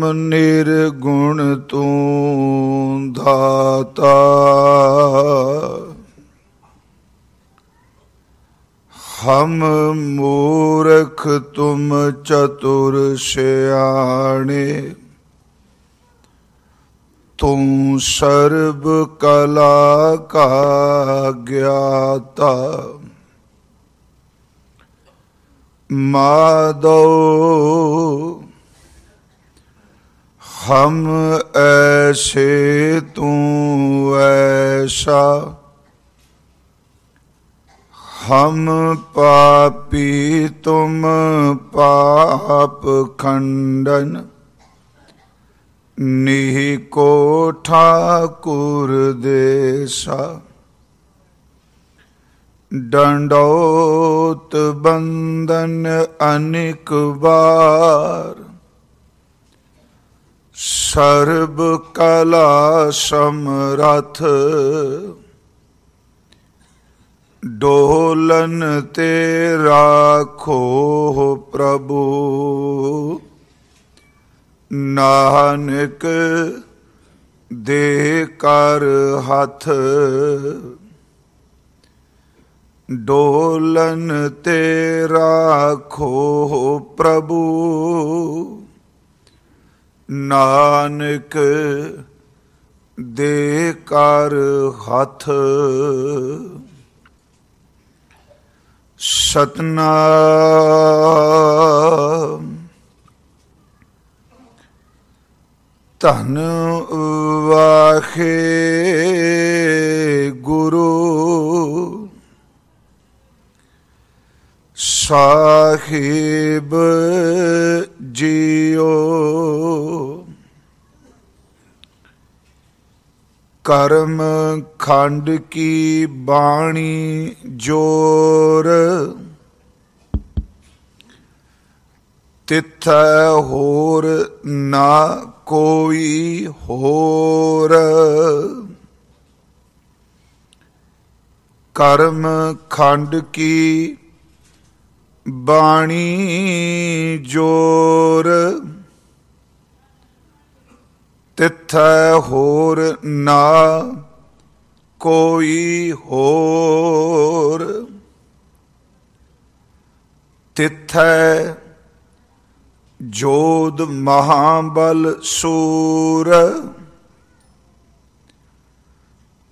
ਹਮ ਨਿਰਗੁਣ ਤੂੰ ਦਾਤਾ। ਹਮ ਮੂਰਖ ਤੁਮ ਚਤੁਰ ਸਿਆਣੇ। ਤੂੰ ਸਰਬ ਕਲਾ ਕਾ ਗਿਆਤਾ। ਮਾਦੋ ਹਮ ਐਸੇ ਤੂੰ ਐਸਾ, ਹਮ ਪਾਪੀ ਤੁਮ ਪਾਪ ਖੰਡਨ ਨੀ ਕੋ ਠਾਕੁਰ ਦੇਸਾ। ਡੰਡੋਤ ਬੰਦਨ ਅਨਿਕ ਬਾਰ ਸਰਬ ਕਲਾ ਸਮਰਥ, ਡੋਲਨ ਤੇ ਰਾਖੋ ਪ੍ਰਭੂ। ਨਾਨਕ ਦੇ ਕਰ ਹੱਥ, ਡੋਲਨ ਤੇ ਰਾਖੋ ਪ੍ਰਭੂ। ਨਾਨਕ ਦੇ ਕਰ ਹੱਥ। ਸਤਨਾਮ। ਧਨ ਵਾਖੇ ਗੁਰੂ। ਸਾਹਿਬ ਕਰਮ ਖੰਡ ਕੀ ਬਾਣੀ ਜੋਰ? ਤਿਥੈ ਹੋਰ ਨਾ ਕੋਈ ਹੋਰ। ਕਰਮ ਖੰਡ ਕੀ ਬਾਣੀ ਜੋਰ? ਤਿਥੈ ਹੋਰ ਨਾ ਕੋਈ ਹੋਰ। ਤਿਥੈ ਜੋਦ ਮਹਾਬਲ ਸੂਰ।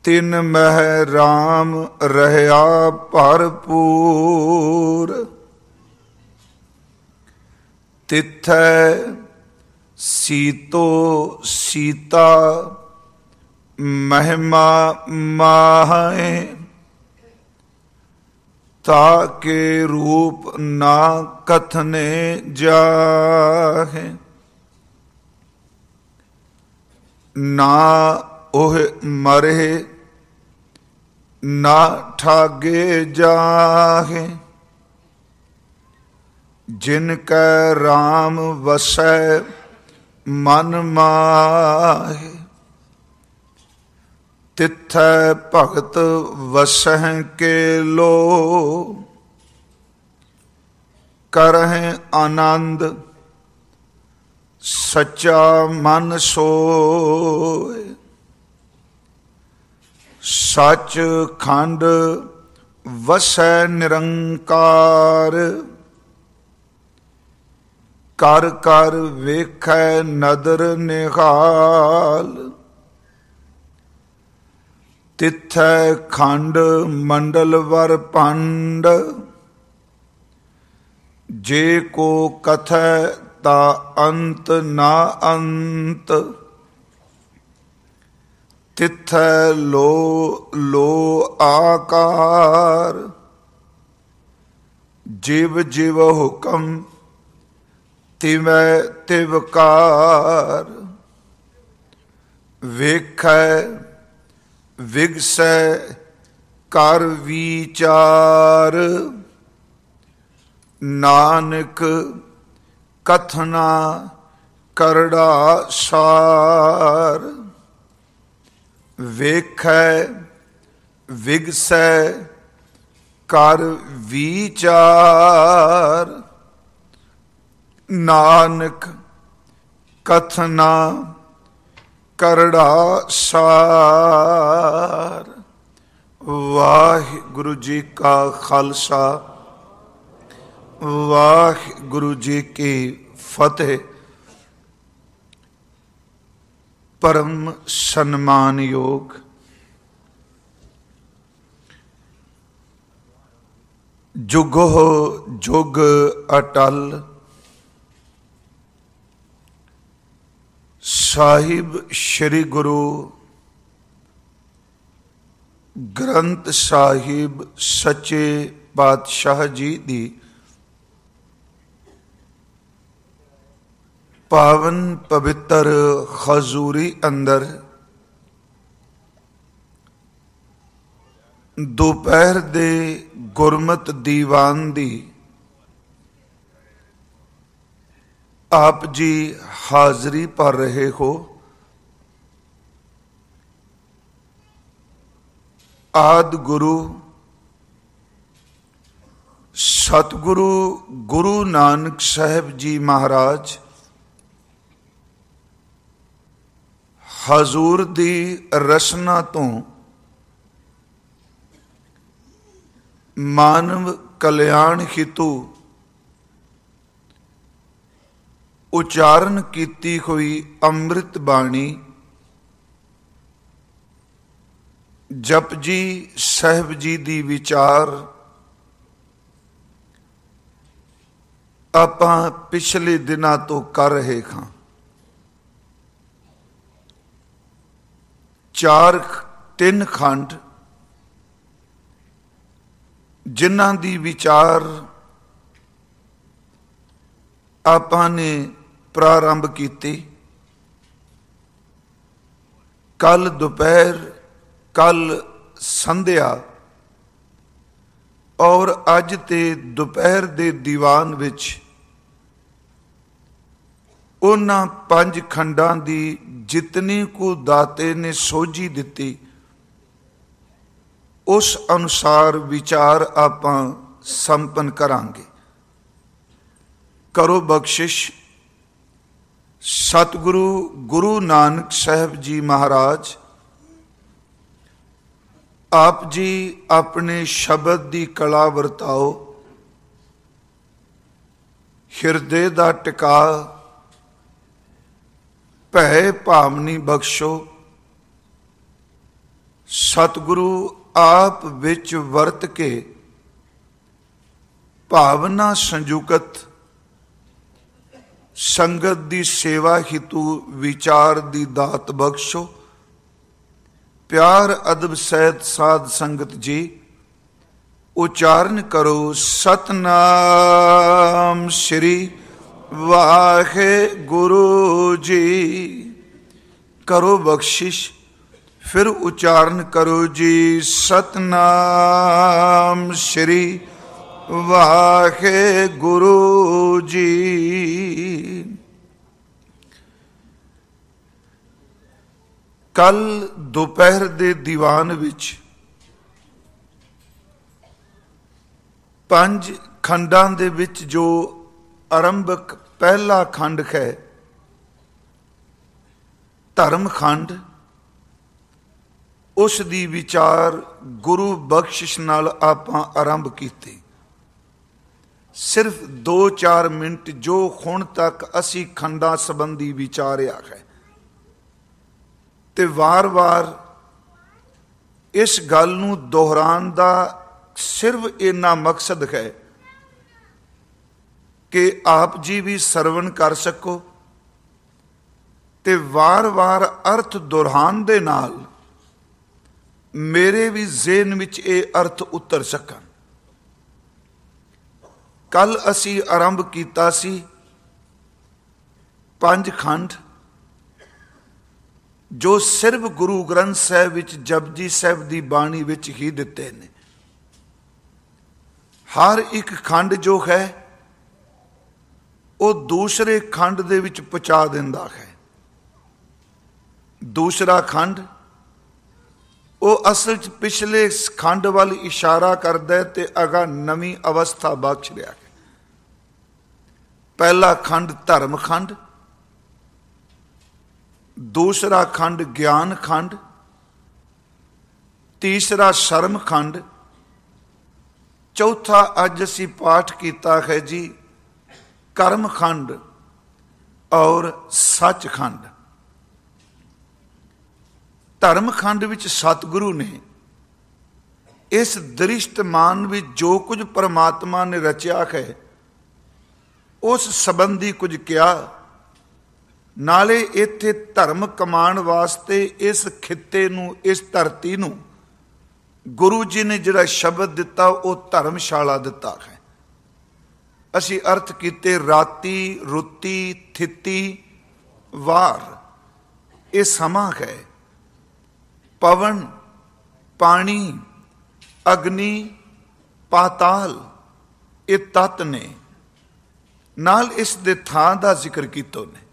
ਤਿਨ ਮਹਿ ਰਾਮ ਰਹਾ ਭਰਪੂਰ। ਤਿਥੈ ਸੀਤੋ ਸੀਤਾ ਮਹਿਮਾ ਮਾਹੇ ਤਾਕੇ ਰੂਪ ਨਾ ਕਥਨੇ ਜਾਹੇ ਨਾ ਉਹ ਮਰੇ ਨਾ ਠਾਗੇ ਜਾਹੇ ਜਿਨ ਕੈ RAM ਵਸੈ ਮਨ ਮਾਹੇ। ਤਿਥੈ ਭਗਤ ਵਸਹਿ ਕੇ ਲੋ। ਕਰਹਿ ਆਨੰਦ, ਸੱਚਾ ਮਨ ਸੋਏ। ਸੱਚ ਖੰਡ ਵਸੈ ਨਿਰੰਕਾਰ। ਕਰ ਕਰ ਵੇਖੈ ਨਦਰ ਨਿਹਾਲ। ਤਿਥੈ ਖੰਡ ਮੰਡਲ ਵਰ ਪੰਡ। ਜੇ ਕੋ ਕਥੈ ਤਾ ਅੰਤ ਨਾ ਅੰਤ। ਤਿਥੈ ਲੋ ਲੋ ਆਕਾਰ। ਜੀਵ ਜੀਵ ਹੁਕਮ ਤਿਵੈ ਤਿਵਕਾਰ ਵੇਖੈ ਵਿਗਸੈ ਕਰ ਵਿਚਾਰ ਨਾਨਕ ਕਥਨਾ ਕਰੜਾ ਸਾਰ ਵੇਖੈ ਵਿਗਸੈ ਕਰ ਵਿਚਾਰ ਨਾਨਕ ਕਥਨਾ ਕਰੜਾ ਸਾਰ। ਵਾਹਿਗੁਰੂ ਜੀ ਕਾ ਖਾਲਸਾ, ਵਾਹਿਗੁਰੂ ਜੀ ਕੀ ਫਤਿਹ। ਪਰਮ ਸਨਮਾਨਯੋਗ ਜੁਗੋ ਜੁਗ ਅਟਲ ਸਾਹਿਬ ਸ੍ਰੀ ਗੁਰੂ ਗ੍ਰੰਥ ਸਾਹਿਬ ਸੱਚੇ ਪਾਤਸ਼ਾਹ ਜੀ ਦੀ ਪਾਵਨ ਪਵਿੱਤਰ ਖਜ਼ੂਰੀ ਅੰਦਰ ਦੁਪਹਿਰ ਦੇ ਗੁਰਮਤ ਦੀਵਾਨ ਦੀ ਆਪ ਜੀ ਹਾਜ਼ਰੀ ਭਰ ਰਹੇ ਹੋ। ਆਦ ਗੁਰੂ, ਸਤਿਗੁਰੂ ਗੁਰੂ ਨਾਨਕ ਸਾਹਿਬ ਜੀ ਮਹਾਰਾਜ, ਹਜ਼ੂਰ ਦੀ ਰਸਨਾ ਤੋਂ ਮਾਨਵ ਕਲਿਆਣ ਹਿਤੂ ਉਚਾਰਨ ਕੀਤੀ ਹੋਈ ਅੰਮ੍ਰਿਤ ਬਾਣੀ ਜਪਜੀ ਸਾਹਿਬ ਜੀ ਦੀ ਵਿਚਾਰ ਆਪਾਂ ਪਿਛਲੇ ਦਿਨਾਂ ਤੋਂ ਕਰ ਰਹੇ ਹਾਂ। ਚਾਰ ਤਿੰਨ ਖੰਡ ਜਿਨ੍ਹਾਂ ਦੀ ਵਿਚਾਰ ਆਪਾਂ ਨੇ ਪ੍ਰਾਰੰਭ ਕੀਤੀ। ਕੱਲ ਦੁਪਹਿਰ ਕੱਲ ਸੰਧਿਆ ਔਰ ਅੱਜ ਤੇ ਦੁਪਹਿਰ ਦੇ ਦੀਵਾਨ ਵਿੱਚ ਉਹਨਾਂ ਪੰਜ ਖੰਡਾਂ ਦੀ ਜਿਤਨੀ ਕੋ ਦਾਤੇ ਨੇ ਸੋਝੀ ਦਿੱਤੀ, ਉਸ ਅਨੁਸਾਰ ਵਿਚਾਰ ਆਪਾਂ ਸੰਪਨ ਕਰਾਂਗੇ। ਕਰੋ ਬਖਸ਼ਿਸ਼। ਸਤਿਗੁਰੂ ਗੁਰੂ ਨਾਨਕ ਸਾਹਿਬ ਜੀ ਮਹਾਰਾਜ, ਆਪ ਜੀ ਆਪਣੇ ਸ਼ਬਦ ਦੀ ਕਲਾ ਵਰਤਾਓ, ਹਿਰਦੇ ਦਾ ਟਿਕਾ ਭੈ ਭਾਵਨੀ ਬਖਸ਼ੋ। ਸਤਿਗੁਰੂ ਆਪ ਵਿੱਚ ਵਰਤ ਕੇ ਭਾਵਨਾ ਸੰਯੁਕਤ ਸੰਗਤ ਦੀ ਸੇਵਾ ਹਿਤੂ ਵਿਚਾਰ ਦੀ ਦਾਤ ਬਖਸ਼ੋ। ਪਿਆਰ ਅਦਬ ਸਹਿਤ ਸਾਧ ਸੰਗਤ ਜੀ, ਉਚਾਰਨ ਕਰੋ ਸਤਨਾਮ ਸ੍ਰੀ ਵਾਹਿਗੁਰੂ ਜੀ। ਕਰੋ ਬਖਸ਼ਿਸ਼, ਫਿਰ ਉਚਾਰਨ ਕਰੋ ਜੀ ਸਤਨਾਮ ਸ੍ਰੀ ਵਾਹਿਗੁਰੂ ਜੀ। ਕੱਲ ਦੁਪਹਿਰ ਦੇ ਦੀਵਾਨ ਵਿੱਚ ਪੰਜ ਖੰਡਾਂ ਦੇ ਵਿੱਚ ਜੋ ਆਰੰਭਕ ਪਹਿਲਾ ਖੰਡ ਹੈ ਧਰਮ ਖੰਡ ਉਸ ਦੀ ਵਿਚਾਰ ਗੁਰੂ ਬਖਸ਼ਿਸ਼ ਨਾਲ ਆਪਾਂ ਆਰੰਭ ਕੀਤੀ। ਸਿਰਫ 2-4 ਮਿੰਟ ਜੋ ਹੁਣ ਤੱਕ ਅਸੀਂ ਖੰਡਾਂ ਸੰਬੰਧੀ ਵਿਚਾਰਿਆ ਹੈ। ਤੇ ਵਾਰ-ਵਾਰ ਇਸ ਗੱਲ ਨੂੰ ਦੁਹਰਾਉਣ ਦਾ ਸਿਰਫ ਇੰਨਾ ਮਕਸਦ ਹੈ ਕਿ ਆਪ ਜੀ ਵੀ ਸਰਵਣ ਕਰ ਸਕੋ ਤੇ ਵਾਰ-ਵਾਰ ਅਰਥ ਦੁਹਰਾਉਣ ਦੇ ਨਾਲ ਮੇਰੇ ਵੀ ਜ਼ਿਹਨ ਵਿੱਚ ਇਹ ਅਰਥ ਉਤਰ ਸਕਣ। ਕੱਲ ਅਸੀਂ ਆਰੰਭ ਕੀਤਾ ਸੀ ਪੰਜ ਖੰਡ, ਜੋ ਸਿਰਫ ਗੁਰੂ ਗ੍ਰੰਥ ਸਾਹਿਬ ਵਿੱਚ ਜਪਜੀ ਸਾਹਿਬ ਦੀ ਬਾਣੀ ਵਿੱਚ ਹੀ ਦਿੱਤੇ ਨੇ। ਹਰ ਇੱਕ ਖੰਡ ਜੋ ਹੈ, ਉਹ ਦੂਸਰੇ ਖੰਡ ਦੇ ਵਿੱਚ ਪਹੁੰਚਾ ਦਿੰਦਾ ਹੈ। ਦੂਸਰਾ ਖੰਡ, ਉਹ ਅਸਲ 'ਚ ਪਿਛਲੇ ਖੰਡ ਵੱਲ ਇਸ਼ਾਰਾ ਕਰਦਾ ਤੇ ਅਗਾ ਨਵੀਂ ਅਵਸਥਾ ਬਖਸ਼ ਰਿਹਾ ਹੈ। ਪਹਿਲਾ ਖੰਡ ਧਰਮ ਖੰਡ, ਦੂਸਰਾ ਖੰਡ ਗਿਆਨ ਖੰਡ, ਤੀਸਰਾ ਸ਼ਰਮ ਖੰਡ, ਚੌਥਾ ਅੱਜ ਅਸੀਂ ਪਾਠ ਕੀਤਾ ਹੈ ਜੀ ਕਰਮ ਖੰਡ ਔਰ ਸੱਚ ਖੰਡ। ਧਰਮ ਖੰਡ ਵਿੱਚ ਸਤਿਗੁਰੂ ਨੇ ਇਸ ਦ੍ਰਿਸ਼ਟਮਾਨ ਵਿੱਚ ਜੋ ਕੁਝ ਪਰਮਾਤਮਾ ਨੇ ਰਚਿਆ ਹੈ ਉਸ ਸੰਬੰਧੀ ਕੁਝ ਕਿਹਾ, ਨਾਲੇ ਇੱਥੇ ਧਰਮ ਕਮਾਉਣ ਵਾਸਤੇ ਇਸ ਖਿੱਤੇ ਨੂੰ, ਇਸ ਧਰਤੀ ਨੂੰ ਗੁਰੂ ਜੀ ਨੇ ਜਿਹੜਾ ਸ਼ਬਦ ਦਿੱਤਾ, ਉਹ ਧਰਮਸ਼ਾਲਾ ਦਿੱਤਾ ਹੈ। ਅਸੀਂ ਅਰਥ ਕੀਤੇ, ਰਾਤੀ, ਰੁੱਤੀ, ਥਿੱਤੀ, ਵਾਰ। ਇਹ ਸਮਾਂ ਹੈ। ਪਵਨ, ਪਾਣੀ, ਅਗਨੀ, ਪਾਤਾਲ, ਇਹ ਤਤ ਨੇ। ਨਾਲ ਇਸ ਦੇ ਥਾਂ ਦਾ ਜ਼ਿਕਰ ਕੀਤਾ ਨੇ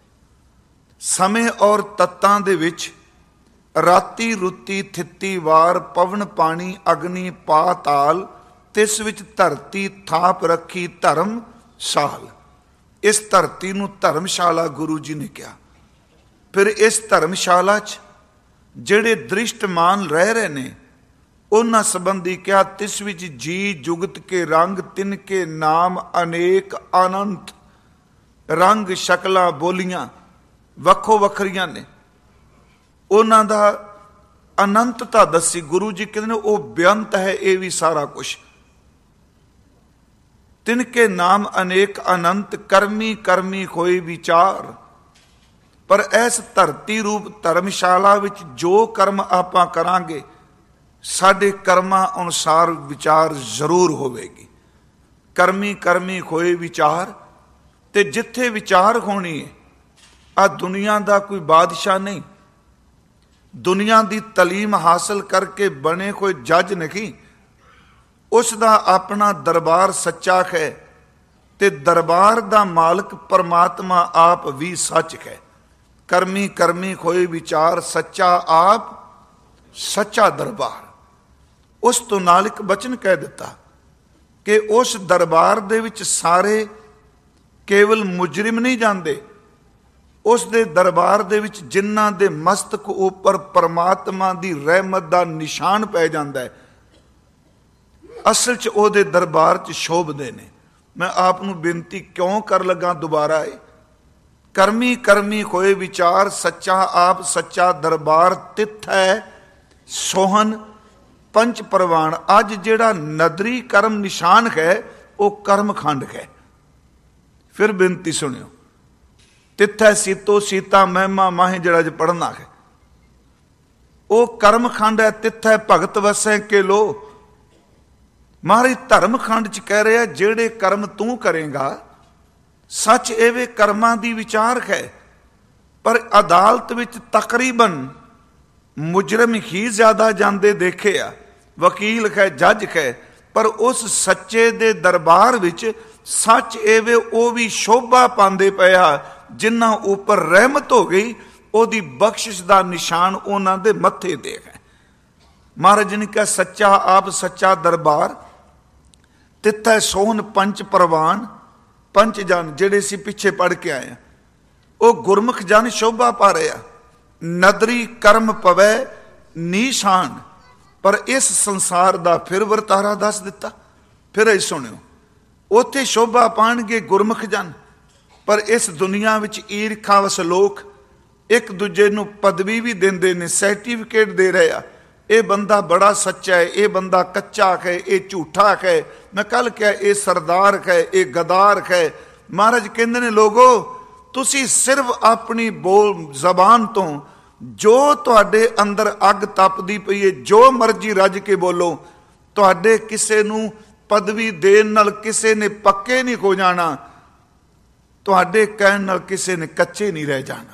ਸਮੇਂ ਔਰ ਤੱਤਾਂ ਦੇ ਵਿੱਚ ਰਾਤੀ ਰੁੱਤੀ ਥਿੱਤੀ ਵਾਰ ਪਵਨ ਪਾਣੀ ਅਗਨੀ ਪਾਤਾਲ ਤਿਸ ਵਿੱਚ ਧਰਤੀ ਥਾਪ ਰੱਖੀ ਧਰਮ ਸ਼ਾਲ ਇਸ ਧਰਤੀ ਨੂੰ ਧਰਮਸ਼ਾਲਾ ਗੁਰੂ ਜੀ ਨੇ ਕਿਹਾ। ਫਿਰ ਇਸ ਧਰਮਸ਼ਾਲਾ 'ਚ ਜਿਹੜੇ ਦ੍ਰਿਸ਼ਟਮਾਨ ਰਹਿ ਰਹੇ ਨੇ, ਉਹਨਾਂ ਸੰਬੰਧੀ ਕਿਹਾ, ਤਿਸ ਵਿੱਚ ਜੀ ਜੁਗਤ ਕੇ ਰੰਗ ਤਿਨ ਕੇ ਨਾਮ ਅਨੇਕ ਅਨੰਤ ਰੰਗ ਸ਼ਕਲਾਂ ਬੋਲੀਆਂ ਵੱਖੋ ਵੱਖਰੀਆਂ ਨੇ। ਉਹਨਾਂ ਦਾ ਅਨੰਤਤਾ ਦੱਸੀ ਗੁਰੂ ਜੀ ਕਹਿੰਦੇ ਨੇ, ਉਹ ਬੇਅੰਤ ਹੈ, ਇਹ ਵੀ ਸਾਰਾ ਕੁਝ ਤਿਨ ਕੇ ਨਾਮ ਅਨੇਕ ਅਨੰਤ, ਕਰਮੀ ਕਰਮੀ ਕੋਈ ਵਿਚਾਰ। ਪਰ ਇਸ ਧਰਤੀ ਰੂਪ ਧਰਮਸ਼ਾਲਾ ਵਿੱਚ ਜੋ ਕਰਮ ਆਪਾਂ ਕਰਾਂਗੇ, ਸਾਡੇ ਕਰਮਾਂ ਅਨੁਸਾਰ ਵਿਚਾਰ ਜ਼ਰੂਰ ਹੋਵੇਗੀ। ਕਰਮੀ ਕਰਮੀ ਹੋਏ ਵਿਚਾਰ ਤੇ ਜਿੱਥੇ ਵਿਚਾਰ ਹੋਣੀ ਹੈ, ਆ ਦੁਨੀਆ ਦਾ ਕੋਈ ਬਾਦਸ਼ਾਹ ਨਹੀਂ। ਦੁਨੀਆ ਦੀ ਤਾਲੀਮ ਹਾਸਲ ਕਰਕੇ ਬਣੇ ਕੋਈ ਜੱਜ ਨਹੀਂ। ਉਸ ਦਾ ਆਪਣਾ ਦਰਬਾਰ ਸੱਚਾ ਹੈ ਤੇ ਦਰਬਾਰ ਦਾ ਮਾਲਕ ਪਰਮਾਤਮਾ ਆਪ ਵੀ ਸੱਚ ਹੈ। ਕਰਮੀ ਕਰਮੀ ਕੋਈ ਵਿਚਾਰ ਸੱਚਾ ਆਪ, ਸੱਚਾ ਦਰਬਾਰ। ਉਸ ਤੋਂ ਨਾਲ ਇੱਕ ਬਚਨ ਕਹਿ ਦਿੱਤਾ ਕਿ ਉਸ ਦਰਬਾਰ ਦੇ ਵਿੱਚ ਸਾਰੇ ਕੇਵਲ ਮੁਜਰਮ ਨਹੀਂ ਜਾਂਦੇ। ਉਸ ਦੇ ਦਰਬਾਰ ਦੇ ਵਿੱਚ ਜਿਨ੍ਹਾਂ ਦੇ ਮਸਤਕ ਉੱਪਰ ਪਰਮਾਤਮਾ ਦੀ ਰਹਿਮਤ ਦਾ ਨਿਸ਼ਾਨ ਪੈ ਜਾਂਦਾ ਹੈ, ਅਸਲ 'ਚ ਉਹਦੇ ਦਰਬਾਰ 'ਚ ਸ਼ੋਭਦੇ ਨੇ। ਮੈਂ ਆਪ ਨੂੰ ਬੇਨਤੀ ਕਿਉਂ ਕਰ ਲੱਗਾ ਦੁਬਾਰਾ ਏ ਕਰਮੀ ਕਰਮੀ ਹੋਏ ਵਿਚਾਰ ਸੱਚਾ ਆਪ ਸੱਚਾ ਦਰਬਾਰ ਤਿੱਥ ਹੈ ਸੋਹਨ ਪੰਚ ਪ੍ਰਵਾਨ। ਅੱਜ ਜਿਹੜਾ ਨਦਰੀ ਕਰਮ ਨਿਸ਼ਾਨ ਹੈ, ਉਹ ਕਰਮ ਖੰਡ ਹੈ। ਫਿਰ ਬੇਨਤੀ ਸੁਣਿਓ। ਤਿੱਥੈ ਸੀਤੋ ਸੀਤਾ ਮਹਿਮਾ ਮਾਹੇ ਜਿਹੜਾ ਜ ਪੜਨਾ ਹੈ ਉਹ ਕਰਮ ਖੰਡ ਹੈ, ਤਿੱਥੈ ਭਗਤ ਵਸੈ ਕੇ ਲੋ ਮਾਰੀ ਧਰਮ ਖੰਡ ਚ ਕਹਿ ਰਿਹਾ, ਜਿਹੜੇ ਕਰਮ ਤੂੰ ਕਰੇਗਾ, ਸੱਚ ਐਵੇਂ ਕਰਮਾਂ ਦੀ ਵਿਚਾਰ ਹੈ। ਪਰ ਅਦਾਲਤ ਵਿੱਚ ਤਕਰੀਬਨ ਮੁਜਰਮ ਹੀ ਜ਼ਿਆਦਾ ਜਾਂਦੇ ਦੇਖੇ ਆ। ਵਕੀਲ ਹੈ, ਜੱਜ ਹੈ, ਪਰ ਉਸ ਸੱਚੇ ਦੇ ਦਰਬਾਰ ਵਿੱਚ ਸੱਚ ਐਵੇਂ ਉਹ ਵੀ ਸ਼ੋਭਾ ਪਾਉਂਦੇ ਪਿਆ ਜਿਨ੍ਹਾਂ ਉੱਪਰ ਰਹਿਮਤ ਹੋ ਗਈ, ਉਹਦੀ ਬਖਸ਼ਿਸ਼ ਦਾ ਨਿਸ਼ਾਨ ਉਹਨਾਂ ਦੇ ਮੱਥੇ ਤੇ ਹੈ। ਮਹਾਰਾਜ ਨੇ ਕਿਹਾ, ਸੱਚਾ ਆਪ, ਸੱਚਾ ਦਰਬਾਰ, ਤਿੱਥੈ ਸੋਹਨ ਪੰਜ ਪ੍ਰਵਾਨ ਪੰਜ ਜਨ ਜਿਹੜੇ ਸੀ ਪਿੱਛੇ ਪੜ ਕੇ ਆਏ ਆ। ਉਹ ਗੁਰਮੁਖ ਜਨ ਸ਼ੋਭਾ ਪਾ ਰਿਆ ਨਦਰੀ ਕਰਮ ਪਵੈ, ਨੀਸ਼ਾਨ। ਪਰ ਇਸ ਸੰਸਾਰ ਦਾ ਫਿਰ ਵਰਤਾਰਾ ਦੱਸ ਦਿੱਤਾ। ਫਿਰ ਇਹ ਸੁਣਿਓ। ਉੱਥੇ ਸ਼ੋਭਾ ਪਾਣਗੇ ਗੁਰਮੁਖ ਜਨ। ਪਰ ਇਸ ਦੁਨੀਆ ਵਿੱਚ ਈਰਖਾ ਵਸ ਲੋਕ ਇੱਕ ਦੂਜੇ ਨੂੰ ਪਦਵੀ ਵੀ ਦਿੰਦੇ ਨੇ ਸਰਟੀਫਿਕੇਟ ਦੇ ਰਹੇ ਆ। ਇਹ ਬੰਦਾ ਬੜਾ ਸੱਚਾ ਹੈ, ਇਹ ਬੰਦਾ ਕੱਚਾ ਹੈ, ਇਹ ਝੂਠਾ ਹੈ। ਮੈਂ ਕੱਲ ਕਿਹਾ, ਇਹ ਸਰਦਾਰ ਹੈ, ਇਹ ਗਦਾਰ ਹੈ। ਮਹਾਰਾਜ ਕਹਿੰਦੇ ਨੇ, ਲੋਗੋ, ਤੁਸੀਂ ਸਿਰਫ ਆਪਣੀ ਬੋਲ ਜ਼ਬਾਨ ਤੋਂ ਜੋ ਤੁਹਾਡੇ ਅੰਦਰ ਅੱਗ ਤਪਦੀ ਪਈ ਹੈ, ਜੋ ਮਰਜ਼ੀ ਰੱਜ ਕੇ ਬੋਲੋ, ਤੁਹਾਡੇ ਕਿਸੇ ਨੂੰ ਪਦਵੀ ਦੇਣ ਨਾਲ ਕਿਸੇ ਨੇ ਪੱਕੇ ਨਹੀਂ ਹੋ ਜਾਣਾ। ਤੁਹਾਡੇ ਕਹਿਣ ਨਾਲ ਕਿਸੇ ਨੇ ਕੱਚੇ ਨਹੀਂ ਰਹਿ ਜਾਣਾ।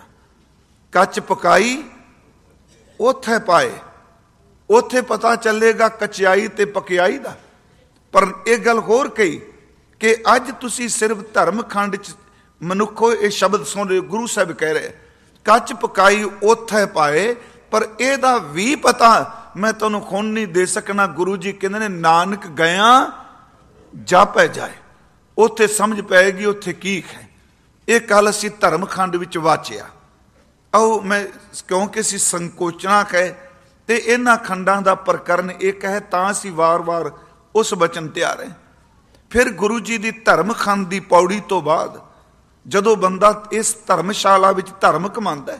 ਕੱਚ ਪਕਾਈ, ਉਥੇ ਪਾਏ। ਉਥੇ ਪਤਾ ਚੱਲੇਗਾ ਕਚਾਈ ਤੇ ਪਕਿਆਈ ਦਾ। ਪਰ ਇਹ ਗੱਲ ਹੋਰ ਕਹੀ ਕਿ ਅੱਜ ਤੁਸੀਂ ਸਿਰਫ ਧਰਮ ਖੰਡ ਚ ਮਨੁੱਖੋ ਇਹ ਸ਼ਬਦ ਸੁਣ ਰਹੇ ਗੁਰੂ ਸਾਹਿਬ ਕਹਿ ਰਹੇ। ਕੱਚ ਪਕਾਈ, ਉਥੇ ਪਾਏ। ਪਰ ਇਹਦਾ ਵੀ ਪਤਾ ਮੈਂ ਤੁਹਾਨੂੰ ਖੁਣ ਨਹੀਂ ਦੇ ਸਕਣਾ। ਗੁਰੂ ਜੀ ਕਹਿੰਦੇ ਨੇ, ਨਾਨਕ ਗਿਆ ਜਾਪੈ ਜਾਏ, ਉੱਥੇ ਸਮਝ ਪਏਗੀ ਉੱਥੇ ਕੀ ਹੈ। ਇਹ ਕੱਲ ਅਸੀਂ ਧਰਮ ਖੰਡ ਵਿੱਚ ਵਾਚਿਆ। ਆਓ ਮੈਂ ਕਿਉਂਕਿ ਅਸੀਂ ਸੰਕੋਚਨਾ ਕਹੇ ਤੇ ਇਹਨਾਂ ਖੰਡਾਂ ਦਾ ਪ੍ਰਕਰਨ ਇੱਕ ਹੈ ਤਾਂ ਅਸੀਂ ਵਾਰ-ਵਾਰ ਉਸ ਬਚਨ ਤੇ ਆ ਰਹੇ ਫਿਰ ਗੁਰੂ ਜੀ ਦੀ ਧਰਮ ਖੰਡ ਦੀ ਪੌੜੀ ਤੋਂ ਬਾਅਦ ਜਦੋਂ ਬੰਦਾ ਇਸ ਧਰਮਸ਼ਾਲਾ ਵਿੱਚ ਧਰਮ ਕਮਾਉਂਦਾ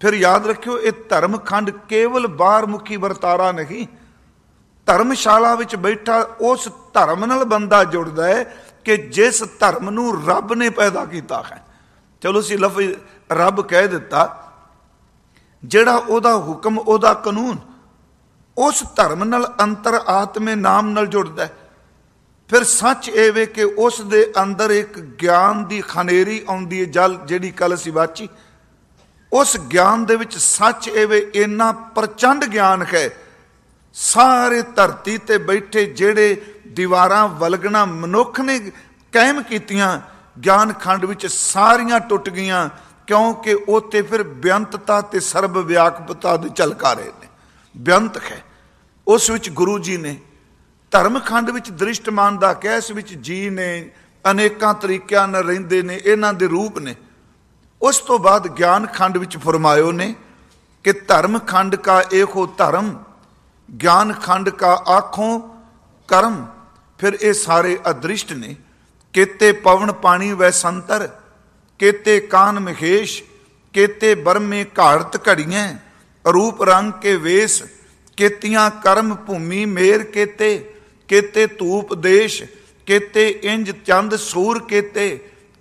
ਫਿਰ ਯਾਦ ਰੱਖਿਓ ਇਹ ਧਰਮ ਖੰਡ ਕੇਵਲ ਬਾਹਰ ਮੁਖੀ ਵਰਤਾਰਾ ਨਹੀਂ ਧਰਮਸ਼ਾਲਾ ਵਿੱਚ ਬੈਠਾ, ਉਸ ਧਰਮ ਨਾਲ ਬੰਦਾ ਜੁੜਦਾ ਹੈ ਕਿ ਜਿਸ ਧਰਮ ਨੂੰ ਰੱਬ ਨੇ ਪੈਦਾ ਕੀਤਾ ਹੈ। ਚਲੋ ਸੀ ਲਫ਼ਜ਼ ਰੱਬ ਕਹਿ ਦਿੱਤਾ। ਜਿਹੜਾ ਉਹਦਾ ਹੁਕਮ, ਉਹਦਾ ਕਾਨੂੰਨ, ਉਸ ਧਰਮ ਨਾਲ ਅੰਤਰ ਆਤਮੇ ਨਾਮ ਨਾਲ ਜੁੜਦਾ ਫਿਰ ਸੱਚ ਇਹ ਵੇ ਕਿ ਉਸ ਦੇ ਅੰਦਰ ਇੱਕ ਗਿਆਨ ਦੀ ਖਨੇਰੀ ਆਉਂਦੀ ਹੈ ਜਲ, ਜਿਹੜੀ ਕੱਲ ਸੀ ਬਾਚੀ ਉਸ ਗਿਆਨ ਦੇ ਵਿੱਚ ਸੱਚ ਇਹ ਵੇ ਇੰਨਾ ਪ੍ਰਚੰਡ ਗਿਆਨ ਹੈ ਸਾਰੇ ਧਰਤੀ ਤੇ ਬੈਠੇ ਜਿਹੜੇ ਦੀਵਾਰਾਂ ਵਲਗਣਾ ਮਨੁੱਖ ਨੇ ਕਾਇਮ ਕੀਤੀਆਂ, ਗਿਆਨ ਖੰਡ ਵਿੱਚ ਸਾਰੀਆਂ ਟੁੱਟ ਗਈਆਂ, ਕਿਉਂਕਿ ਉਤੇ ਫਿਰ ਬਿਆੰਤਤਾ ਤੇ ਸਰਬ ਵਿਆਪਕਤਾ ਦੇ ਝਲਕਾਰੇ ਨੇ। ਬਿਆੰਤ ਹੈ। ਉਸ ਵਿੱਚ ਗੁਰੂ ਜੀ ਨੇ ਧਰਮ ਖੰਡ ਵਿੱਚ ਦ੍ਰਿਸ਼ਟਮਾਨ ਦਾ ਕਹਿਸ ਵਿੱਚ ਜੀ ਨੇ ਅਨੇਕਾਂ ਤਰੀਕਿਆਂ ਨਾਲ ਰਹਿੰਦੇ ਨੇ, ਇਹਨਾਂ ਦੇ ਰੂਪ ਨੇ। ਉਸ ਤੋਂ ਬਾਅਦ ਗਿਆਨ ਖੰਡ ਵਿੱਚ ਫਰਮਾਇਓ ਨੇ ਕਿ ਧਰਮ ਖੰਡ ਕਾ ਏਕੋ ਧਰਮ ਗਿਆਨ ਖੰਡ ਕਾ ਆਖੋਂ ਕਰਮ ਫਿਰ ਇਹ ਸਾਰੇ ਅਦ੍ਰਿਸ਼ਟ ਨੇ ਕੇਤੇ ਪਵਨ ਪਾਣੀ ਵੈਸੰਤਰ ਕੇਤੇ ਕਾਨ ਮਖੇਸ਼ ਕੇਤੇ ਬਰਮੇ ਘਾੜਤ ਘੜੀਆਂ ਰੂਪ ਰੰਗ ਕੇ ਵੇਸ ਕੇਤੀਆਂ ਕਰਮ ਭੂਮੀ ਮੇਰ ਕੇਤੇ ਕੇਤੇ ਧੂਪ ਦੇਸ਼ ਕੇਤੇ ਇੰਜ ਚੰਦ ਸੂਰ ਕੇਤੇ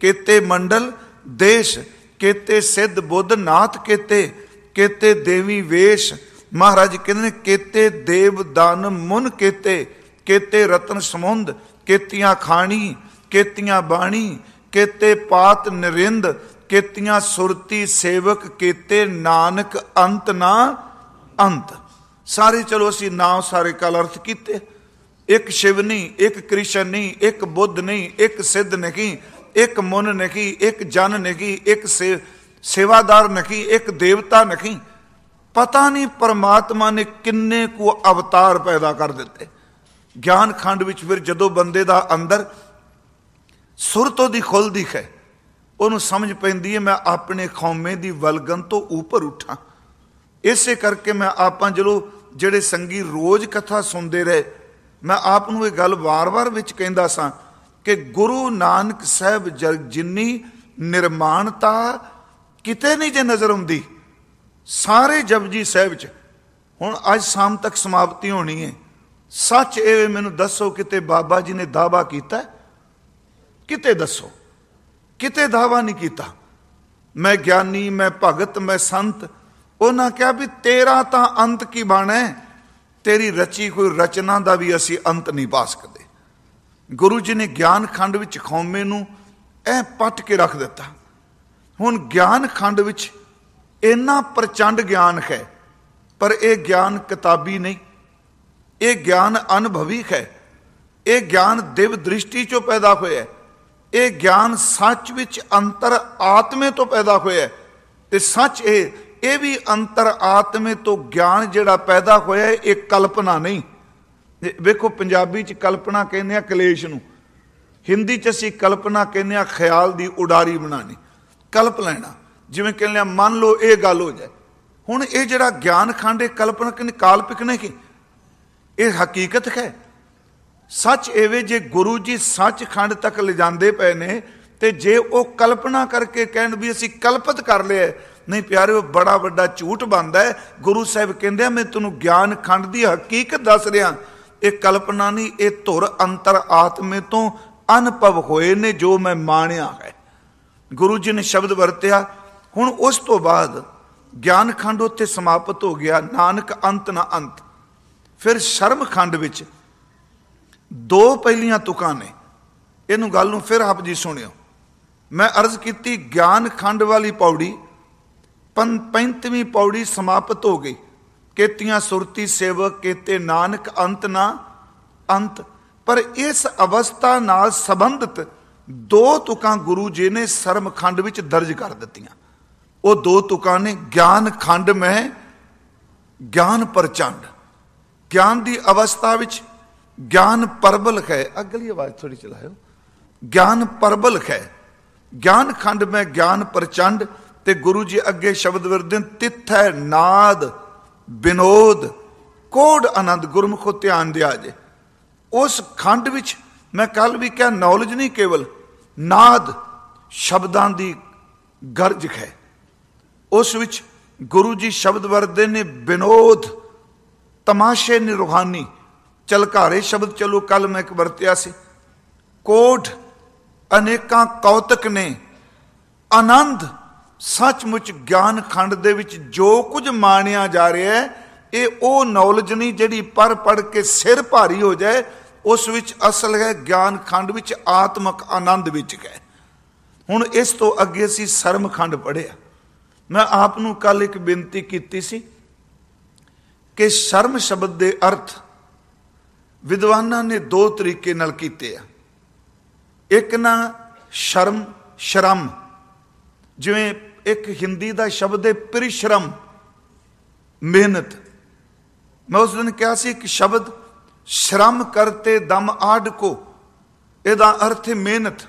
ਕੇਤੇ ਮੰਡਲ ਦੇਸ਼ ਕੇਤੇ ਸਿੱਧ ਬੁੱਧ ਨਾਥ ਕੇਤੇ ਕੇਤੇ ਦੇਵੀ ਵੇਸ਼ ਮਹਾਰਾਜ ਕਹਿੰਦੇ ਨੇ, ਕੇਤੇ ਦੇਵ ਦਾਨ ਮੁਨ ਕੇਤੇ ਕੇਤੇ ਰਤਨ ਸਮੁੰਦ, ਕੇਤੀਆਂ ਖਾਣੀ, ਕੇਤੀਆਂ ਬਾਣੀ, ਕੇਤੇ ਪਾਤ ਨਰਿੰਦ, ਕੇਤੀਆਂ ਸੁਰਤੀ ਸੇਵਕ, ਕੇਤੇ ਨਾਨਕ ਅੰਤ ਨਾ ਅੰਤ। ਸਾਰੇ ਚਲੋ ਅਸੀਂ ਨਾਮ ਸਾਰੇ ਕਲ ਅਰਥ ਕੀਤੇ। ਇੱਕ ਸ਼ਿਵ ਨਹੀਂ, ਇੱਕ ਕ੍ਰਿਸ਼ਨ ਨਹੀਂ, ਇੱਕ ਬੁੱਧ ਨਹੀਂ, ਇੱਕ ਸਿੱਧ ਨਹੀਂ, ਇੱਕ ਮੁਨ ਨਹੀਂ, ਇੱਕ ਜਨ ਨਹੀਂ, ਇੱਕ ਸੇਵਾਦਾਰ ਨਹੀਂ, ਇੱਕ ਦੇਵਤਾ ਨਹੀਂ। ਪਤਾ ਨਹੀਂ ਪਰਮਾਤਮਾ ਨੇ ਕਿੰਨੇ ਕੁ ਅਵਤਾਰ ਪੈਦਾ ਕਰ ਦਿੱਤੇ। ਗਿਆਨ ਖੰਡ ਵਿੱਚ ਫਿਰ ਜਦੋਂ ਬੰਦੇ ਦਾ ਅੰਦਰ ਸੁਰਤ ਉਹਦੀ ਖੁੱਲਦੀ ਹੈ ਉਹਨੂੰ ਸਮਝ ਪੈਂਦੀ ਹੈ, ਮੈਂ ਆਪਣੇ ਖੌਮੇ ਦੀ ਵਲਗਨ ਤੋਂ ਉੱਪਰ ਉੱਠਾਂ। ਇਸੇ ਕਰਕੇ ਮੈਂ ਆਪਾਂ ਜਦੋਂ ਜਿਹੜੇ ਸੰਗੀ ਰੋਜ਼ ਕਥਾ ਸੁਣਦੇ ਰਹੇ, ਮੈਂ ਆਪ ਨੂੰ ਇਹ ਗੱਲ ਵਾਰ-ਵਾਰ ਵਿੱਚ ਕਹਿੰਦਾ ਸਾਂ ਕਿ ਗੁਰੂ ਨਾਨਕ ਸਾਹਿਬ ਜਿੰਨੀ ਨਿਰਮਾਣਤਾ ਕਿਤੇ ਨਹੀਂ ਜੇ ਨਜ਼ਰ ਆਉਂਦੀ ਸਾਰੇ ਜਪਜੀ ਸਾਹਿਬ ਚ, ਹੁਣ ਅੱਜ ਸ਼ਾਮ ਤੱਕ ਸਮਾਪਤੀ ਹੋਣੀ ਹੈ ਸੱਚ ਇਹ ਮੈਨੂੰ ਦੱਸੋ ਕਿਤੇ ਬਾਬਾ ਜੀ ਨੇ ਦਾਵਾ ਕੀਤਾ? ਕਿਤੇ ਦੱਸੋ? ਕਿਤੇ ਦਾਵਾ ਨਹੀਂ ਕੀਤਾ? ਮੈਂ ਗਿਆਨੀ, ਮੈਂ ਭਗਤ, ਮੈਂ ਸੰਤ, ਉਹਨਾਂ ਕਿਹਾ ਵੀ ਤੇਰਾ ਤਾਂ ਅੰਤ ਕੀ ਬਾਣਾ? ਤੇਰੀ ਰਚੀ ਕੋਈ ਰਚਨਾ ਦਾ ਵੀ ਅਸੀਂ ਅੰਤ ਨਹੀਂ ਪਾ ਸਕਦੇ। ਗੁਰੂ ਜੀ ਨੇ ਗਿਆਨ ਖੰਡ ਵਿੱਚ ਖੌਮੇ ਨੂੰ ਐ ਪੱਟ ਕੇ ਰੱਖ ਦਿੱਤਾ। ਹੁਣ ਗਿਆਨ ਖੰਡ ਵਿੱਚ ਇੰਨਾ ਪ੍ਰਚੰਡ ਗਿਆਨ ਹੈ, ਪਰ ਇਹ ਗਿਆਨ ਕਿਤਾਬੀ ਨਹੀਂ। ਇਹ ਗਿਆਨ ਅਨੁਭਵੀ ਹੈ। ਇਹ ਗਿਆਨ ਦਿਵ ਦ੍ਰਿਸ਼ਟੀ ਚੋਂ ਪੈਦਾ ਹੋਇਆ ਇਹ ਗਿਆਨ ਸੱਚ ਵਿੱਚ ਅੰਤਰ ਆਤਮੇ ਤੋਂ ਪੈਦਾ ਹੋਇਆ ਤੇ ਸੱਚ ਇਹ ਇਹ ਵੀ ਅੰਤਰ ਆਤਮੇ ਤੋਂ ਗਿਆਨ ਜਿਹੜਾ ਪੈਦਾ ਹੋਇਆ ਇਹ ਕਲਪਨਾ ਨਹੀਂ। ਵੇਖੋ, ਪੰਜਾਬੀ ਚ ਕਲਪਨਾ ਕਹਿੰਦੇ ਆ ਕਲੇਸ਼ ਨੂੰ। ਹਿੰਦੀ ਚ ਅਸੀਂ ਕਲਪਨਾ ਕਹਿੰਦੇ ਆ ਖਿਆਲ ਦੀ ਉਡਾਰੀ ਬਣਾਣੀ ਕਲਪ ਲੈਣਾ। ਜਿਵੇਂ ਕਹਿੰਦੇ ਆ, ਮੰਨ ਲਓ ਇਹ ਗੱਲ ਹੋ ਜਾਏ। ਹੁਣ ਇਹ ਜਿਹੜਾ ਗਿਆਨ ਖੰਡ, ਇਹ ਕਲਪਨਕ ਕਿਨ ਕਾਲਪਿਕ ਨੇ ਕਿ? ਇਹ ਹਕੀਕਤ ਹੈ। ਸੱਚ ਐਵੇਂ ਜੇ ਗੁਰੂ ਜੀ ਸੱਚ ਖੰਡ ਤੱਕ ਲਿਜਾਂਦੇ ਪਏ ਨੇ ਤੇ ਜੇ ਉਹ ਕਲਪਨਾ ਕਰਕੇ ਕਹਿਣ ਵੀ ਅਸੀਂ ਕਲਪਤ ਕਰ ਲਿਆ, ਨਹੀਂ ਪਿਆਰਿਓ, ਬੜਾ ਵੱਡਾ ਝੂਠ ਬੰਦਾ ਹੈ। ਗੁਰੂ ਸਾਹਿਬ ਕਹਿੰਦੇ ਆ, ਮੈਂ ਤੁਹਾਨੂੰ ਗਿਆਨ ਖੰਡ ਦੀ ਹਕੀਕਤ ਦੱਸ ਰਿਹਾ। ਇਹ ਕਲਪਨਾ ਨਹੀਂ, ਇਹ ਧੁਰ ਅੰਤਰ ਆਤਮੇ ਤੋਂ ਅਨੁਭਵ ਹੋਏ ਨੇ ਜੋ ਮੈਂ ਮਾਣਿਆ ਹੈ। ਗੁਰੂ ਜੀ ਨੇ ਸ਼ਬਦ ਵਰਤਿਆ ਹੁਣ ਉਸ ਤੋਂ ਬਾਅਦ ਗਿਆਨ ਖੰਡ ਉੱਥੇ ਸਮਾਪਤ ਹੋ ਗਿਆ, ਨਾਨਕ ਅੰਤ ਨਾ ਅੰਤ। ਫਿਰ ਸ਼ਰਮ ਖੰਡ ਵਿੱਚ ਦੋ ਪਹਿਲੀਆਂ ਤੁਕਾਂ ਨੇ। ਇਹਨੂੰ ਗੱਲ ਨੂੰ ਫਿਰ ਆਪ ਜੀ ਸੁਣਿਓ। ਮੈਂ ਅਰਜ਼ ਕੀਤੀ ਗਿਆਨ ਖੰਡ ਵਾਲੀ ਪੌੜੀ 35ਵੀਂ ਪੌੜੀ ਸਮਾਪਤ ਹੋ ਗਈ। ਕੇਤੀਆਂ ਸੁਰਤੀ ਸੇਵਕ, ਕੇਤੇ ਨਾਨਕ ਅੰਤ ਨਾ ਅੰਤ। ਪਰ ਇਸ ਅਵਸਥਾ ਨਾਲ ਸੰਬੰਧਿਤ ਦੋ ਤੁਕਾਂ ਗੁਰੂ ਜੀ ਨੇ ਸਰਮ ਖੰਡ ਵਿੱਚ ਦਰਜ ਕਰ ਦਿੱਤੀਆਂ। ਉਹ ਦੋ ਤੁਕਾਂ ਨੇ ਗਿਆਨ ਖੰਡ ਮੈਂ, ਗਿਆਨ ਪ੍ਰਚੰਡ। ਗਿਆਨ ਦੀ ਅਵਸਥਾ ਵਿੱਚ ਗਿਆਨ ਪਰਬਲ ਹੈ। ਅਗਲੀ ਆਵਾਜ਼ ਥੋੜੀ ਚਲਾਇਓ। ਗਿਆਨ ਪਰਬਲ ਹੈ। ਗਿਆਨ ਖੰਡ ਮੈਂ, ਗਿਆਨ ਪ੍ਰਚੰਡ ਤੇ ਗੁਰੂ ਜੀ ਅੱਗੇ ਸ਼ਬਦ ਵਰਦੇ ਤਿੱਥ ਹੈ ਨਾਦ, ਬਿਨੋਦ ਕੋਡ ਆਨੰਦ ਗੁਰਮੁਖੋ ਧਿਆਨ ਦਿਆ ਜੇ। ਉਸ ਖੰਡ ਵਿੱਚ ਮੈਂ ਕੱਲ ਵੀ ਕਿਹਾ ਨੌਲੇਜ ਨਹੀਂ ਕੇਵਲ, ਨਾਦ ਸ਼ਬਦਾਂ ਦੀ ਗਰਜ ਹੈ। ਉਸ ਵਿੱਚ ਗੁਰੂ ਜੀ ਸ਼ਬਦ ਵਰਦੇ ਨੇ ਬਿਨੋਦ, ਤਮਾਸ਼ੇ ਨੇ ਰੂਹਾਨੀ, ਚਲਕਾਰੇ ਸ਼ਬਦ ਚਲੋ ਕੱਲ ਮੈਂ ਇੱਕ ਵਰਤਿਆ ਸੀ। ਕੋਟ ਅਨੇਕਾਂ ਕੌਤਕ ਨੇ, ਆਨੰਦ, ਸੱਚਮੁੱਚ ਗਿਆਨ ਖੰਡ ਦੇ ਵਿੱਚ ਜੋ ਕੁਝ ਮਾਣਿਆ ਜਾ ਰਿਹਾ ਹੈ, ਇਹ ਉਹ ਨੌਲੇਜ ਨਹੀਂ ਜਿਹੜੀ ਪਰ ਪੜ ਕੇ ਸਿਰ ਭਾਰੀ ਹੋ ਜਾਏ, ਉਸ ਵਿੱਚ ਅਸਲ ਹੈ ਗਿਆਨ ਖੰਡ ਵਿੱਚ, ਆਤਮਕ ਆਨੰਦ ਵਿੱਚ ਹੈ। ਹੁਣ ਇਸ ਤੋਂ ਅੱਗੇ ਅਸੀਂ ਸਰਮ ਖੰਡ ਪੜਿਆ ਮੈਂ ਆਪ ਨੂੰ ਕੱਲ ਇੱਕ ਬੇਨਤੀ ਕੀਤੀ ਸੀ ਕਿ ਸ਼ਰਮ ਸ਼ਬਦ ਦੇ ਅਰਥ ਵਿਦਵਾਨਾਂ ਨੇ ਦੋ ਤਰੀਕੇ ਨਾਲ ਕੀਤੇ ਆ। ਇੱਕ ਨਾ ਸ਼ਰਮ ਸ਼ਰਮ। ਜਿਵੇਂ ਇੱਕ ਹਿੰਦੀ ਦਾ ਸ਼ਬਦ ਹੈ ਪਰਿਸ਼ਰਮ, ਮਿਹਨਤ। ਮੈਂ ਉਸ ਦਿਨ ਕਿਹਾ ਸੀ ਕਿ ਸ਼ਬਦ, ਸ਼ਰਮ ਕਰਤੇ ਦਮ ਆਡ ਕੋ ਇਹਦਾ ਅਰਥ ਹੈ ਮਿਹਨਤ।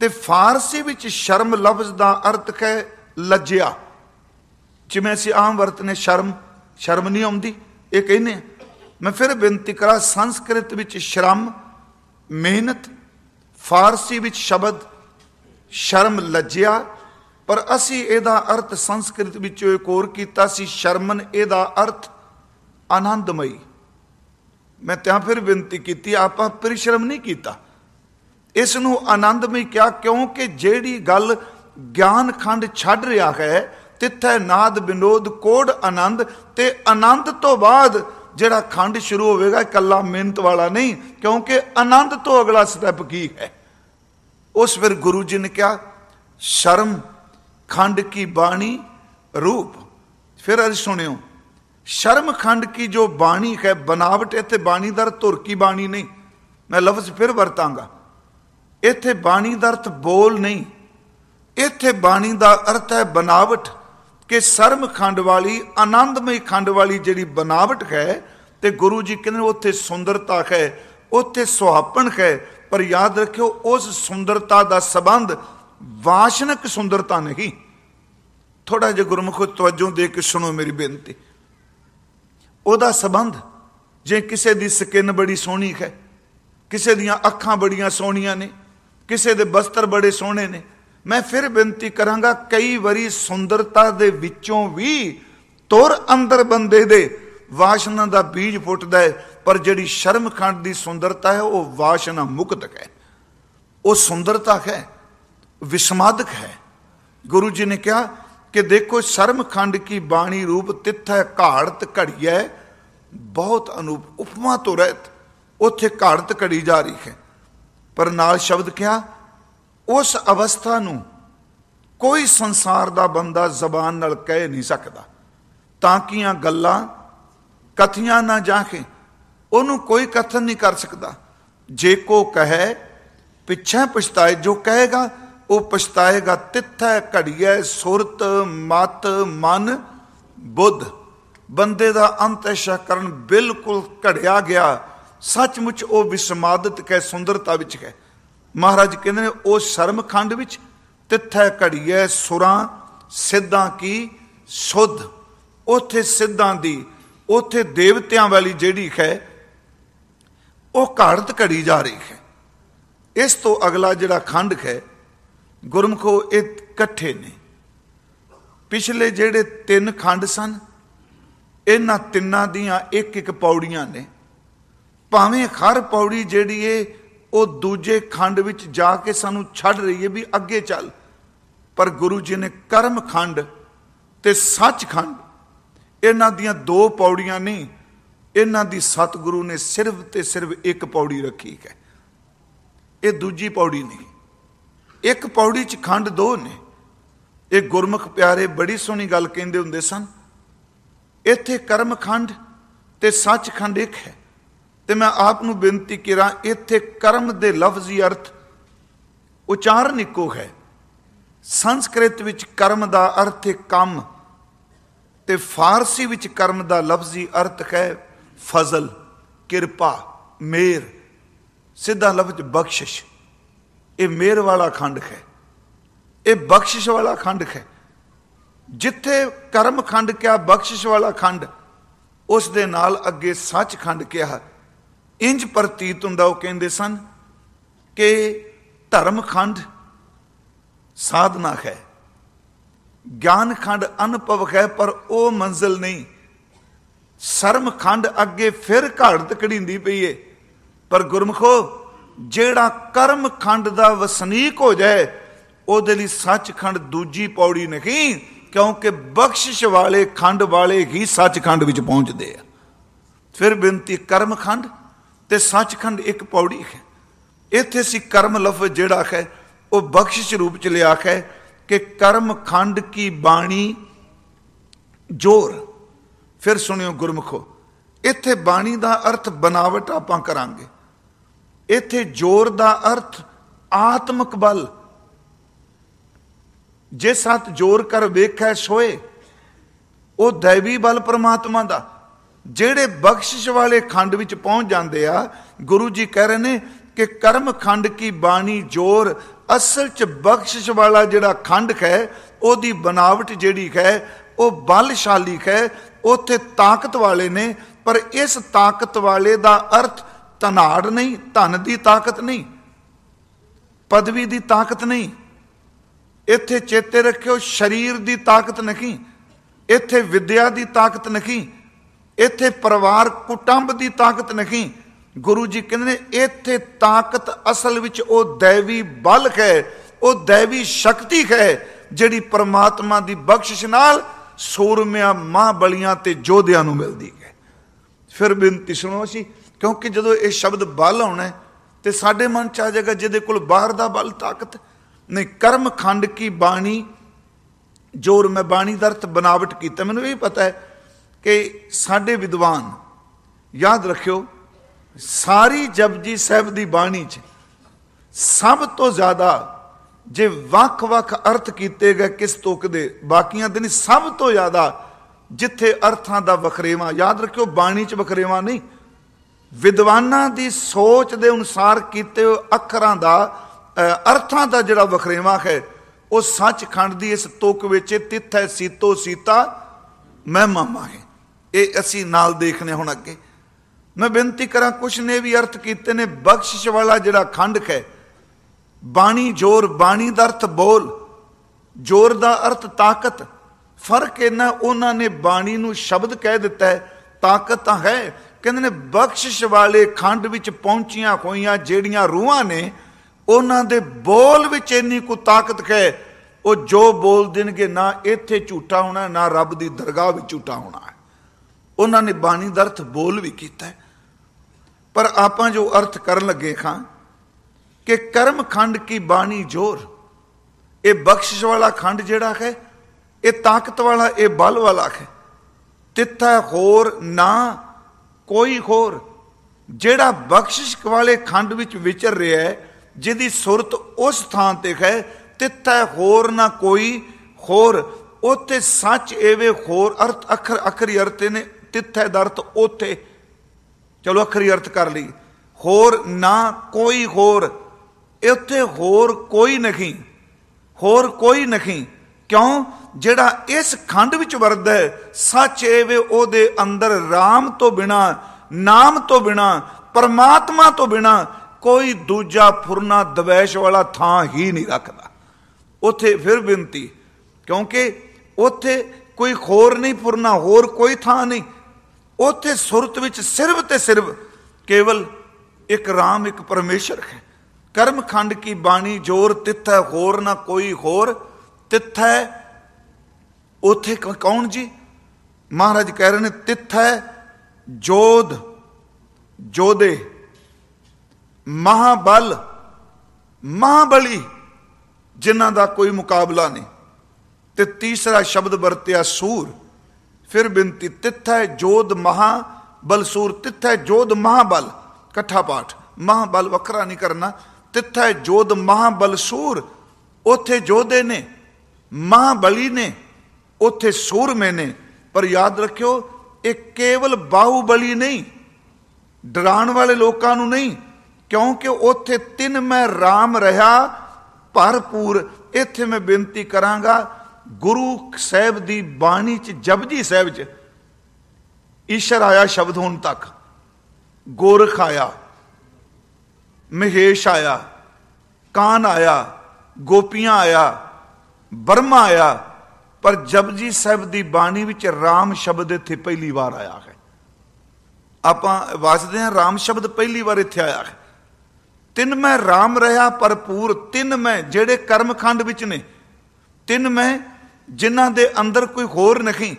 ਤੇ ਫਾਰਸੀ ਵਿੱਚ ਸ਼ਰਮ ਲਫ਼ਜ਼ ਦਾ ਅਰਥ ਹੈ ਲੱਜਿਆ। ਜਿਵੇਂ ਅਸੀਂ ਆਮ ਵਰਤ ਨੇ ਸ਼ਰਮ ਸ਼ਰਮ ਨਹੀਂ ਆਉਂਦੀ, ਇਹ ਕਹਿੰਦੇ ਮੈਂ ਫਿਰ ਬੇਨਤੀ ਕਰਾਂ, ਸੰਸਕ੍ਰਿਤ ਵਿੱਚ ਸ਼ਰਮ, ਮਿਹਨਤ, ਫਾਰਸੀ ਵਿੱਚ ਸ਼ਬਦ, ਸ਼ਰਮ ਲੱਜਿਆ। ਪਰ ਅਸੀਂ ਇਹਦਾ ਅਰਥ ਸੰਸਕ੍ਰਿਤ ਵਿੱਚੋਂ ਇੱਕ ਹੋਰ ਕੀਤਾ ਸੀ, ਸ਼ਰਮਨ ਇਹਦਾ ਅਰਥ ਆਨੰਦਮਈ। ਮੈਂ ਤਾਂ ਫਿਰ ਬੇਨਤੀ ਕੀਤੀ, ਆਪਾਂ ਪਰਿਸ਼ਰਮ ਨਹੀਂ ਕੀਤਾ। ਇਸ ਨੂੰ ਆਨੰਦਮਈ ਕਿਹਾ, ਕਿਉਂਕਿ ਜਿਹੜੀ ਗੱਲ ਗਿਆਨ ਖੰਡ ਛੱਡ ਰਿਹਾ ਹੈ, ਤਿੱਥੈ ਨਾਦ ਬਿਨੋਦ ਕੋਡ ਆਨੰਦ, ਤੇ ਆਨੰਦ ਤੋਂ ਬਾਅਦ ਜਿਹੜਾ ਖੰਡ ਸ਼ੁਰੂ ਹੋਵੇਗਾ, ਇਕੱਲਾ ਮਿਹਨਤ ਵਾਲਾ ਨਹੀਂ, ਕਿਉਂਕਿ ਆਨੰਦ ਤੋਂ ਅਗਲਾ ਸਟੈਪ ਕੀ ਹੈ? ਉਸ ਫਿਰ ਗੁਰੂ ਜੀ ਨੇ ਕਿਹਾ, ਸ਼ਰਮ, ਖੰਡ ਕੀ ਬਾਣੀ ਰੂਪ? ਫਿਰ ਅਜ ਸੁਣਿਓ, ਸ਼ਰਮ ਖੰਡ ਕੀ ਜੋ ਬਾਣੀ ਹੈ, ਬਨਾਵਟ ਇੱਥੇ ਬਾਣੀ ਦਾ ਧੁਰ ਕੀ ਬਾਣੀ ਨਹੀਂ? ਮੈਂ ਲਫ਼ਜ਼ ਫਿਰ ਵਰਤਾਂਗਾ, ਇੱਥੇ ਬਾਣੀ ਦਾ ਅਰਥ ਬੋਲ ਨਹੀਂ ਇੱਥੇ ਬਾਣੀ ਦਾ ਅਰਥ ਹੈ ਬਨਾਵਟ, ਕਿ ਸਰਮ ਖੰਡ ਵਾਲੀ, ਆਨੰਦਮਈ ਖੰਡ ਵਾਲੀ ਜਿਹੜੀ ਬਨਾਵਟ ਹੈ, ਤੇ ਗੁਰੂ ਜੀ ਕਹਿੰਦੇ ਉੱਥੇ ਸੁੰਦਰਤਾ ਹੈ, ਉੱਥੇ ਸੁਹਾਪਣ ਹੈ, ਪਰ ਯਾਦ ਰੱਖਿਓ ਉਸ ਸੁੰਦਰਤਾ ਦਾ ਸਬੰਧ ਵਾਸ਼ਨਕ ਸੁੰਦਰਤਾ ਨਹੀਂ। ਥੋੜਾ ਜਿਹਾ ਗੁਰਮੁਖ ਤਵੱਜੋ ਦੇ ਕੇ ਸੁਣੋ ਮੇਰੀ ਬੇਨਤੀ। ਉਹਦਾ ਸਬੰਧ, ਜੇ ਕਿਸੇ ਦੀ ਸਕਿਨ ਬੜੀ ਸੋਹਣੀ ਹੈ, ਕਿਸੇ ਦੀਆਂ ਅੱਖਾਂ ਬੜੀਆਂ ਸੋਹਣੀਆਂ ਨੇ, ਕਿਸੇ ਦੇ ਬਸਤਰ ਬੜੇ ਸੋਹਣੇ ਨੇ ਮੈਂ ਫਿਰ ਬੇਨਤੀ ਕਰਾਂਗਾ ਕਈ ਵਾਰੀ ਸੁੰਦਰਤਾ ਦੇ ਵਿੱਚੋਂ ਵੀ ਤੁਰ ਅੰਦਰ ਬੰਦੇ ਦੇ ਵਾਸ਼ਨਾ ਦਾ ਬੀਜ ਫੁੱਟਦਾ ਹੈ, ਪਰ ਜਿਹੜੀ ਸ਼ਰਮਖੰਡ ਦੀ ਸੁੰਦਰਤਾ ਹੈ, ਉਹ ਵਾਸ਼ਨਾ ਮੁਕਤ ਹੈ। ਉਹ ਸੁੰਦਰਤਾ ਹੈ, ਵਿਸਮਾਦਕ ਹੈ। ਗੁਰੂ ਜੀ ਨੇ ਕਿਹਾ ਕਿ ਦੇਖੋ ਸ਼ਰਮਖੰਡ ਕੀ ਬਾਣੀ ਰੂਪ ਤਿੱਥ ਹੈ, ਘਾੜਤ ਘੜੀਐ, ਬਹੁਤ ਅਨੂਪ ਉਪਮਾ ਤੋਂ ਰਹਿਤ, ਉੱਥੇ ਘਾੜਤ ਘੜੀ ਜਾ ਰਹੀ ਹੈ। ਪਰ ਨਾਲ ਸ਼ਬਦ ਕਿਹਾ ਉਸ ਅਵਸਥਾ ਨੂੰ ਕੋਈ ਸੰਸਾਰ ਦਾ ਬੰਦਾ ਜ਼ਬਾਨ ਨਾਲ ਕਹਿ ਨਹੀਂ ਸਕਦਾ। ਤਾਂ ਕੀਆਂ ਗੱਲਾਂ, ਕਥੀਆਂ ਨਾ ਜਾਖੇ ਉਹਨੂੰ ਕੋਈ ਕਥਨ ਨਹੀਂ ਕਰ ਸਕਦਾ। ਜੇ ਕੋ ਕਹੇ, ਪਿੱਛੇ ਪਛਤਾਏ, ਜੋ ਕਹੇਗਾ, ਉਹ ਪਛਤਾਏਗਾ, ਤਿੱਥੈ ਘੜੀਐ, ਸੁਰਤ, ਮਤ, ਮਨ, ਬੁੱਧ। ਬੰਦੇ ਦਾ ਅੰਤਸ਼ਕਰਨ ਬਿਲਕੁਲ ਘੜਿਆ ਗਿਆ। ਸੱਚਮੁੱਚ ਉਹ ਵਿਸਮਾਦਤ ਕੈ ਸੁੰਦਰਤਾ ਵਿੱਚ ਹੈ ਮਹਾਰਾਜ ਕਹਿੰਦੇ ਨੇ, ਉਹ ਸਰਮ ਖੰਡ ਵਿੱਚ ਤਿੱਥੈ ਘੜੀਐ ਸੁਰਾਂ, ਸਿੱਧਾਂ ਕੀ? ਸੁਧ। ਉਥੇ ਸਿੱਧਾਂ ਦੀ, ਉਥੇ ਦੇਵਤਿਆਂ ਵਾਲੀ ਜਿਹੜੀ ਹੈ, ਉਹ ਘੜਤ ਘੜੀ ਜਾ ਰਹੀ ਹੈ। ਇਸ ਤੋਂ ਅਗਲਾ ਜਿਹੜਾ ਖੰਡ ਹੈ, ਗੁਰਮਖੋ ਇਹ ਇਕੱਠੇ ਨੇ। ਪਿਛਲੇ ਜਿਹੜੇ ਤਿੰਨ ਖੰਡ ਸਨ, ਇਹਨਾਂ ਤਿੰਨਾਂ ਦੀਆਂ ਇੱਕ ਇੱਕ ਪੌੜੀਆਂ ਨੇ। ਭਾਵੇਂ ਹਰ ਪੌੜੀ ਜਿਹੜੀ ਏ ਉਹ ਦੂਜੇ ਖੰਡ ਵਿੱਚ ਜਾ ਕੇ ਸਾਨੂੰ ਛੱਡ ਰਹੀ ਹੈ ਵੀ ਅੱਗੇ ਚੱਲ। ਪਰ ਗੁਰੂ ਜੀ ਨੇ ਕਰਮ ਖੰਡ ਤੇ ਸੱਚ ਖੰਡ ਇਹਨਾਂ ਦੀਆਂ ਦੋ ਪੌੜੀਆਂ ਨਹੀਂ ਇਹਨਾਂ ਦੀ ਸਤਿਗੁਰੂ ਨੇ ਸਿਰਫ ਤੇ ਸਿਰਫ ਇੱਕ ਪੌੜੀ ਰੱਖੀ ਹੈ। ਇਹ ਦੂਜੀ ਪੌੜੀ ਨਹੀਂ। ਇੱਕ ਪੌੜੀ ਚ ਖੰਡ ਦੋ ਨੇ। ਇਹ ਗੁਰਮੁਖ ਪਿਆਰੇ ਬੜੀ ਸੋਹਣੀ ਗੱਲ ਕਹਿੰਦੇ ਹੁੰਦੇ ਸਨ, ਇੱਥੇ ਕਰਮ ਕਰਮਖੰਡ ਤੇ ਸੱਚਖੰਡ ਇੱਕ ਹੈ। ਤੇ ਮੈਂ ਆਪ ਨੂੰ ਬੇਨਤੀ ਕਰਾਂ, ਇੱਥੇ ਕਰਮ ਦੇ ਲਫ਼ਜ਼ੀ ਅਰਥ ਉਚਾਰਨ ਇੱਕੋ ਹੈ। ਸੰਸਕ੍ਰਿਤ ਵਿੱਚ ਕਰਮ ਦਾ ਅਰਥ ਹੈ ਕੰਮ ਤੇ ਫਾਰਸੀ ਵਿੱਚ ਕਰਮ ਦਾ ਲਫ਼ਜ਼ੀ ਅਰਥ ਹੈ ਫਜ਼ਲ, ਕਿਰਪਾ, ਮੇਰ। ਸਿੱਧਾ ਲਫ਼ਜ਼ ਬਖਸ਼ਿਸ਼। ਇਹ ਮੇਰ ਵਾਲਾ ਖੰਡ ਹੈ। ਇਹ ਬਖਸ਼ਿਸ਼ ਵਾਲਾ ਖੰਡ ਹੈ। ਜਿੱਥੇ ਕਰਮ ਖੰਡ ਕਿਹਾ ਬਖਸ਼ਿਸ਼ ਵਾਲਾ ਖੰਡ, ਉਸ ਦੇ ਨਾਲ ਅੱਗੇ ਸੱਚ ਖੰਡ ਕਿਹਾ ਇੰਜ ਪ੍ਰਤੀਤ ਹੁੰਦਾ, ਉਹ ਕਹਿੰਦੇ ਸਨ ਕਿ ਧਰਮ ਖੰਡ ਸਾਧਨਾ ਹੈ ਗਿਆਨ ਖੰਡ ਅਨੁਭਵ ਹੈ, ਪਰ ਉਹ ਮੰਜ਼ਲ ਨਹੀਂ। ਸ਼ਰਮ ਖੰਡ ਅੱਗੇ ਫਿਰ ਘਾੜਤ ਕਢਿੰਦੀ ਪਈ ਏ। ਪਰ ਗੁਰਮਖੋ, ਜਿਹੜਾ ਕਰਮ ਖੰਡ ਦਾ ਵਸਨੀਕ ਹੋ ਜਾਏ, ਉਹਦੇ ਲਈ ਸੱਚਖੰਡ ਦੂਜੀ ਪੌੜੀ ਨਹੀਂ, ਕਿਉਂਕਿ ਬਖਸ਼ਿਸ਼ ਵਾਲੇ ਖੰਡ ਵਾਲੇ ਹੀ ਸੱਚਖੰਡ ਵਿੱਚ ਪਹੁੰਚਦੇ ਆ। ਫਿਰ ਬੇਨਤੀ ਕਰਮ ਖੰਡ ਤੇ ਸੱਚਖੰਡ ਇੱਕ ਪੌੜੀ ਹੈ। ਇੱਥੇ ਸੀ ਕਰਮ ਲਫ਼ਜ਼ ਜਿਹੜਾ ਹੈ, ਉਹ ਬਖਸ਼ਿਸ਼ ਰੂਪ ਚ ਲਿਆ ਹੈ ਕਿ ਕਰਮ ਖੰਡ ਕੀ ਬਾਣੀ ਜੋਰ। ਫਿਰ ਸੁਣਿਓ ਗੁਰਮਖੋ, ਇੱਥੇ ਬਾਣੀ ਦਾ ਅਰਥ ਬਨਾਵਟ ਆਪਾਂ ਕਰਾਂਗੇ। ਇੱਥੇ ਜੋਰ ਦਾ ਅਰਥ ਆਤਮਿਕ ਬਲ। ਜੇ ਸਤ ਜੋਰ ਕਰ ਵੇਖੈ ਸੋਏ, ਉਹ ਦੇਵੀ ਬਲ ਪ੍ਰਮਾਤਮਾ ਦਾ। ਜਿਹੜੇ ਬਖਸ਼ਿਸ਼ ਵਾਲੇ ਖੰਡ ਵਿੱਚ ਪਹੁੰਚ ਜਾਂਦੇ ਆ, ਗੁਰੂ ਜੀ ਕਹਿ ਰਹੇ ਨੇ ਕਿ ਕਰਮ ਖੰਡ ਕੀ ਬਾਣੀ ਜੋਰ, ਅਸਲ ਚ ਬਖਸ਼ਿਸ਼ ਵਾਲਾ ਜਿਹੜਾ ਖੰਡ ਹੈ, ਉਹਦੀ ਬਨਾਵਟ ਜਿਹੜੀ ਹੈ, ਉਹ ਬਲਸ਼ਾਲੀ ਹੈ, ਉੱਥੇ ਤਾਕਤ ਵਾਲੇ ਨੇ, ਪਰ ਇਸ ਤਾਕਤ ਵਾਲੇ ਦਾ ਅਰਥ ਤਨਾੜ ਨਹੀਂ, ਧਨ ਦੀ ਤਾਕਤ ਨਹੀਂ, ਪਦਵੀ ਦੀ ਤਾਕਤ ਨਹੀਂ। ਇੱਥੇ ਚੇਤੇ ਰੱਖਿਓ, ਸਰੀਰ ਦੀ ਤਾਕਤ ਨਹੀਂ, ਇੱਥੇ ਵਿਦਿਆ ਦੀ ਤਾਕਤ ਨਹੀਂ ਇੱਥੇ ਪਰਿਵਾਰ ਕੁਟੰਬ ਦੀ ਤਾਕਤ ਨਹੀਂ। ਗੁਰੂ ਜੀ ਕਹਿੰਦੇ ਨੇ, ਇੱਥੇ ਤਾਕਤ ਅਸਲ ਵਿੱਚ ਉਹ ਦੇਵੀ ਬਲ ਹੈ, ਉਹ ਦੇਵੀ ਸ਼ਕਤੀ ਹੈ, ਜਿਹੜੀ ਪਰਮਾਤਮਾ ਦੀ ਬਖਸ਼ਿਸ਼ ਨਾਲ ਸੂਰਮਿਆਂ ਮਾਂ ਬਲੀਆਂ ਤੇ ਜੋਧਿਆਂ ਨੂੰ ਮਿਲਦੀ ਹੈ। ਫਿਰ ਬੇਨਤੀ ਸੁਣੋ ਅਸੀਂ, ਕਿਉਂਕਿ ਜਦੋਂ ਇਹ ਸ਼ਬਦ ਬਲ ਆਉਣਾ ਤੇ ਸਾਡੇ ਮਨ ਚ ਆ ਜਾਏਗਾ ਜਿਹਦੇ ਕੋਲ ਬਾਹਰ ਦਾ ਬਲ ਤਾਕਤ। ਨਹੀਂ, ਕਰਮ ਖੰਡ ਕੀ ਬਾਣੀ, ਜੋਰ ਮੈਂ ਬਾਣੀ ਦਾ ਅਰਥ ਬਨਾਵਟ ਕੀਤਾ, ਮੈਨੂੰ ਇਹ ਪਤਾ ਹੈ ਕਿ ਸਾਡੇ ਵਿਦਵਾਨ, ਯਾਦ ਰੱਖਿਓ, ਸਾਰੀ ਜਪਜੀ ਸਾਹਿਬ ਦੀ ਬਾਣੀ 'ਚ ਸਭ ਤੋਂ ਜ਼ਿਆਦਾ ਜੇ ਵੱਖ-ਵੱਖ ਅਰਥ ਕੀਤੇ ਗਏ ਕਿਸ ਤੁਕ ਦੇ, ਬਾਕੀਆਂ ਦੇ ਨਹੀਂ, ਸਭ ਤੋਂ ਜ਼ਿਆਦਾ ਜਿੱਥੇ ਅਰਥਾਂ ਦਾ ਵਖਰੇਵਾ, ਯਾਦ ਰੱਖਿਓ ਬਾਣੀ 'ਚ ਵਖਰੇਵਾ ਨਹੀਂ, ਵਿਦਵਾਨਾਂ ਦੀ ਸੋਚ ਦੇ ਅਨੁਸਾਰ ਕੀਤੇ ਹੋਏ ਅੱਖਰਾਂ ਦਾ ਅਰਥਾਂ ਦਾ ਜਿਹੜਾ ਵਖਰੇਵਾ ਹੈ, ਉਹ ਸੱਚਖੰਡ ਦੀ ਇਸ ਤੁਕ ਵਿੱਚ ਤਿੱਥ ਹੈ, ਸੀਤੋ ਸੀਤਾ ਮੈਂ ਮਾਮਾ ਹੈ। ਇਹ ਅਸੀਂ ਨਾਲ ਦੇਖਨੇ ਹੁਣ ਅੱਗੇ। ਮੈਂ ਬੇਨਤੀ ਕਰਾਂ, ਕੁਛ ਨੇ ਵੀ ਅਰਥ ਕੀਤੇ ਨੇ, ਬਖਸ਼ਿਸ਼ ਵਾਲਾ ਜਿਹੜਾ ਖੰਡ ਹੈ, ਬਾਣੀ ਜੋਰ, ਬਾਣੀ ਦਾ ਅਰਥ ਬੋਲ, ਜੋਰ ਦਾ ਅਰਥ ਤਾਕਤ, ਫ਼ਰਕ ਇਹਨਾਂ ਉਹਨਾਂ ਨੇ ਬਾਣੀ ਨੂੰ ਸ਼ਬਦ ਕਹਿ ਦਿੱਤਾ ਹੈ, ਤਾਕਤ ਤਾਂ ਹੈ, ਕਹਿੰਦੇ ਨੇ ਬਖਸ਼ਿਸ਼ ਵਾਲੇ ਖੰਡ ਵਿੱਚ ਪਹੁੰਚੀਆਂ ਹੋਈਆਂ ਜਿਹੜੀਆਂ ਰੂਹਾਂ ਨੇ, ਉਹਨਾਂ ਦੇ ਬੋਲ ਵਿੱਚ ਇੰਨੀ ਕੋ ਤਾਕਤ ਹੈ, ਉਹ ਜੋ ਬੋਲ ਦੇਣਗੇ ਨਾ ਇੱਥੇ ਝੂਠਾ ਹੋਣਾ, ਨਾ ਰੱਬ ਦੀ ਦਰਗਾਹ ਵਿੱਚ ਝੂਠਾ ਹੋਣਾ ਉਹਨਾਂ ਨੇ ਬਾਣੀ ਦਾ ਅਰਥ ਬੋਲ ਵੀ ਕੀਤਾ ਪਰ ਆਪਾਂ ਜੋ ਅਰਥ ਕਰਨ ਲੱਗੇ ਖਾਂ ਕਿ ਕਰਮ ਖੰਡ ਕੀ ਬਾਣੀ ਜੋਰ, ਇਹ ਬਖਸ਼ਿਸ਼ ਵਾਲਾ ਖੰਡ ਜਿਹੜਾ ਹੈ, ਇਹ ਤਾਕਤ ਵਾਲਾ, ਇਹ ਬਲ ਵਾਲਾ ਹੈ। ਤਿੱਥਾ ਹੋਰ ਨਾ ਕੋਈ ਹੋਰ, ਜਿਹੜਾ ਬਖਸ਼ਿਸ਼ ਵਾਲੇ ਖੰਡ ਵਿੱਚ ਵਿਚਰ ਰਿਹਾ ਹੈ, ਜਿਹਦੀ ਸੁਰਤ ਉਸ ਥਾਂ ਤੇ ਹੈ, ਤਿੱਥਾ ਹੋਰ ਨਾ ਕੋਈ ਹੋਰ ਉਥੇ ਸੱਚ ਐਵੇਂ ਹੋਰ ਅਰਥ ਅੱਖਰ ਅੱਖਰੀ ਅਰਥ ਨੇ ਤਿੱਥੈ ਦਾ ਅਰਥ ਉਥੇ ਚਲੋ ਅਖਰੀ ਅਰਥ ਕਰ ਲਈ। ਹੋਰ ਨਾ ਕੋਈ ਹੋਰ। ਇੱਥੇ ਹੋਰ ਕੋਈ ਨਹੀਂ। ਹੋਰ ਕੋਈ ਨਹੀਂ। ਕਿਉਂ? ਜਿਹੜਾ ਇਸ ਖੰਡ ਵਿੱਚ ਵਰਦਾ ਹੈ, ਸੱਚ ਵੇ ਉਹਦੇ ਅੰਦਰ RAM ਤੋਂ ਬਿਨਾ, ਨਾਮ ਤੋਂ ਬਿਨਾ, ਪਰਮਾਤਮਾ ਤੋਂ ਬਿਨਾ ਕੋਈ ਦੂਜਾ ਫੁਰਨਾ ਦਵੈਸ਼ ਵਾਲਾ ਥਾਂ ਹੀ ਨਹੀਂ ਰੱਖਦਾ। ਉਥੇ ਫਿਰ ਬੇਨਤੀ ਕਿਉਂਕਿ ਉਥੇ ਕੋਈ ਹੋਰ ਨਹੀਂ, ਫੁਰਨਾ ਹੋਰ ਕੋਈ ਥਾਂ ਨਹੀਂ। ਉੱਥੇ ਸੁਰਤ ਵਿੱਚ ਸਿਰਫ ਤੇ ਸਿਰਫ ਕੇਵਲ ਇੱਕ RAM ਇੱਕ ਪਰਮੇਸ਼ਰ ਹੈ। ਕਰਮ ਖੰਡ ਕੀ ਬਾਣੀ ਜੋਰ ਤਿੱਥ ਹੈ ਹੋਰ ਨਾ ਕੋਈ ਹੋਰ। ਤਿੱਥ ਹੈ ਉਥੇ ਕੌਣ ਜੀ? ਮਹਾਰਾਜ ਕਹਿ ਰਹੇ ਨੇ, ਤਿੱਥ ਹੈ ਜੋਧ ਜੋਦੇ ਮਹਾਬਲ, ਮਹਾਬਲੀ, ਜਿਨ੍ਹਾਂ ਦਾ ਕੋਈ ਮੁਕਾਬਲਾ ਨਹੀਂ। ਤੇ ਤੀਸਰਾ ਸ਼ਬਦ ਵਰਤਿਆ ਸੂਰ। ਫਿਰ ਬੇਨਤੀ ਤਿੱਥੈ ਜੋਧ ਮਹਾ ਬਲਸੂਰ ਤਿੱਥੈ ਜੋਧ ਮਹਾਬਲ ਇਕੱਠਾ ਪਾਠ ਮਹਾਬਲ ਵੱਖਰਾ ਨਹੀਂ ਕਰਨਾ ਤਿੱਥੈ ਜੋਧ ਮਹਾਬਲਸੂਰ ਉਥੇ ਜੋਧੇ ਨੇ ਮਹਾਬਲੀ ਨੇ ਉਥੇ ਸੂਰਮੇ ਨੇ ਪਰ ਯਾਦ ਰੱਖਿਓ ਇਹ ਕੇਵਲ ਬਾਹੂਬਲੀ ਨਹੀਂ ਡਰਾਉਣ ਵਾਲੇ ਲੋਕਾਂ ਨੂੰ ਨਹੀਂ ਕਿਉਂਕਿ ਉਥੇ ਤਿੰਨ ਮੈਂ ਰਾਮ ਰਹਾ ਭਰਪੂਰ ਇੱਥੇ ਮੈਂ ਬੇਨਤੀ ਕਰਾਂਗਾ ਗੁਰੂ ਸਾਹਿਬ ਦੀ ਬਾਣੀ ਚ, ਜਪਜੀ ਸਾਹਿਬ ਚ ਈਸ਼ਰ ਆਇਆ ਸ਼ਬਦ ਹੁਣ ਤੱਕ। ਗੋਰਖ ਆਇਆ, ਮਹੇਸ਼ ਆਇਆ, ਕਾਨ ਆਇਆ, ਗੋਪੀਆਂ ਆਇਆ, ਬਰਮਾ ਆਇਆ, ਪਰ ਜਪਜੀ ਸਾਹਿਬ ਦੀ ਬਾਣੀ ਵਿੱਚ ਰਾਮ ਸ਼ਬਦ ਇੱਥੇ ਪਹਿਲੀ ਵਾਰ ਆਇਆ ਹੈ। ਆਪਾਂ ਵਾਚਦੇ ਹਾਂ, ਰਾਮ ਸ਼ਬਦ ਪਹਿਲੀ ਵਾਰ ਇੱਥੇ ਆਇਆ ਹੈ। ਤਿੰਨ ਮੈਂ ਰਾਮ ਰਹਾ ਭਰਪੂਰ, ਤਿੰਨ ਮੈਂ ਜਿਹੜੇ ਕਰਮਖੰਡ ਵਿੱਚ ਨੇ, ਤਿੰਨ ਮੈਂ ਜਿਨ੍ਹਾਂ ਦੇ ਅੰਦਰ ਕੋਈ ਹੋਰ ਨਹੀਂ।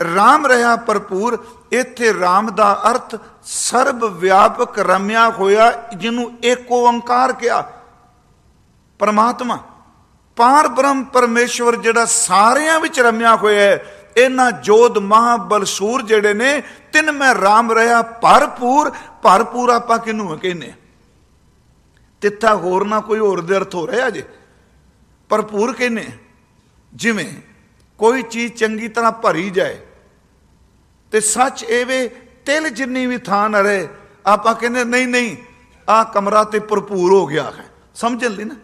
ਰਾਮ ਰਹਾ ਭਰਪੂਰ। ਇੱਥੇ ਰਾਮ ਦਾ ਅਰਥ ਸਰਬ ਵਿਆਪਕ ਰਮਿਆ ਹੋਇਆ, ਜਿਹਨੂੰ ਏਕ ਓੰਕਾਰ ਕਿਹਾ। ਪਰਮਾਤਮਾ, ਪਾਰ ਬ੍ਰਹਮ ਪਰਮੇਸ਼ਵਰ ਜਿਹੜਾ ਸਾਰਿਆਂ ਵਿੱਚ ਰਮਿਆ ਹੋਇਆ ਹੈ, ਇਹਨਾਂ ਜੋਧ ਮਹਾਬਲਸੂਰ ਜਿਹੜੇ ਨੇ, ਤਿੰਨ ਮੈਂ ਰਾਮ ਰਹਾ ਭਰਪੂਰ। ਭਰਪੂਰ ਆਪਾਂ ਕਿਨੂੰ ਕਹਿੰਦੇ ਤਿੱਥਾ ਹੋਰ ਨਾ ਕੋਈ ਹੋਰ ਦੇ ਅਰਥ ਹੋ ਰਿਹਾ ਜੇ। ਭਰਪੂਰ ਕਹਿੰਦੇ ਜਿਵੇਂ ਕੋਈ ਚੀਜ਼ ਚੰਗੀ ਤਰ੍ਹਾਂ ਭਰੀ ਜਾਏ ਤੇ ਸੱਚ ਐਵੇਂ ਤਿਲ ਜਿੰਨੀ ਵੀ ਥਾਂ ਨਾ ਰਹੇ, ਆਪਾਂ ਕਹਿੰਦੇ ਨਹੀਂ ਨਹੀਂ ਆ ਕਮਰਾ ਤੇ ਭਰਪੂਰ ਹੋ ਗਿਆ ਹੈ। ਸਮਝਣ ਲਈ ਨਾ?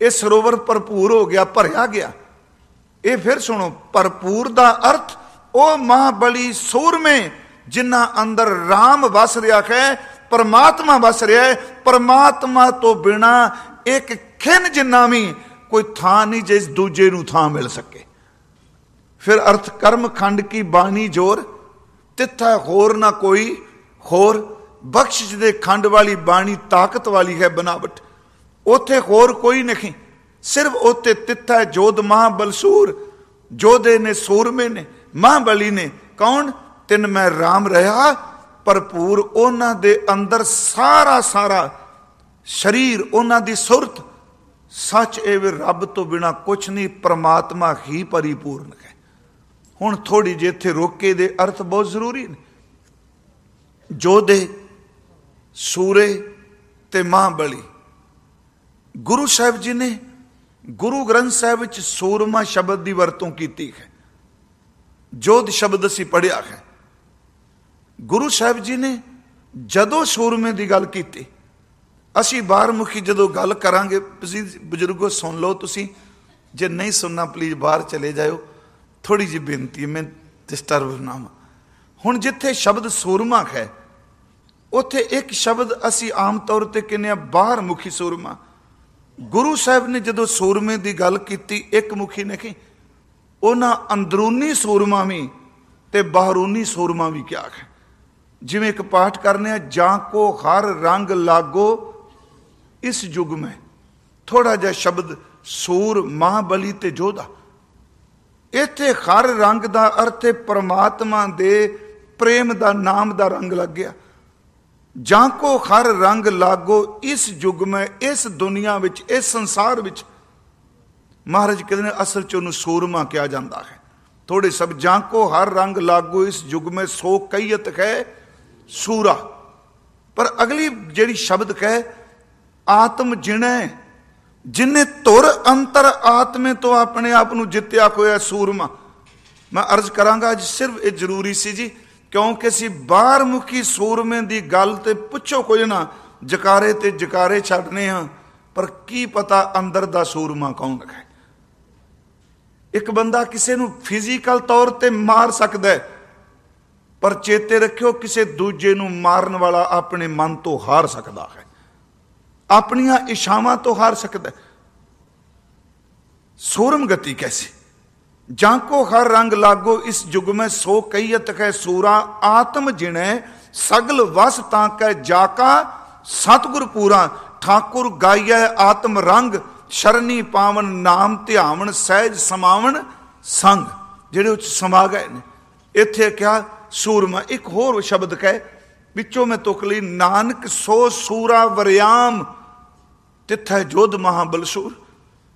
ਇਹ ਸਰੋਵਰ ਭਰਪੂਰ ਹੋ ਗਿਆ, ਭਰਿਆ ਗਿਆ। ਇਹ ਫਿਰ ਸੁਣੋ, ਭਰਪੂਰ ਦਾ ਅਰਥ, ਉਹ ਮਹਾਬਲੀ ਸੂਰਮੇ ਜਿਨ੍ਹਾਂ ਅੰਦਰ ਰਾਮ ਵਸ ਰਿਹਾ ਹੈ, ਪਰਮਾਤਮਾ ਵਸ ਰਿਹਾ ਹੈ, ਪਰਮਾਤਮਾ ਤੋਂ ਬਿਨਾ ਇੱਕ ਖਿੰਨ ਜਿੰਨਾ ਵੀ ਕੋਈ ਥਾਂ ਨਹੀਂ ਜਿਸ ਦੂਜੇ ਨੂੰ ਥਾਂ ਮਿਲ ਸਕੇ। ਫਿਰ ਅਰਥ ਕਰਮ ਖੰਡ ਕੀ ਬਾਣੀ ਜੋਰ? ਤਿੱਥਾ ਹੋਰ ਨਾ ਕੋਈ ਹੋਰ। ਬਖਸ਼ਿਸ਼ ਦੇ ਖੰਡ ਵਾਲੀ ਬਾਣੀ ਤਾਕਤ ਵਾਲੀ ਹੈ ਬਨਾਵਟ। ਉਥੇ ਹੋਰ ਕੋਈ ਨਹੀਂ। ਸਿਰਫ ਉਥੇ ਤਿੱਥਾ ਜੋਧ ਮਹਾਬਲਸੂਰ। ਜੋਧੇ ਨੇ ਸੂਰਮੇ ਨੇ, ਮਹਾਬਲੀ ਨੇ। ਕੌਣ? ਤਿੰਨ ਮੈਂ ਰਾਮ ਰਹਾ, ਭਰਪੂਰ ਉਹਨਾਂ ਦੇ ਅੰਦਰ ਸਾਰਾ ਸਾਰਾ ਸਰੀਰ, ਉਹਨਾਂ ਦੀ ਸੁਰਤ। ਸੱਚ ਇਹ ਵੀ ਰੱਬ ਤੋਂ ਬਿਨਾ ਕੁਝ ਨਹੀਂ, ਪ੍ਰਮਾਤਮਾ ਹੀ ਪਰਿਪੂਰਨ ਹੈ। ਹੁਣ ਥੋੜੀ ਜਿਹੀ ਇੱਥੇ ਰੋਕੇ ਦੇ ਅਰਥ ਬਹੁਤ ਜ਼ਰੂਰੀ ਨੇ। ਜੋਧੇ, ਸੂਰੇ ਤੇ ਮਹਾਬਲੀ ਗੁਰੂ ਸਾਹਿਬ ਜੀ ਨੇ ਗੁਰੂ ਗ੍ਰੰਥ ਸਾਹਿਬ ਵਿੱਚ ਸੂਰਮਾ ਸ਼ਬਦ ਦੀ ਵਰਤੋਂ ਕੀਤੀ ਹੈ। ਜੋਧ ਸ਼ਬਦ ਅਸੀਂ ਪੜਿਆ ਹੈ। ਗੁਰੂ ਸਾਹਿਬ ਜੀ ਨੇ ਜਦੋਂ ਸੂਰਮੇ ਦੀ ਗੱਲ ਕੀਤੀ ਅਸੀਂ ਬਾਹਰ ਮੁਖੀ ਜਦੋਂ ਗੱਲ ਕਰਾਂਗੇ, ਤੁਸੀਂ ਬਜ਼ੁਰਗੋ ਸੁਣ ਲਓ ਤੁਸੀਂ। ਜੇ ਨਹੀਂ ਸੁਣਨਾ ਪਲੀਜ਼ ਬਾਹਰ ਚਲੇ ਜਾਇਓ। ਥੋੜੀ ਜਿਹੀ ਬੇਨਤੀ ਮੈਂ ਡਿਸਟਰਬ ਨਾ ਹੁਣ ਜਿੱਥੇ ਸ਼ਬਦ ਸੂਰਮਾ ਹੈ, ਉੱਥੇ ਇੱਕ ਸ਼ਬਦ ਅਸੀਂ ਆਮ ਤੌਰ ਤੇ ਕਹਿੰਦੇ ਆ ਬਾਹਰ ਮੁਖੀ ਸੂਰਮਾ। ਗੁਰੂ ਸਾਹਿਬ ਨੇ ਜਦੋਂ ਸੂਰਮੇ ਦੀ ਗੱਲ ਕੀਤੀ, ਇੱਕ ਮੁਖੀ ਨਹੀਂ ਉਹਨਾਂ ਅੰਦਰੂਨੀ ਸੂਰਮਾ ਵੀ ਤੇ ਬਾਹਰੂਨੀ ਸੂਰਮਾ ਵੀ ਕਿਹਾ ਹੈ? ਜਿਵੇਂ ਇੱਕ ਪਾਠ ਕਰਨੇ ਆ, ਜਾਂ ਕੋ ਹਰ ਰੰਗ ਲਾਗੋ ਇਸ ਯੁਗ ਮੈਂ ਥੋੜਾ ਜਿਹਾ ਸ਼ਬਦ ਸੂਰ ਮਹਾਬਲੀ ਤੇ ਜੋਧਾ। ਇੱਥੇ ਹਰ ਰੰਗ ਦਾ ਅਰਥ ਹੈ ਪ੍ਰਮਾਤਮਾ ਦੇ ਪ੍ਰੇਮ ਦਾ ਨਾਮ ਦਾ ਰੰਗ ਲੱਗ ਗਿਆ। ਜਾਂ ਕੋ ਹਰ ਰੰਗ ਲਾਗੋ ਇਸ ਯੁਗ ਮੈਂ, ਇਸ ਦੁਨੀਆ ਵਿੱਚ, ਇਸ ਸੰਸਾਰ ਵਿੱਚ। ਮਹਾਰਾਜ ਕਹਿੰਦੇ ਨੇ, ਅਸਲ ਚ ਉਹਨੂੰ ਸੂਰਮਾ ਕਿਹਾ ਜਾਂਦਾ ਹੈ। ਥੋੜੇ ਸਭ ਜਾਂ ਕੋ ਹਰ ਰੰਗ ਲਾਗੋ ਇਸ ਯੁਗ ਮੈਂ, ਸੋ ਕਈਤ ਹੈ ਸੂਰਾ। ਪਰ ਅਗਲੀ ਜਿਹੜੀ ਸ਼ਬਦ ਕਹੇ ਆਤਮ ਜਿਣੈ, ਜਿਨੇ ਤੁਰ ਅੰਤਰ ਆਤਮੇ ਤੋਂ ਆਪਣੇ ਆਪ ਨੂੰ ਜਿੱਤਿਆ ਹੋਇਆ ਸੂਰਮਾ। ਮੈਂ ਅਰਜ਼ ਕਰਾਂਗਾ ਅੱਜ ਸਿਰਫ ਇਹ ਜ਼ਰੂਰੀ ਸੀ ਜੀ, ਕਿਉਂਕਿ ਅਸੀਂ ਬਾਹਰ ਮੁਖੀ ਸੂਰਮੇ ਦੀ ਗੱਲ ਤੇ ਪੁੱਛੋ ਕੁਝ ਨਾ, ਜਕਾਰੇ ਤੇ ਜਕਾਰੇ ਛੱਡਨੇ ਆ ਪਰ ਕੀ ਪਤਾ ਅੰਦਰ ਦਾ ਸੂਰਮਾ ਕੌਣ ਹੈ। ਇੱਕ ਬੰਦਾ ਕਿਸੇ ਨੂੰ ਫਿਜ਼ੀਕਲ ਤੌਰ ਤੇ ਮਾਰ ਸਕਦਾ ਹੈ, ਪਰ ਚੇਤੇ ਰੱਖਿਓ ਕਿਸੇ ਦੂਜੇ ਨੂੰ ਮਾਰਨ ਵਾਲਾ ਆਪਣੇ ਮਨ ਤੋਂ ਹਾਰ ਸਕਦਾ ਹੈ। ਆਪਣੀਆਂ ਇਸ਼ਾਵਾਂ ਤੋਂ ਹਾਰ ਸਕਦਾ ਸੂਰਮ ਗਤੀ ਕੈਸੇ? ਜਾਂ ਕੋ ਹਰ ਰੰਗ ਲਾਗੋ ਇਸ ਯੁਗ ਮੈਂ ਸੋ ਕਈਤ ਕੈ ਸੂਰਾ, ਆਤਮ ਜਿਣੈ, ਸਗਲ ਵਸ ਤਾਂ ਕੈ ਜਾਕਾ, ਸਤਗੁਰ ਪੂਰਾ, ਠਾਕੁਰ ਗਾਈਐ ਆਤਮ ਰੰਗ, ਸ਼ਰਨੀ ਪਾਵਨ ਨਾਮ ਧਿਆਵਣ, ਸਹਿਜ ਸਮਾਵਣ ਸੰਗ। ਜਿਹੜੇ ਉੱਚ ਸਮਾ ਗਏ ਨੇ, ਇੱਥੇ ਕਿਹਾ ਸੂਰਮਾ ਇੱਕ ਹੋਰ ਸ਼ਬਦ ਕਹੇ, ਵਿੱਚੋਂ ਮੈਂ ਤੁਕ ਲਈ, ਨਾਨਕ ਸੋ ਸੂਰਾ ਵਰਿਆਮ ਤਿੱਥੈ ਜੋਧ ਮਹਾਬਲਸੂਰ।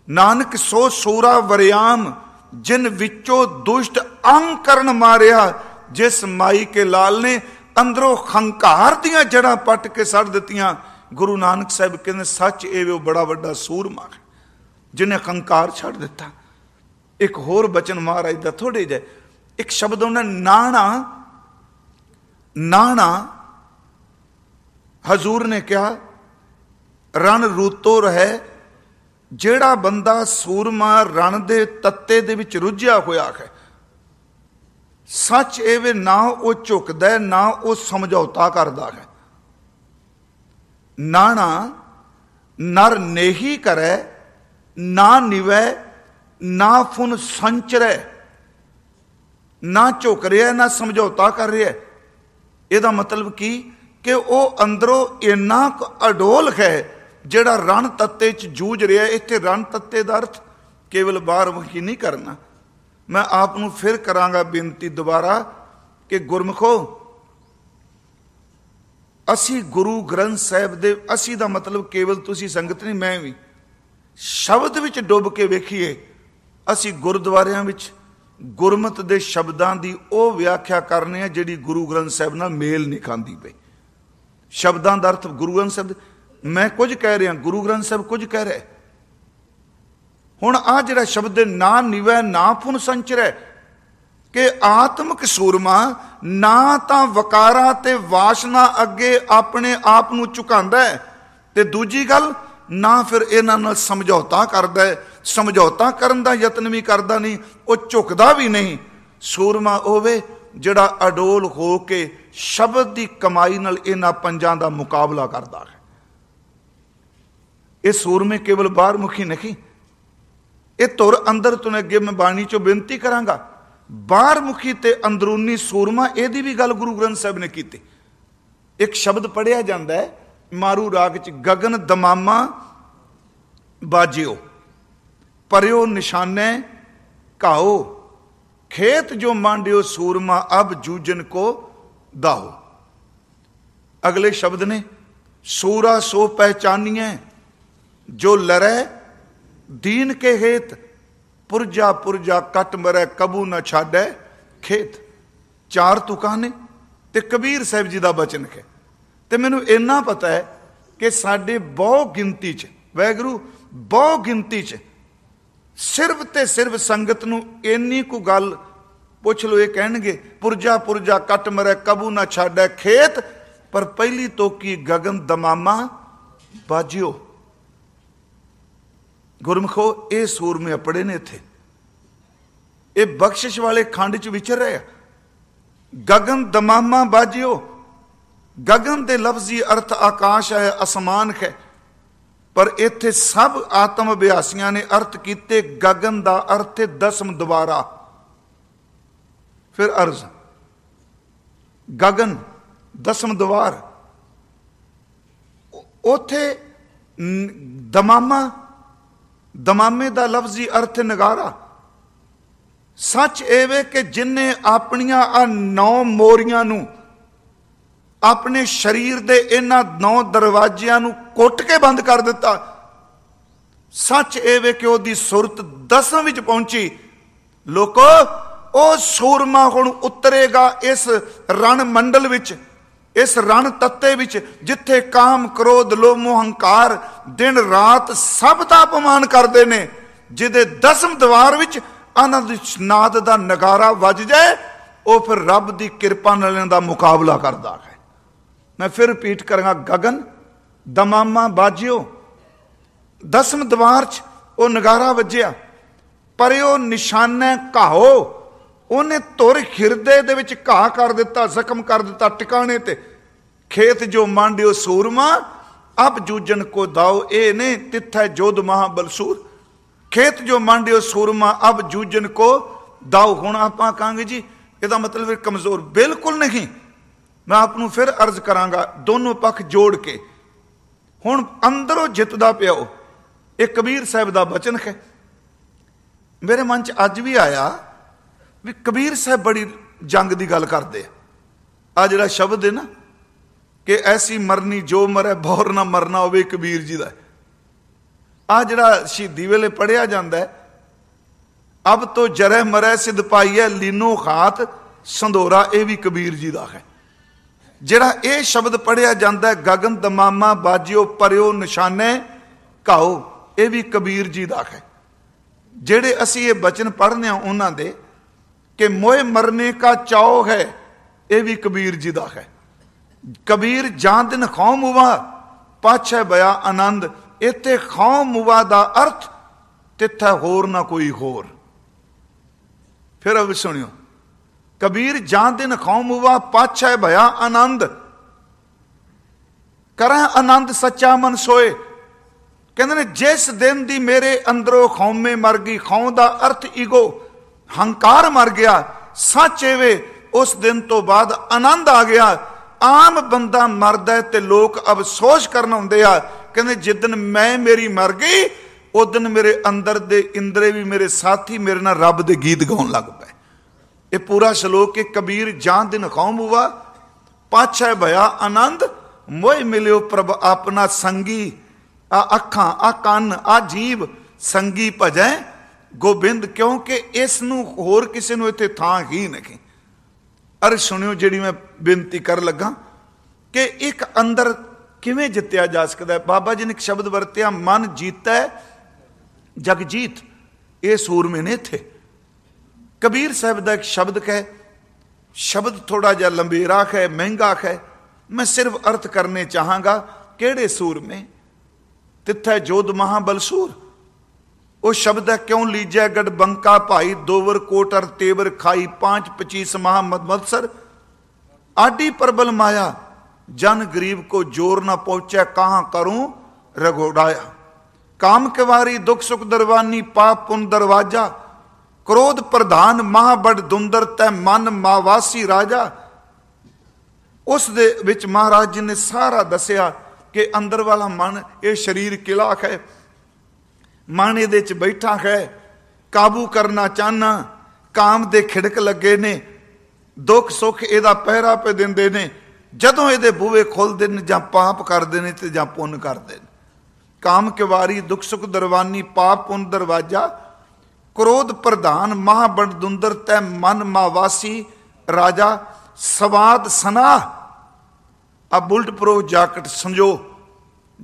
ਨਾਨਕ ਸੋ ਸੂਰਾ ਵਰਿਆਮ, ਜਿਨ ਵਿੱਚੋਂ ਦੁਸ਼ਟ ਅੰਗ ਕਰਨ ਮਾਰਿਆ, ਜਿਸ ਮਾਈ ਕੇ ਲਾਲ ਨੇ ਅੰਦਰੋਂ ਹੰਕਾਰ ਦੀਆਂ ਜੜਾਂ ਪੱਟ ਕੇ ਸੜ ਦਿੱਤੀਆਂ। ਗੁਰੂ ਨਾਨਕ ਸਾਹਿਬ ਕਹਿੰਦੇ, ਸੱਚ ਇਹ ਉਹ ਬੜਾ ਵੱਡਾ ਸੂਰਮਾ ਹੈ, ਜਿਨੇ ਹੰਕਾਰ ਛੱਡ ਦਿੱਤਾ। ਇੱਕ ਹੋਰ ਬਚਨ ਮਹਾਰਾਜ ਦਾ ਥੋੜੇ ਜਿਹਾ, ਇੱਕ ਸ਼ਬਦ ਉਹਨਾਂ ਨਾਣਾ ਨਾਣਾ। ਹਜ਼ੂਰ ਨੇ ਕਿਹਾ ਰਣ ਰੂਤੋ ਰਹਿ, ਜਿਹੜਾ ਬੰਦਾ ਸੂਰਮਾ ਰਣ ਦੇ ਤੱਤੇ ਦੇ ਵਿੱਚ ਰੁੱਝਿਆ ਹੋਇਆ ਹੈ। ਸੱਚ ਇਹ ਵੇ ਨਾ ਉਹ ਝੁਕਦਾ ਨਾ ਉਹ ਸਮਝੌਤਾ ਕਰਦਾ ਹੈ। ਨਾਣਾ, ਨਰ ਨੇਹੀ ਕਰੈ, ਨਾ ਨਿਵੈ, ਨਾ ਫੁਨ ਸੰਚਰੈ। ਨਾ ਝੁਕ ਰਿਹਾ, ਨਾ ਸਮਝੌਤਾ ਕਰ ਰਿਹਾ ਇਹਦਾ ਮਤਲਬ ਕੀ? ਕਿ ਉਹ ਅੰਦਰੋਂ ਇੰਨਾ ਕੁ ਅਡੋਲ ਹੈ ਜਿਹੜਾ ਰਣ ਤੱਤੇ 'ਚ ਜੂਝ ਰਿਹਾ, ਇੱਥੇ ਰਣ ਤੱਤੇ ਦਾ ਅਰਥ ਕੇਵਲ ਬਾਹਰ ਬਾਹਰਮੁਖੀ ਨਹੀਂ ਕਰਨਾ। ਮੈਂ ਆਪ ਨੂੰ ਫਿਰ ਕਰਾਂਗਾ ਬੇਨਤੀ ਦੁਬਾਰਾ ਕਿ ਗੁਰਮਖੋ, ਅਸੀਂ ਗੁਰੂ ਗ੍ਰੰਥ ਸਾਹਿਬ ਦੇ, ਅਸੀਂ ਦਾ ਮਤਲਬ ਕੇਵਲ ਤੁਸੀਂ ਸੰਗਤ ਨਹੀਂ, ਮੈਂ ਵੀ। ਸ਼ਬਦ ਵਿੱਚ ਡੁੱਬ ਕੇ ਵੇਖੀਏ, ਅਸੀਂ ਗੁਰਦੁਆਰਿਆਂ ਵਿੱਚ ਗੁਰਮਤ ਦੇ ਸ਼ਬਦਾਂ ਦੀ ਉਹ ਵਿਆਖਿਆ ਕਰਨੇ ਆ ਜਿਹੜੀ ਗੁਰੂ ਗ੍ਰੰਥ ਸਾਹਿਬ ਨਾਲ ਮੇਲ ਨਹੀਂ ਖਾਂਦੀ ਪਈ। ਸ਼ਬਦਾਂ ਦਾ ਅਰਥ ਗੁਰੂ ਗ੍ਰੰਥ ਸਾਹਿਬ ਮੈਂ ਕੁਝ ਕਹਿ ਰਿਹਾ, ਗੁਰੂ ਗ੍ਰੰਥ ਸਾਹਿਬ ਕੁਝ ਕਹਿ ਰਿਹਾ। ਹੁਣ ਆ ਜਿਹੜਾ ਸ਼ਬਦ ਨਾ ਨਿਵੈ, ਨਾ ਫੁਨ ਸੰਚਰੈ, ਕਿ ਆਤਮਿਕ ਸੂਰਮਾ ਨਾ ਤਾਂ ਵਕਾਰਾਂ ਤੇ ਵਾਸ਼ਨਾ ਅੱਗੇ ਆਪਣੇ ਆਪ ਨੂੰ ਝੁਕਾਉਂਦਾ ਹੈ। ਤੇ ਦੂਜੀ ਗੱਲ, ਨਾ ਫਿਰ ਇਹਨਾਂ ਨਾਲ ਸਮਝੌਤਾ ਕਰਦਾ ਹੈ। ਸਮਝੌਤਾ ਕਰਨ ਦਾ ਯਤਨ ਵੀ ਕਰਦਾ ਨਹੀਂ, ਉਹ ਝੁਕਦਾ ਵੀ ਨਹੀਂ। ਸੂਰਮਾ ਹੋਵੇ ਜਿਹੜਾ ਅਡੋਲ ਹੋ ਕੇ ਸ਼ਬਦ ਦੀ ਕਮਾਈ ਨਾਲ ਇਹਨਾਂ ਪੰਜਾਂ ਦਾ ਮੁਕਾਬਲਾ ਕਰਦਾ ਹੈ। ਇਹ ਸੂਰਮੇ ਕੇਵਲ ਬਾਹਰ ਮੁਖੀ ਨਹੀਂ। ਇਹ ਤੁਰ ਅੰਦਰ ਤੋਂ ਅੱਗੇ ਮੈਂ ਬਾਣੀ ਚੋਂ ਬੇਨਤੀ ਕਰਾਂਗਾ। ਬਾਹਰ ਮੁਖੀ ਤੇ ਅੰਦਰੂਨੀ ਸੂਰਮਾ, ਇਹਦੀ ਵੀ ਗੱਲ ਗੁਰੂ ਗ੍ਰੰਥ ਸਾਹਿਬ ਨੇ ਕੀਤੀ। ਇੱਕ ਸ਼ਬਦ ਪੜਿਆ ਜਾਂਦਾ ਹੈ, ਮਾਰੂ ਰਾਗ ਚ ਗगन ਦਮਾਮਾ ਬਾਜਿਓ, ਪਰਿਓ ਨਿਸ਼ਾਨੇ ਕਾਓ ਖੇਤ ਜੋ ਮਾਂਡਿਓ ਸੂਰਮਾ, ਅਬ ਜੂਜਨ ਕੋ ਦਾਓ। ਅਗਲੇ ਸ਼ਬਦ ਨੇ, ਸੂਰਾ ਸੋ ਪਹਿਚਾਨੀਏ ਜੋ ਲਰੇ, ਦੀਨ ਕੇ ਹੇਤ, ਪੁਰਜਾ ਪੁਰਜਾ ਕਟ ਮਰੇ, ਕਬੂ ਨਾ ਛਾੜੇ ਖੇਤ। ਚਾਰ ਤੁਕਾਂ ਨੇ ਤੇ ਕਬੀਰ ਸਾਹਿਬ ਜੀ ਦਾ ਬਚਨ ਹੈ। ਤੇ ਮੈਨੂੰ ਇੰਨਾ ਪਤਾ ਹੈ ਕਿ ਸਾਡੇ ਬਹੁ ਗਿਣਤੀ 'ਚ ਵੈਗਰੂ ਬਹੁ ਗਿਣਤੀ 'ਚ, ਸਿਰਫ ਤੇ ਸਿਰਫ ਸੰਗਤ ਨੂੰ ਇੰਨੀ ਕੁ ਗੱਲ ਪੁੱਛ ਲੋ ਇਹ ਕਹਿਣਗੇ, ਪੁਰਜਾ ਪੁਰਜਾ ਕੱਟ ਮਰੇ, ਕਬੂ ਨਾ ਛਾੜੇ ਖੇਤ। ਪਰ ਪਹਿਲੀ ਤੋਕੀ ਗਗਨ ਦਮਾਮਾ, ਬਾਜਿਓ। ਗੁਰਮਖੋ, ਇਹ ਸੂਰਮੇ ਅਪੜੇ ਨੇ ਇੱਥੇ। ਇਹ ਬਖਸ਼ਿਸ਼ ਵਾਲੇ ਖੰਡ ਚ ਵਿਚਰ ਰਹੇ ਆ। ਗਗਨ ਦਮਾਮਾ ਬਾਜਿਓ। ਗਗਨ ਦੇ ਲਫ਼ਜ਼ੀ ਅਰਥ ਆਕਾਸ਼ ਹੈ, ਅਸਮਾਨ ਹੈ ਪਰ ਇੱਥੇ ਸਭ ਆਤਮ ਅਭਿਆਸੀਆਂ ਨੇ ਅਰਥ ਕੀਤੇ, ਗਗਨ ਦਾ ਅਰਥ ਹੈ ਦਸਮ ਦੁਬਾਰਾ। ਫਿਰ ਅਰਜ਼। ਗਗਨ, ਦਸਮ ਦੁਆਰ ਉਥੇ ਦਮਾਮਾ ਦਮਾਮੇ ਦਾ ਲਫ਼ਜ਼ੀ ਅਰਥ ਨਗਾਰਾ। ਸੱਚ ਇਹ ਵੇ ਕਿ ਜਿਨਨੇ ਆਪਣੀਆਂ ਆ ਨੌ ਮੋਰੀਆਂ ਨੂੰ ਆਪਣੇ ਸਰੀਰ ਦੇ ਇਹਨਾਂ ਨੌ ਦਰਵਾਜ਼ਿਆਂ ਨੂੰ ਕੁੱਟ ਕੇ ਬੰਦ ਕਰ ਦਿੱਤਾ, ਸੱਚ ਇਹ ਵੇ ਕਿ ਉਹਦੀ ਸੁਰਤ ਦਸਮ ਵਿੱਚ ਪਹੁੰਚੀ। ਲੋਕੋ, ਉਹ ਸੂਰਮਾ ਹੁਣ ਉਤਰੇਗਾ ਇਸ ਰਣ ਮੰਡਲ ਵਿੱਚ। ਇਸ ਰਣ ਤੱਤੇ ਵਿੱਚ ਜਿੱਥੇ ਕਾਮ, ਕ੍ਰੋਧ, ਲੋਭ, ਮੋਹ, ਹੰਕਾਰ ਦਿਨ ਰਾਤ ਸਭ ਦਾ ਅਪਮਾਨ ਕਰਦੇ ਨੇ, ਜਿਹਦੇ ਦਸਮ ਦਵਾਰ ਵਿੱਚ ਆਨੰਦ ਨਾਦ ਦਾ ਨਗਾਰਾ ਵੱਜ ਜਾਏ, ਉਹ ਫਿਰ ਰੱਬ ਦੀ ਕਿਰਪਾ ਨਾਲ ਇਹਨਾਂ ਦਾ ਮੁਕਾਬਲਾ ਕਰਦਾ ਹੈ। ਮੈਂ ਫਿਰ ਰਿਪੀਟ ਕਰਾਂਗਾ ਗगन ਦਮਾਮਾ ਬਾਜਿਓ, ਦਸਮ ਦਵਾਰ 'ਚ ਉਹ ਨਗਾਰਾ ਵੱਜਿਆ ਪਰ ਉਹ ਨਿਸ਼ਾਨੇ ਘਾਓ ਉਹਨੇ ਤੁਰ ਹਿਰਦੇ ਦੇ ਵਿੱਚ ਘਾਹ ਕਰ ਦਿੱਤਾ, ਜ਼ਖਮ ਕਰ ਦਿੱਤਾ ਟਿਕਾਣੇ ਤੇ। ਖੇਤ ਜੋ ਮੰਡਿਓ ਸੂਰਮਾ ਅਬ ਜੂਜਨ ਕੋ ਦਾਓ, ਇਹ ਨੇ ਤਿੱਥੈ ਜੋਧ ਮਹਾਬਲਸੂਰ। ਖੇਤ ਜੋ ਮੰਡਿਓ ਸੂਰਮਾ ਅਬ ਜੂਜਨ ਕੋ ਦਾਓ। ਹੁਣ ਆਪਾਂ ਕਹਾਂਗੇ ਜੀ, ਇਹਦਾ ਮਤਲਬ ਹੈ ਕਮਜ਼ੋਰ ਬਿਲਕੁਲ ਨਹੀਂ। ਮੈਂ ਆਪ ਨੂੰ ਫਿਰ ਅਰਜ਼ ਕਰਾਂਗਾ ਦੋਨੋਂ ਪੱਖ ਜੋੜ ਕੇ। ਹੁਣ ਅੰਦਰੋਂ ਜਿੱਤਦਾ ਪਿਓ ਇਹ ਕਬੀਰ ਸਾਹਿਬ ਦਾ ਬਚਨ ਹੈ। ਮੇਰੇ ਮਨ 'ਚ ਅੱਜ ਵੀ ਆਇਆ ਵੀ ਕਬੀਰ ਸਾਹਿਬ ਬੜੀ ਜੰਗ ਦੀ ਗੱਲ ਕਰਦੇ ਆ। ਆ ਜਿਹੜਾ ਸ਼ਬਦ ਹੈ ਨਾ ਕਿ ਐਸੀ ਮਰਨੀ ਜੋ ਮਰੇ ਬੌਰ ਨਾ ਮਰਨਾ ਹੋਵੇ ਕਬੀਰ ਜੀ ਦਾ। ਆ ਜਿਹੜਾ ਸ਼ਹੀਦੀ ਵੇਲੇ ਪੜਿਆ ਜਾਂਦਾ ਅਬ ਤੋ ਜਰਹਿ ਮਰੈ ਸਿਧ ਪਾਈਐ, ਲੀਨੋ ਖਾਤ ਸੰਧੋਰਾ, ਇਹ ਵੀ ਕਬੀਰ ਜੀ ਦਾ ਹੈ। ਜਿਹੜਾ ਇਹ ਸ਼ਬਦ ਪੜਿਆ ਜਾਂਦਾ ਗਗਨ ਦਮਾਮਾ ਬਾਜਿਓ, ਪਰਿਓ ਨਿਸ਼ਾਨੇ ਘਾਓ, ਇਹ ਵੀ ਕਬੀਰ ਜੀ ਦਾ ਹੈ। ਜਿਹੜੇ ਅਸੀਂ ਇਹ ਬਚਨ ਪੜ੍ਹਨੇ ਆ, ਉਹਨਾਂ ਦੇ ਕਿ ਮੋਏ ਮਰਨੇ ਕਾ ਚਾਓ ਹੈ, ਇਹ ਵੀ ਕਬੀਰ ਜੀ ਦਾ ਹੈ। ਕਬੀਰ ਜਾਂ ਦਿਨ ਖੌਮ ਹੁਆ ਪਾਛੈ ਬਿਆ ਆਨੰਦ, ਇੱਥੇ ਖੌਮ ਹੁਆ ਦਾ ਅਰਥ, ਤਿੱਥੈ ਹੋਰ ਨਾ ਕੋਈ ਹੋਰ। ਫਿਰ ਅਬ ਸੁਣਿਓ, ਕਬੀਰ ਜਾਂ ਦਿਨ ਖੌਮ ਹੁਆ ਪਾਛੈ ਭਇਆ ਆਨੰਦ। ਕਰਾਂ ਆਨੰਦ ਸੱਚਾ ਮਨ ਸੋਏ। ਕਹਿੰਦੇ ਨੇ, ਜਿਸ ਦਿਨ ਦੀ ਮੇਰੇ ਅੰਦਰੋਂ ਖੌਮੇ ਮਰ ਗਈ, ਖੌਂ ਦਾ ਅਰਥ ਈਗੋ। ਹੰਕਾਰ ਮਰ ਗਿਆ, ਸੱਚ ਏਵੇ, ਉਸ ਦਿਨ ਤੋਂ ਬਾਅਦ ਆਨੰਦ ਆ ਗਿਆ। ਆਮ ਬੰਦਾ ਮਰਦਾ ਤੇ ਲੋਕ ਅਫਸੋਸ ਕਰਨ ਹੁੰਦੇ ਆ, ਕਹਿੰਦੇ ਜਿੱਦਨ ਮੈਂ ਮੇਰੀ ਮਰ ਗਈ, ਉਸ ਦਿਨ ਮੇਰੇ ਅੰਦਰ ਦੇ ਇੰਦਰੇ ਵੀ ਮੇਰੇ ਸਾਥੀ ਮੇਰੇ ਨਾਲ ਰੱਬ ਦੇ ਗੀਤ ਗਾਉਣ ਲੱਗ ਪਏ। ਇਹ ਪੂਰਾ ਸ਼ਲੋਕ ਕਿ ਕਬੀਰ ਜਾਂ ਦਿਨ ਖੌਮ ਹੁਆ, ਪਾਛੈ ਭਇਆ ਆਨੰਦ ਮੋਇ ਮਿਲਿਓ ਪ੍ਰਭ ਆਪਣਾ ਸੰਗੀ, ਆ ਅੱਖਾਂ, ਆ ਕੰਨ, ਆ ਜੀਵ, ਸੰਗੀ ਭਜੈ ਗੋਬਿੰਦ, ਕਿਉਂਕਿ ਇਸ ਨੂੰ ਹੋਰ ਕਿਸੇ ਨੂੰ ਇੱਥੇ ਥਾਂ ਹੀ ਨਹੀਂ। ਅਰ ਸੁਣਿਓ ਜਿਹੜੀ ਮੈਂ ਬੇਨਤੀ ਕਰ ਲੱਗਾ ਕਿ ਇੱਕ ਅੰਦਰ ਕਿਵੇਂ ਜਿੱਤਿਆ ਜਾ ਸਕਦਾ ਹੈ? ਬਾਬਾ ਜੀ ਨੇ ਇੱਕ ਸ਼ਬਦ ਵਰਤਿਆ, ਮਨ ਜੀਤਾ ਜਗਜੀਤ ਇਹ ਸੂਰਮੇ ਨੇ ਇੱਥੇ। ਕਬੀਰ ਸਾਹਿਬ ਦਾ ਇੱਕ ਸ਼ਬਦ ਕਹੇ, ਸ਼ਬਦ ਥੋੜਾ ਜਿਹਾ ਲੰਬੇਰਾ ਹੈ ਮਹਿੰਗਾ ਹੈ ਮੈਂ ਸਿਰਫ ਅਰਥ ਕਰਨੇ ਚਾਹਾਂਗਾ, ਕਿਹੜੇ ਸੂਰਮੇ? ਤਿੱਥੈ ਜੋਧ ਮਹਾਬਲਸੂਰ। ਉਹ ਸ਼ਬਦ ਹੈ, ਕਿਉਂ ਲੀਜੈ ਗੜ ਬੰਕਾ ਭਾਈ, ਦੋਵਰ ਕੋਟਰ ਤੇਵਰ ਖਾਈ, ਪਾਂਚ 25 ਮਹਾਮਦ ਮਦਸਰ। ਆਡੀ ਪਰਬਲ ਮਾਇਆ, ਜਨ ਗਰੀਬ ਕੋ ਜੋਰ ਨਾ ਪਹੁੰਚੈ, ਕਹਾਂ ਕਰੂੰ ਰਗੋੜਾਇਆ। ਕਾਮ ਕਿਵਾਰੀ, ਦੁਖ ਸੁਖ ਦਰਵਾਨੀ, ਪਾਪ ਪੁਨ ਦਰਵਾਜਾ। ਕ੍ਰੋਧ ਪ੍ਰਧਾਨ ਮਹਾਬੜ ਦੁੰਦਰ ਤੈ ਮਨ ਮਾਵਾਸੀ ਰਾਜਾ। ਉਸ ਦੇ ਵਿੱਚ ਮਹਾਰਾਜ ਜੀ ਨੇ ਸਾਰਾ ਦੱਸਿਆ ਕਿ ਅੰਦਰ ਵਾਲਾ ਮਨ, ਇਹ ਸਰੀਰ ਕਿਲਾ ਹੈ। ਮਨ ਇਹਦੇ 'ਚ ਬੈਠਾ ਹੈ, ਕਾਬੂ ਕਰਨਾ ਚਾਹਨਾ, ਕਾਮ ਦੇ ਖਿੜਕ ਲੱਗੇ ਨੇ, ਦੁੱਖ ਸੁੱਖ ਇਹਦਾ ਪਹਿਰਾ ਪੇ ਦਿੰਦੇ ਨੇ, ਜਦੋਂ ਇਹਦੇ ਬੂਵੇ ਖੋਲਦੇ ਨੇ ਜਾਂ ਪਾਪ ਕਰਦੇ ਨੇ ਤੇ ਜਾਂ ਪੁੰਨ ਕਰਦੇ ਨੇ। ਕਾਮ ਕਿਵਾਰੀ, ਦੁੱਖ ਸੁਖ ਦਰਵਾਨੀ, ਪਾਪ ਪੁੰਨ ਦਰਵਾਜਾ, ਕ੍ਰੋਧ ਪ੍ਰਧਾਨ, ਮਹਾਬੰਡ ਦੁੰਦਰ, ਤੈ ਮਨ ਮਾਵਾਸੀ ਰਾਜਾ, ਸਵਾਦ ਸਨਾ ਆ ਬੁਲਟ ਪ੍ਰੋ ਜਾਕਟ ਸੰਜੋ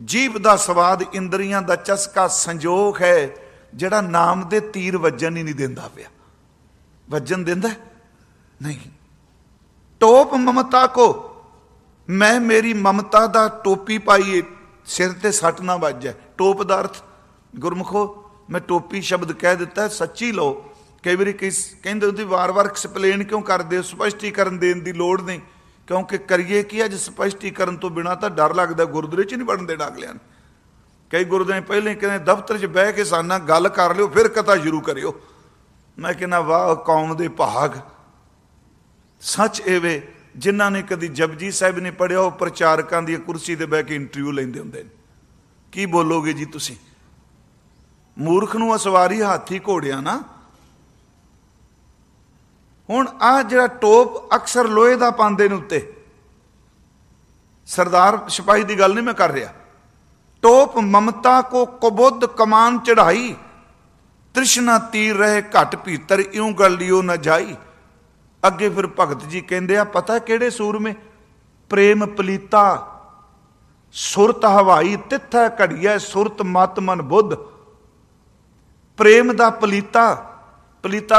ਜੀਵ ਦਾ ਸਵਾਦ ਇੰਦਰੀਆਂ ਦਾ ਚਸਕਾ ਸੰਜੋਗ ਹੈ, ਜਿਹੜਾ ਨਾਮ ਦੇ ਤੀਰ ਵੱਜਣ ਹੀ ਨਹੀਂ ਦਿੰਦਾ ਪਿਆ। ਵੱਜਣ ਦਿੰਦਾ ਨਹੀਂ। ਟੋਪ ਮਮਤਾ ਕੋ, ਮੈਂ ਮੇਰੀ ਮਮਤਾ ਦਾ ਟੋਪੀ ਪਾਈਏ ਸਿਰ ਤੇ ਸੱਟ ਨਾ ਵੱਜੇ ਟੋਪ ਦਾ ਅਰਥ, ਗੁਰਮਖੋ, ਮੈਂ ਟੋਪੀ ਸ਼ਬਦ ਕਹਿ ਦਿੱਤਾ, ਸੱਚੀ ਲਓ। ਕਈ ਵਾਰੀ ਕਿਸ ਕਹਿੰਦੇ ਉਹਦੀ ਵਾਰ-ਵਾਰ ਐਕਸਪਲੇਨ ਕਿਉਂ ਕਰਦੇ ਹੋ? ਸਪਸ਼ਟੀਕਰਨ ਦੇਣ ਦੀ ਲੋੜ ਨਹੀਂ। ਕਿਉਂਕਿ ਕਰੀਏ ਕੀ ਅੱਜ ਸਪਸ਼ਟੀਕਰਨ ਤੋਂ ਬਿਨਾ ਤਾਂ ਡਰ ਲੱਗਦਾ, ਗੁਰਦੁਆਰੇ 'ਚ ਨਹੀਂ ਵੜਨ ਦੇ ਡਾਗਲਿਆਂ ਕਈ ਗੁਰਦੁਆਰੇ ਪਹਿਲੇ ਕਹਿੰਦੇ, ਦਫ਼ਤਰ 'ਚ ਬਹਿ ਕੇ ਸਾਨਾ ਗੱਲ ਕਰ ਲਿਓ, ਫਿਰ ਕਥਾ ਸ਼ੁਰੂ ਕਰਿਓ। ਮੈਂ ਕਹਿੰਦਾ, ਵਾਹ ਕੌਮ ਦੇ ਭਾਗ। ਸੱਚ ਵੇ, ਜਿਨ੍ਹਾਂ ਨੇ ਕਦੀ ਜਪਜੀ ਸਾਹਿਬ ਨੇ ਪੜਿਆ ਉਹ ਪ੍ਰਚਾਰਕਾਂ ਦੀ ਕੁਰਸੀ ਤੇ ਬਹਿ ਕੇ ਇੰਟਰਵਿਊ ਲੈਂਦੇ ਹੁੰਦੇ ਨੇ। ਕੀ ਬੋਲੋਗੇ ਜੀ ਤੁਸੀਂ? ਮੂਰਖ ਨੂੰ ਅਸਵਾਰੀ ਹਾਥੀ ਘੋੜਿਆ ਨਾ ਹੁਣ ਆ ਜਿਹੜਾ ਟੋਪ ਅਕਸਰ ਲੋਹੇ ਦਾ ਪਾਉਂਦੇ ਨੇ ਉੱਤੇ। ਸਰਦਾਰ ਸਿਪਾਹੀ ਦੀ ਗੱਲ ਨਹੀਂ ਮੈਂ ਕਰ ਰਿਹਾ। ਟੋਪ ਮਮਤਾ ਕੋ ਕਬੁੱਧ ਕਮਾਨ ਚੜਾਈ ਤ੍ਰਿਸ਼ਨਾ ਤੀਰ ਰਹੇ ਘਟ ਭੀਤਰ ਇਉਂ ਗੱਲ ਲਿਓ ਨਾ ਜਾਈ। ਅੱਗੇ ਫਿਰ ਭਗਤ ਜੀ ਕਹਿੰਦੇ ਆ, ਪਤਾ ਕਿਹੜੇ ਸੂਰਮੇ? ਪ੍ਰੇਮ ਪਲੀਤਾ, ਸੁਰਤ ਹਵਾਈ, ਤਿੱਥਾ ਘੜੀਐ, ਸੁਰਤ ਮਤ ਮਨ ਬੁੱਧ। ਪ੍ਰੇਮ ਦਾ ਪਲੀਤਾ ਪਲੀਤਾ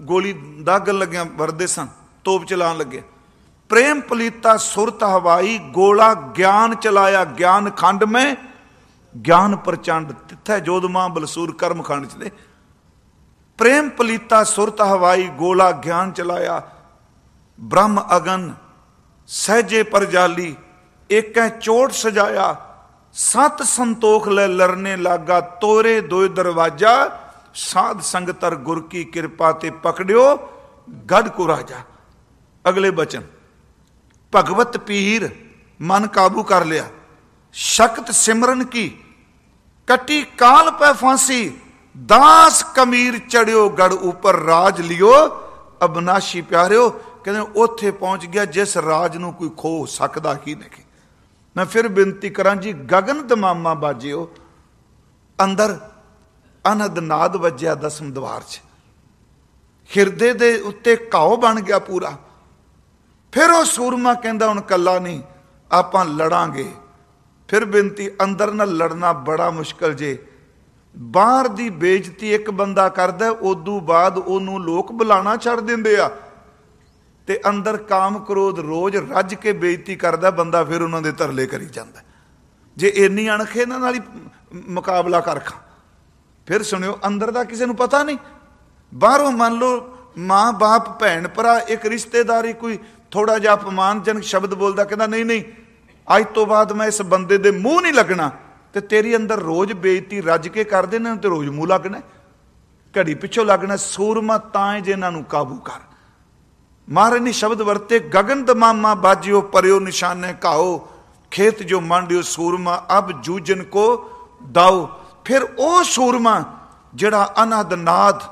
ਗੋਲੀ ਦਾਗਣ ਲੱਗਿਆ ਵਰਦੇ ਸਨ, ਤੋਪ ਚਲਾਉਣ ਲੱਗੇ। ਪ੍ਰੇਮ ਪਲੀਤਾ ਸੁਰਤ ਹਵਾਈ, ਗੋਲਾ ਗਿਆਨ ਚਲਾਇਆ, ਗਿਆਨ ਖੰਡ ਮੈਂ, ਗਿਆਨ ਪ੍ਰਚੰਡ ਤਿੱਥੈ ਜੋਦਮਾ ਬਲਸੂਰ ਕਰਮ ਖੰਡ ਚਲੇ ਪ੍ਰੇਮ ਪਲੀਤਾ ਸੁਰਤ ਹਵਾਈ, ਗੋਲਾ ਗਿਆਨ ਚਲਾਇਆ, ਬ੍ਰਹਮ ਅਗਨ, ਸਹਜੇ ਪਰਜਾਲੀ, ਏਕੈ ਚੋਟ ਸਜਾਇਆ, ਸਤ ਸੰਤੋਖ ਲੈ ਲਰਨੇ ਲਾਗਾ, ਤੋਰੇ ਦੋਇ ਦਰਵਾਜਾ ਸਾਧ ਸੰਗਤਰ ਗੁਰ ਕੀ ਕਿਰਪਾ ਤੇ ਪਕੜਿਓ ਗੜ ਕੋ ਰਾਜਾ। ਅਗਲੇ ਬਚਨ, ਭਗਵਤ ਪੀਰ, ਮਨ ਕਾਬੂ ਕਰ ਲਿਆ। ਸ਼ਕਤ ਸਿਮਰਨ ਕੀ, ਕਟੀ ਕਾਲ ਪੈ ਫਾਂਸੀ, ਦਾਸ ਕਮੀਰ ਚੜਿਓ ਗੜ ਉਪਰ ਰਾਜ ਲਿਓ। ਅਬਨਾਸ਼ੀ ਪਿਆਰਿਓ, ਕਹਿੰਦੇ ਉੱਥੇ ਪਹੁੰਚ ਗਿਆ ਜਿਸ ਰਾਜ ਨੂੰ ਕੋਈ ਖੋ ਸਕਦਾ ਹੀ ਨਹੀਂ। ਮੈਂ ਫਿਰ ਬੇਨਤੀ ਕਰਾਂ ਜੀ, ਗਗਨ ਦਮਾਮਾ ਬਾਜਿਓ। ਅੰਦਰ ਅਨੰਦ ਨਾਦ ਵੱਜਿਆ ਦਸਮ ਦਵਾਰ 'ਚ। ਹਿਰਦੇ ਦੇ ਉੱਤੇ ਘਾਉ ਬਣ ਗਿਆ ਪੂਰਾ। ਫਿਰ ਉਹ ਸੂਰਮਾ ਕਹਿੰਦਾ, ਹੁਣ ਕੱਲਾ ਨਹੀਂ, ਆਪਾਂ ਲੜਾਂਗੇ। ਫਿਰ ਬੇਨਤੀ, ਅੰਦਰ ਨਾਲ ਲੜਨਾ ਬੜਾ ਮੁਸ਼ਕਲ ਜੇ। ਬਾਹਰ ਦੀ ਬੇਇੱਜ਼ਤੀ ਇੱਕ ਬੰਦਾ ਕਰਦਾ ਉਦੋਂ ਬਾਅਦ ਉਹਨੂੰ ਲੋਕ ਬੁਲਾਣਾ ਛੱਡ ਦਿੰਦੇ ਆ। ਤੇ ਅੰਦਰ ਕਾਮ ਕ੍ਰੋਧ ਰੋਜ਼ ਰੱਜ ਕੇ ਬੇਇੱਜ਼ਤੀ ਕਰਦਾ, ਬੰਦਾ ਫਿਰ ਉਹਨਾਂ ਦੇ ਤਰਲੇ ਕਰੀ ਜਾਂਦਾ। ਜੇ ਇੰਨੀ ਅਣਖ ਇਹਨਾਂ ਨਾਲ ਹੀ ਮੁਕਾਬਲਾ ਕਰਖਾਂ ਫਿਰ ਸੁਣਿਓ, ਅੰਦਰ ਦਾ ਕਿਸੇ ਨੂੰ ਪਤਾ ਨਹੀਂ। ਬਾਹਰੋਂ ਮੰਨ ਲਓ, ਮਾਂ, ਬਾਪ, ਭੈਣ, ਭਰਾ, ਇੱਕ ਰਿਸ਼ਤੇਦਾਰੀ ਕੋਈ ਥੋੜਾ ਜਿਹਾ ਅਪਮਾਨਜਨਕ ਸ਼ਬਦ ਬੋਲਦਾ, ਕਹਿੰਦਾ, ਨਹੀਂ ਨਹੀਂ, ਅੱਜ ਤੋਂ ਬਾਅਦ ਮੈਂ ਇਸ ਬੰਦੇ ਦੇ ਮੂੰਹ ਨਹੀਂ ਲੱਗਣਾ। ਤੇ ਤੇਰੀ ਅੰਦਰ ਰੋਜ਼ ਬੇਇੱਜ਼ਤੀ ਰੱਜ ਕੇ ਕਰਦੇ ਨੇ, ਤੇ ਰੋਜ਼ ਮੂੰਹ ਲੱਗਣਾ। ਘੜੀ ਪਿੱਛੋਂ ਲੱਗਣਾ, ਸੂਰਮਾ ਤਾਂ ਜੇ ਇਹਨਾਂ ਨੂੰ ਕਾਬੂ ਕਰ। ਮਹਾਰਾਜ ਨੇ ਸ਼ਬਦ ਵਰਤੇ ਗगन ਦਮਾਮਾ ਬਾਜਿਓ, ਪਰਿਓ ਨਿਸ਼ਾਨੇ ਕਾਓ ਖੇਤ ਜੋ ਮੰਡਿਓ ਸੂਰਮਾ ਅਬ ਜੂਜਨ ਕੋ ਦਾਓ। ਫਿਰ ਉਹ ਸੂਰਮਾ ਜਿਹੜਾ ਅਨਹਦ ਨਾਦ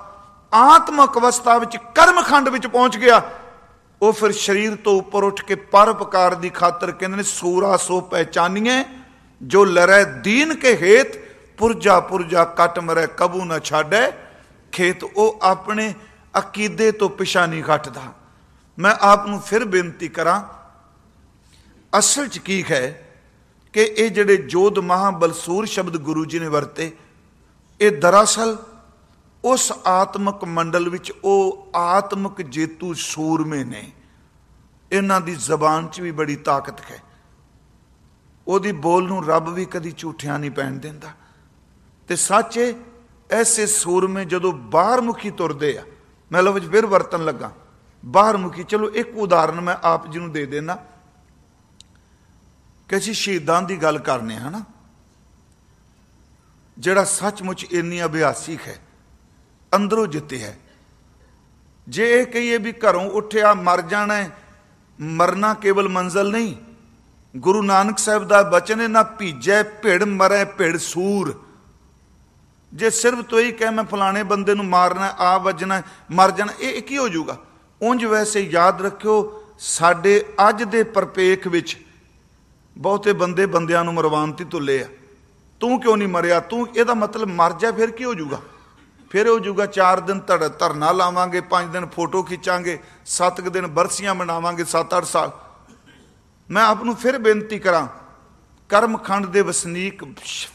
ਆਤਮਕ ਅਵਸਥਾ ਵਿੱਚ ਕਰਮਖੰਡ ਵਿੱਚ ਪਹੁੰਚ ਗਿਆ, ਉਹ ਫਿਰ ਸਰੀਰ ਤੋਂ ਉੱਪਰ ਉੱਠ ਕੇ ਪਰਪਕਾਰ ਦੀ ਖਾਤਰ ਕਹਿੰਦੇ ਨੇ ਸੂਰਾ ਸੋ ਪਹਿਚਾਨੀਏ ਜੋ ਲਰੈ ਦੀਨ ਕੇ ਹੇਤ, ਪੁਰਜਾ ਪੁਰਜਾ ਕਟ ਮਰੈ ਕਬੂ ਨਾ ਛਾੜੇ ਖੇਤ ਉਹ ਆਪਣੇ ਅਕੀਦੇ ਤੋਂ ਪਿਛਾ ਨਹੀਂ ਘਟਦਾ ਮੈਂ ਆਪ ਨੂੰ ਫਿਰ ਬੇਨਤੀ ਕਰਾਂ, ਅਸਲ ਚ ਕੀ ਹੈ ਕਿ ਇਹ ਜਿਹੜੇ ਜੋਧ ਮਹਾਬਲਸੂਰ ਸ਼ਬਦ ਗੁਰੂ ਜੀ ਨੇ ਵਰਤੇ, ਇਹ ਦਰਅਸਲ ਉਸ ਆਤਮਿਕ ਮੰਡਲ ਵਿੱਚ ਉਹ ਆਤਮਿਕ ਜੇਤੂ ਸੂਰਮੇ ਨੇ। ਇਹਨਾਂ ਦੀ ਜ਼ਬਾਨ 'ਚ ਵੀ ਬੜੀ ਤਾਕਤ ਹੈ। ਉਹਦੀ ਬੋਲ ਨੂੰ ਰੱਬ ਵੀ ਕਦੀ ਝੂਠਿਆਂ ਨਹੀਂ ਪੈਣ ਦਿੰਦਾ। ਤੇ ਸੱਚੇ ਐਸੇ ਸੂਰਮੇ ਜਦੋਂ ਬਾਹਰ ਮੁਖੀ ਤੁਰਦੇ ਆ, ਮੈਂ ਲੋ ਫਿਰ ਵਰਤਨ ਲੱਗਾ। ਬਾਹਰ ਮੁਖੀ ਚਲੋ ਇੱਕ ਉਦਾਹਰਨ ਮੈਂ ਆਪ ਜੀ ਨੂੰ ਦੇ ਦੇਣਾ ਕਿ ਅਸੀਂ ਸ਼ਹੀਦਾਂ ਦੀ ਗੱਲ ਕਰਨੇ ਹਨਾ ਜਿਹੜਾ ਸੱਚਮੁੱਚ ਇੰਨੀ ਅਭਿਆਸੀ ਹੈ, ਅੰਦਰੋਂ ਜਿੱਤੇ ਹੈ। ਜੇ ਇਹ ਕਹੀਏ ਵੀ ਘਰੋਂ ਉੱਠਿਆ ਮਰ ਜਾਣਾ ਮਰਨਾ ਕੇਵਲ ਮੰਜ਼ਲ ਨਹੀਂ, ਗੁਰੂ ਨਾਨਕ ਸਾਹਿਬ ਦਾ ਬਚਨ ਹੈ, ਨਾ ਭੀਜੈ ਭਿੜ, ਮਰੈ ਭਿੜ ਸੂਰ। ਜੇ ਸਿਰਫ ਤੋਈ ਕਹੇ ਮੈਂ ਫਲਾਣੇ ਬੰਦੇ ਨੂੰ ਮਾਰਨਾ, ਆ ਵੱਜਣਾ, ਮਰ ਜਾਣਾ, ਇਹ ਕੀ ਹੋ ਜਾਊਗਾ। ਉਂਝ ਵੈਸੇ ਯਾਦ ਰੱਖਿਓ, ਸਾਡੇ ਅੱਜ ਦੇ ਪਰਪੇਖ ਵਿੱਚ ਬਹੁਤੇ ਬੰਦੇ ਬੰਦਿਆਂ ਨੂੰ ਮਰਵਾਨਤੀ ਤੁੱਲੇ ਆ। ਤੂੰ ਕਿਉਂ ਨਹੀਂ ਮਰਿਆ? ਤੂੰ ਇਹਦਾ ਮਤਲਬ ਮਰ ਜਾ, ਫਿਰ ਕੀ ਹੋ ਜਾਊਗਾ? ਫਿਰ ਹੋ ਜਾਊਗਾ 4 ਦਿਨ ਧੜ, ਧਰਨਾ ਲਾਵਾਂਗੇ 5 ਦਿਨ ਫੋਟੋ ਖਿੱਚਾਂਗੇ 7 ਦਿਨ ਬਰਸੀਆਂ ਮਨਾਵਾਂਗੇ 7-8 ਸਾਲ। ਮੈਂ ਆਪ ਨੂੰ ਫਿਰ ਬੇਨਤੀ ਕਰਾਂ, ਕਰਮਖੰਡ ਦੇ ਵਸਨੀਕ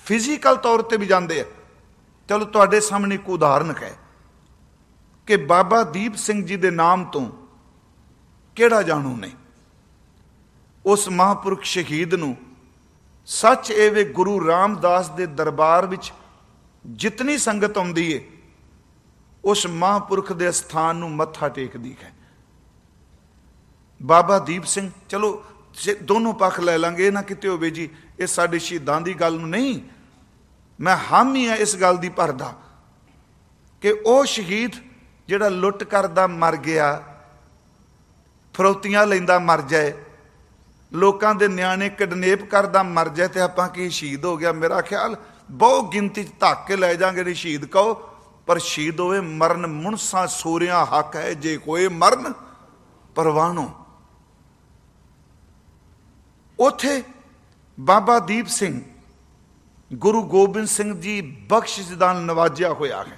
ਫਿਜ਼ੀਕਲ ਤੌਰ ਤੇ ਵੀ ਜਾਂਦੇ ਆ। ਚਲੋ, ਤੁਹਾਡੇ ਸਾਹਮਣੇ ਇੱਕ ਉਦਾਹਰਨ ਹੈ ਕਿ ਬਾਬਾ ਦੀਪ ਸਿੰਘ ਜੀ ਦੇ ਨਾਮ ਤੋਂ ਕਿਹੜਾ ਜਾਣੂ ਨਹੀਂ ਉਸ ਮਹਾਪੁਰਖ ਸ਼ਹੀਦ ਨੂੰ, ਸੱਚ ਐਵੇਂ ਗੁਰੂ ਰਾਮਦਾਸ ਦੇ ਦਰਬਾਰ ਵਿੱਚ ਜਿਤਨੀ ਸੰਗਤ ਆਉਂਦੀ ਏ, ਉਸ ਮਹਾਪੁਰਖ ਦੇ ਸਥਾਨ ਨੂੰ ਮੱਥਾ ਟੇਕਦੀ ਹੈ। ਬਾਬਾ ਦੀਪ ਸਿੰਘ, ਚਲੋ ਦੋਨੋਂ ਪੱਖ ਲੈ ਲਾਂਗੇ ਨਾ ਕਿਤੇ ਹੋਵੇ ਜੀ, ਇਹ ਸਾਡੇ ਸ਼ਹੀਦਾਂ ਦੀ ਗੱਲ ਨੂੰ ਨਹੀਂ, ਮੈਂ ਹਾਮੀ ਆ ਇਸ ਗੱਲ ਦੀ ਭਰਦਾ ਕਿ ਉਹ ਸ਼ਹੀਦ ਜਿਹੜਾ ਲੁੱਟ ਕਰਦਾ ਮਰ ਗਿਆ, ਫਰੋਤੀਆਂ ਲੈਂਦਾ ਮਰ ਜਾਏ ਲੋਕਾਂ ਦੇ ਨਿਆਣੇ ਕਿਡਨੈਪ ਕਰਦਾ ਮਰ ਜਾਏ ਤੇ ਆਪਾਂ ਕੀ ਸ਼ਹੀਦ ਹੋ ਗਿਆ? ਮੇਰਾ ਖਿਆਲ ਬਹੁ ਗਿਣਤੀ ਚ ਧੱਕ ਕੇ ਲੈ ਜਾਾਂਗੇ ਨੇ ਸ਼ਹੀਦ ਕਹੋ, ਪਰ ਸ਼ਹੀਦ ਹੋਵੇ ਮਰਨ ਮੁਨਸਾ ਸੋਰਿਆਂ ਹੱਕ ਹੈ, ਜੇ ਕੋਈ ਮਰਨ ਪਰਵਾਨੋ ਉਥੇ ਬਾਬਾ ਦੀਪ ਸਿੰਘ, ਗੁਰੂ ਗੋਬਿੰਦ ਸਿੰਘ ਜੀ ਬਖਸ਼ਿਸ਼ ਦਾ ਨਵਾਜਿਆ ਹੋਇਆ ਹੈ।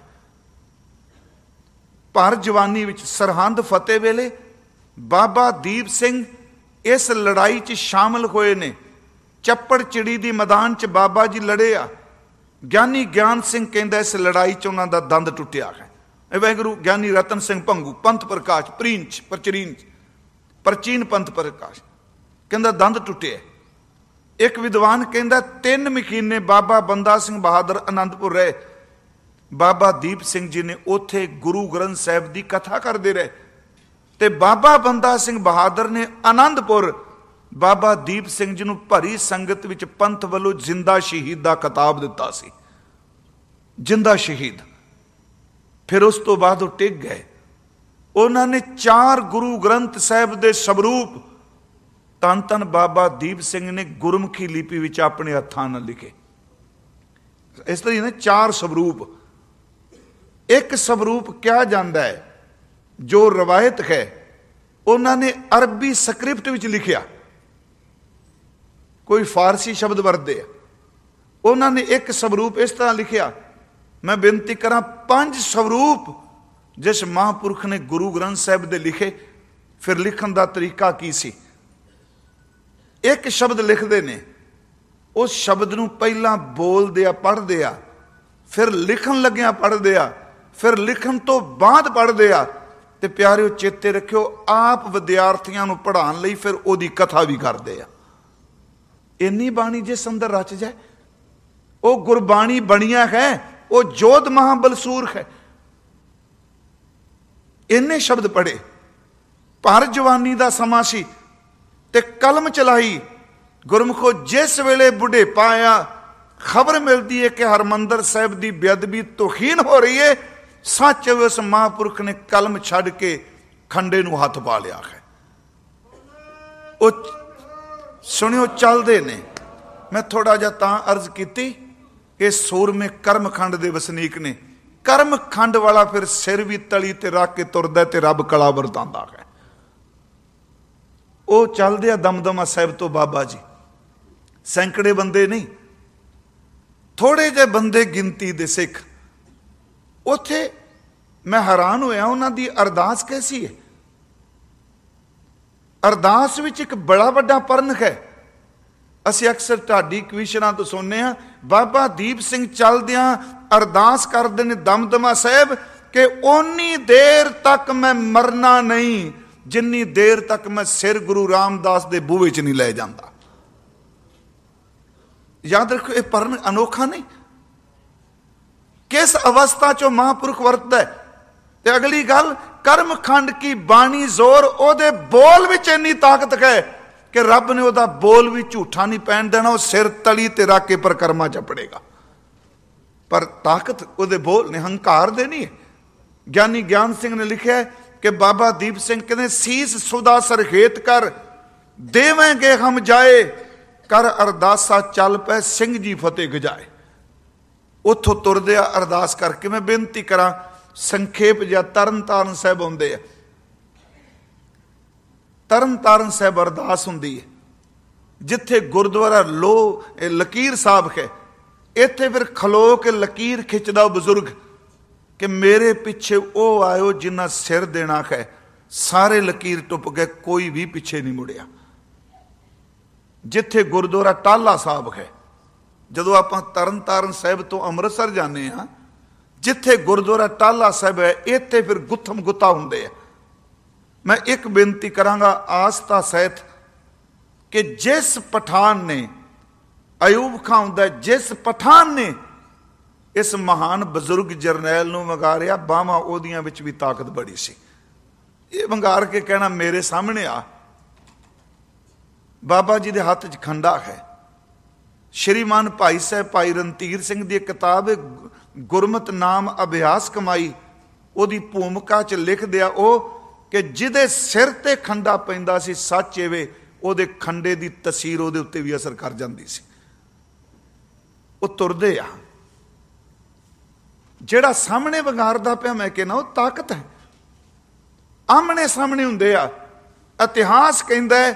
ਪਰ ਜਵਾਨੀ ਵਿੱਚ ਸਰਹੰਦ ਫਤਿਹ ਵੇਲੇ ਬਾਬਾ ਦੀਪ ਸਿੰਘ ਇਸ ਲੜਾਈ 'ਚ ਸ਼ਾਮਲ ਹੋਏ ਨੇ। ਚੱਪੜ ਚਿੜੀ ਦੀ ਮੈਦਾਨ 'ਚ ਬਾਬਾ ਜੀ ਲੜੇ ਆ। ਗਿਆਨੀ ਗਿਆਨ ਸਿੰਘ ਕਹਿੰਦਾ ਇਸ ਲੜਾਈ 'ਚ ਉਹਨਾਂ ਦਾ ਦੰਦ ਟੁੱਟਿਆ ਹੈ। ਇਹ ਵੈਗਰੂ ਗਿਆਨੀ ਰਤਨ ਸਿੰਘ ਭੰਗੂ, ਪੰਥ ਪ੍ਰਕਾਸ਼, ਪ੍ਰਿੰਚ ਪ੍ਰਚਰੀਨ ਪ੍ਰਚੀਨ ਪੰਥ ਪ੍ਰਕਾਸ਼। ਕਹਿੰਦਾ ਦੰਦ ਟੁੱਟਿਆ ਇੱਕ ਵਿਦਵਾਨ ਕਹਿੰਦਾ ਤਿੰਨ ਮਖੀਨੇ ਬਾਬਾ ਬੰਦਾ ਸਿੰਘ ਬਹਾਦਰ ਆਨੰਦਪੁਰ ਰਹੇ। ਬਾਬਾ ਦੀਪ ਸਿੰਘ ਜੀ ਨੇ ਉੱਥੇ ਗੁਰੂ ਗ੍ਰੰਥ ਸਾਹਿਬ ਦੀ ਕਥਾ ਕਰਦੇ ਰਹੇ। ਤੇ ਬਾਬਾ ਬੰਦਾ ਸਿੰਘ ਬਹਾਦਰ ਨੇ ਆਨੰਦਪੁਰ ਬਾਬਾ ਦੀਪ ਸਿੰਘ ਜੀ ਨੂੰ ਭਰੀ ਸੰਗਤ ਵਿੱਚ ਪੰਥ ਵੱਲੋਂ ਜਿੰਦਾ ਸ਼ਹੀਦ ਦਾ ਖਿਤਾਬ ਦਿੱਤਾ ਸੀ। ਜਿੰਦਾ ਸ਼ਹੀਦ। ਫਿਰ ਉਸ ਤੋਂ ਬਾਅਦ ਉਹ ਟਿਕ ਗਏ। ਉਹਨਾਂ ਨੇ ਚਾਰ ਗੁਰੂ ਗ੍ਰੰਥ ਸਾਹਿਬ ਦੇ ਸਵਰੂਪ ਤਨ ਤਨ ਬਾਬਾ ਦੀਪ ਸਿੰਘ ਨੇ ਗੁਰਮੁਖੀ ਲਿਪੀ ਵਿੱਚ ਆਪਣੇ ਹੱਥਾਂ ਨਾਲ ਲਿਖੇ। ਇਸ ਤਰ੍ਹਾਂ ਨੇ ਚਾਰ ਸਵਰੂਪ। ਇੱਕ ਸਵਰੂਪ ਕਿਹਾ ਜਾਂਦਾ ਹੈ ਜੋ ਰਵਾਇਤ ਹੈ, ਉਹਨਾਂ ਨੇ ਅਰਬੀ ਸਕ੍ਰਿਪਟ ਵਿੱਚ ਲਿਖਿਆ। ਕੋਈ ਫਾਰਸੀ ਸ਼ਬਦ ਵਰਦੇ ਆ। ਉਹਨਾਂ ਨੇ ਇੱਕ ਸਵਰੂਪ ਇਸ ਤਰ੍ਹਾਂ ਲਿਖਿਆ, ਮੈਂ ਬੇਨਤੀ ਕਰਾਂ ਪੰਜ ਸਵਰੂਪ ਜਿਸ ਮਹਾਂਪੁਰਖ ਨੇ ਗੁਰੂ ਗ੍ਰੰਥ ਸਾਹਿਬ ਦੇ ਲਿਖੇ, ਫਿਰ ਲਿਖਣ ਦਾ ਤਰੀਕਾ ਕੀ ਸੀ? ਇੱਕ ਸ਼ਬਦ ਲਿਖਦੇ ਨੇ, ਉਸ ਸ਼ਬਦ ਨੂੰ ਪਹਿਲਾਂ ਬੋਲਦੇ ਆ, ਪੜ੍ਹਦੇ ਆ, ਫਿਰ ਲਿਖਣ ਲੱਗਿਆਂ ਪੜ੍ਹਦੇ ਆ, ਫਿਰ ਲਿਖਣ ਤੋਂ ਬਾਅਦ ਪੜ੍ਹਦੇ ਆ ਤੇ ਪਿਆਰਿਓ, ਚੇਤੇ ਰੱਖਿਓ, ਆਪ ਵਿਦਿਆਰਥੀਆਂ ਨੂੰ ਪੜ੍ਹਾਉਣ ਲਈ ਫਿਰ ਉਹਦੀ ਕਥਾ ਵੀ ਕਰਦੇ ਆ। ਇੰਨੀ ਬਾਣੀ ਜਿਸ ਅੰਦਰ ਰਚ ਜਾਏ, ਉਹ ਗੁਰਬਾਣੀ ਬਣੀਆਂ ਹੈ, ਉਹ ਜੋਧ ਮਹਾਬਲਸੂਰ ਹੈ। ਇੰਨੇ ਸ਼ਬਦ ਪੜੇ ਪਰ ਜਵਾਨੀ ਦਾ ਸਮਾਂ ਸੀ ਤੇ ਕਲਮ ਚਲਾਈ, ਗੁਰਮਖੋ ਜਿਸ ਵੇਲੇ ਬੁੱਢੇ ਪਾਇਆ, ਖਬਰ ਮਿਲਦੀ ਹੈ ਕਿ ਹਰਮੰਦਰ ਸਾਹਿਬ ਦੀ ਬੇਅਦਬੀ ਤੋਖੀਨ ਹੋ ਰਹੀ ਹੈ ਸੱਚ ਉਸ ਮਹਾਪੁਰਖ ਨੇ ਕਲਮ ਛੱਡ ਕੇ ਖੰਡੇ ਨੂੰ ਹੱਥ ਪਾ ਲਿਆ ਹੈ। ਉਹ ਸੁਣਿਓ, ਚੱਲਦੇ ਨੇ। ਮੈਂ ਥੋੜਾ ਜਿਹਾ ਤਾਂ ਅਰਜ਼ ਕੀਤੀ ਇਹ ਸੂਰਮੇ ਕਰਮਖੰਡ ਦੇ ਵਸਨੀਕ ਨੇ। ਕਰਮਖੰਡ ਵਾਲਾ ਫਿਰ ਸਿਰ ਵੀ ਤਲੀ ਤੇ ਰੱਖ ਕੇ ਤੁਰਦਾ ਤੇ ਰੱਬ ਕਲਾ ਵਰਤਾਂਦਾ ਹੈ। ਉਹ ਚੱਲਦੇ ਆ ਦਮਦਮਾ ਸਾਹਿਬ ਤੋਂ ਬਾਬਾ ਜੀ। ਸੈਂਕੜੇ ਬੰਦੇ ਨਹੀਂ, ਥੋੜੇ ਜਿਹੇ ਬੰਦੇ ਗਿਣਤੀ ਦੇ ਸਿੱਖ। ਉੱਥੇ ਮੈਂ ਹੈਰਾਨ ਹੋਇਆ, ਉਹਨਾਂ ਦੀ ਅਰਦਾਸ ਕੈਸੀ ਹੈ? ਅਰਦਾਸ ਵਿੱਚ ਇੱਕ ਬੜਾ ਵੱਡਾ ਪਰਨ ਹੈ। ਅਸੀਂ ਅਕਸਰ ਤੁਹਾਡੀ ਕਵਿਸ਼ਨਾਂ ਤੋਂ ਸੁਣਨੇ ਆ ਬਾਬਾ ਦੀਪ ਸਿੰਘ ਚੱਲਦਿਆਂ ਅਰਦਾਸ ਕਰਦੇ ਨੇ ਦਮਦਮਾ ਸਾਹਿਬ ਕਿ ਓਨੀ ਦੇਰ ਤੱਕ ਮੈਂ ਮਰਨਾ ਨਹੀਂ, ਜਿੰਨੀ ਦੇਰ ਤੱਕ ਮੈਂ ਸਿਰ ਗੁਰੂ ਰਾਮਦਾਸ ਦੇ ਬੂਹੇ 'ਚ ਨਹੀਂ ਲੈ ਜਾਂਦਾ। ਯਾਦ ਰੱਖੋ, ਇਹ ਪਰਨ ਅਨੋਖਾ ਨਹੀਂ ਕਿਸ ਅਵਸਥਾ 'ਚੋਂ ਮਹਾਂਪੁਰਖ ਵਰਤਦਾ ਤੇ ਅਗਲੀ ਗੱਲ, ਕਰਮਖੰਡ ਕੀ ਬਾਣੀ ਜ਼ੋਰ, ਉਹਦੇ ਬੋਲ ਵਿੱਚ ਇੰਨੀ ਤਾਕਤ ਹੈ ਕਿ ਰੱਬ ਨੇ ਉਹਦਾ ਬੋਲ ਵੀ ਝੂਠਾ ਨਹੀਂ ਪੈਣ ਦੇਣਾ, ਉਹ ਸਿਰ ਤਲੀ ਤੇ ਰੱਖ ਕੇ ਪਰਕਰਮਾ ਚਪੜੇਗਾ ਪਰ ਤਾਕਤ ਉਹਦੇ ਬੋਲ ਨੇ, ਹੰਕਾਰ ਦੇ ਨਹੀਂ ਗਿਆਨੀ ਗਿਆਨ ਸਿੰਘ ਨੇ ਲਿਖਿਆ ਕਿ ਬਾਬਾ ਦੀਪ ਸਿੰਘ ਕਹਿੰਦੇ, ਸੀਸ ਸੁਦਾ ਸਰਖੇਤ ਕਰ, ਦੇਵਾਂਗੇ ਹਮ ਜਾਏ, ਕਰ ਅਰਦਾਸਾ ਚੱਲ ਪੈ, ਸਿੰਘ ਜੀ ਫਤਿਹ ਗਜਾਏ। ਉੱਥੋਂ ਤੁਰਦੇ ਆ, ਅਰਦਾਸ ਕਰਕੇ ਮੈਂ ਬੇਨਤੀ ਕਰਾਂ, ਸੰਖੇਪ ਜਾਂ ਤਰਨਤਾਰਨ ਸਾਹਿਬ ਹੁੰਦੇ ਆ। ਤਰਨਤਾਰਨ ਸਾਹਿਬ ਅਰਦਾਸ ਹੁੰਦੀ ਹੈ। ਜਿੱਥੇ ਗੁਰਦੁਆਰਾ ਲੋ ਲਕੀਰ ਸਾਹਿਬ ਹੈ, ਇੱਥੇ ਫਿਰ ਖਲੋ ਕੇ ਲਕੀਰ ਖਿੱਚਦਾ ਉਹ ਬਜ਼ੁਰਗ ਕਿ ਮੇਰੇ ਪਿੱਛੇ ਉਹ ਆਇਓ ਜਿੰਨਾ ਸਿਰ ਦੇਣਾ ਹੈ। ਸਾਰੇ ਲਕੀਰ ਟੁੱਪ ਗਏ, ਕੋਈ ਵੀ ਪਿੱਛੇ ਨਹੀਂ ਮੁੜਿਆ। ਜਿੱਥੇ ਗੁਰਦੁਆਰਾ ਟਾਲਾ ਸਾਹਿਬ ਹੈ ਜਦੋਂ ਆਪਾਂ ਤਰਨਤਾਰਨ ਸਾਹਿਬ ਤੋਂ ਅੰਮ੍ਰਿਤਸਰ ਜਾਂਦੇ ਆ ਜਿੱਥੇ ਗੁਰਦੁਆਰਾ ਟਾਲਾ ਸਾਹਿਬ ਹੈ, ਇੱਥੇ ਫਿਰ ਗੁੱਥਮ ਗੁੱਤਾ ਹੁੰਦੇ ਆ। ਮੈਂ ਇੱਕ ਬੇਨਤੀ ਕਰਾਂਗਾ ਆਸਤਾ ਸਹਿਤ ਕਿ ਜਿਸ ਪਠਾਨ ਨੇ, ਅਯੂਬ ਖਾਂ ਦਾ ਜਿਸ ਪਠਾਨ ਨੇ, ਇਸ ਮਹਾਨ ਬਜ਼ੁਰਗ ਜਰਨੈਲ ਨੂੰ ਵੰਗਾਰਿਆ ਬਾਹਾਂ ਉਹਦੀਆਂ ਵਿੱਚ ਵੀ ਤਾਕਤ ਬੜੀ ਸੀ। ਇਹ ਵੰਗਾਰ ਕੇ ਕਹਿਣਾ ਮੇਰੇ ਸਾਹਮਣੇ ਆ, ਬਾਬਾ ਜੀ ਦੇ ਹੱਥ 'ਚ ਖੰਡਾ ਹੈ। ਸ਼੍ਰੀਮਾਨ ਭਾਈ ਸਾਹਿਬ, ਭਾਈ ਰਣਧੀਰ ਸਿੰਘ ਦੀ ਕਿਤਾਬ, ਗੁਰਮਤ ਨਾਮ ਅਭਿਆਸ ਕਮਾਈ, ਉਹਦੀ ਭੂਮਿਕਾ 'ਚ ਲਿਖ ਦਿਆ ਉਹ ਕਿ ਜਿਹਦੇ ਸਿਰ ਤੇ ਖੰਡਾ ਪੈਂਦਾ ਸੀ ਸੱਚ ਐਵੇਂ ਉਹਦੇ ਖੰਡੇ ਦੀ ਤਸਵੀਰ ਉਹਦੇ ਉੱਤੇ ਵੀ ਅਸਰ ਕਰ ਜਾਂਦੀ ਸੀ। ਉਹ ਤੁਰਦੇ ਆ। ਜਿਹੜਾ ਸਾਹਮਣੇ ਵਿਗਾਰਦਾ ਪਿਆ ਮੈਂ ਕਹਿੰਦਾ, ਉਹ ਤਾਕਤ ਹੈ। ਆਮਣੇ ਸਾਹਮਣੇ ਹੁੰਦੇ ਆ। ਇਤਿਹਾਸ ਕਹਿੰਦਾ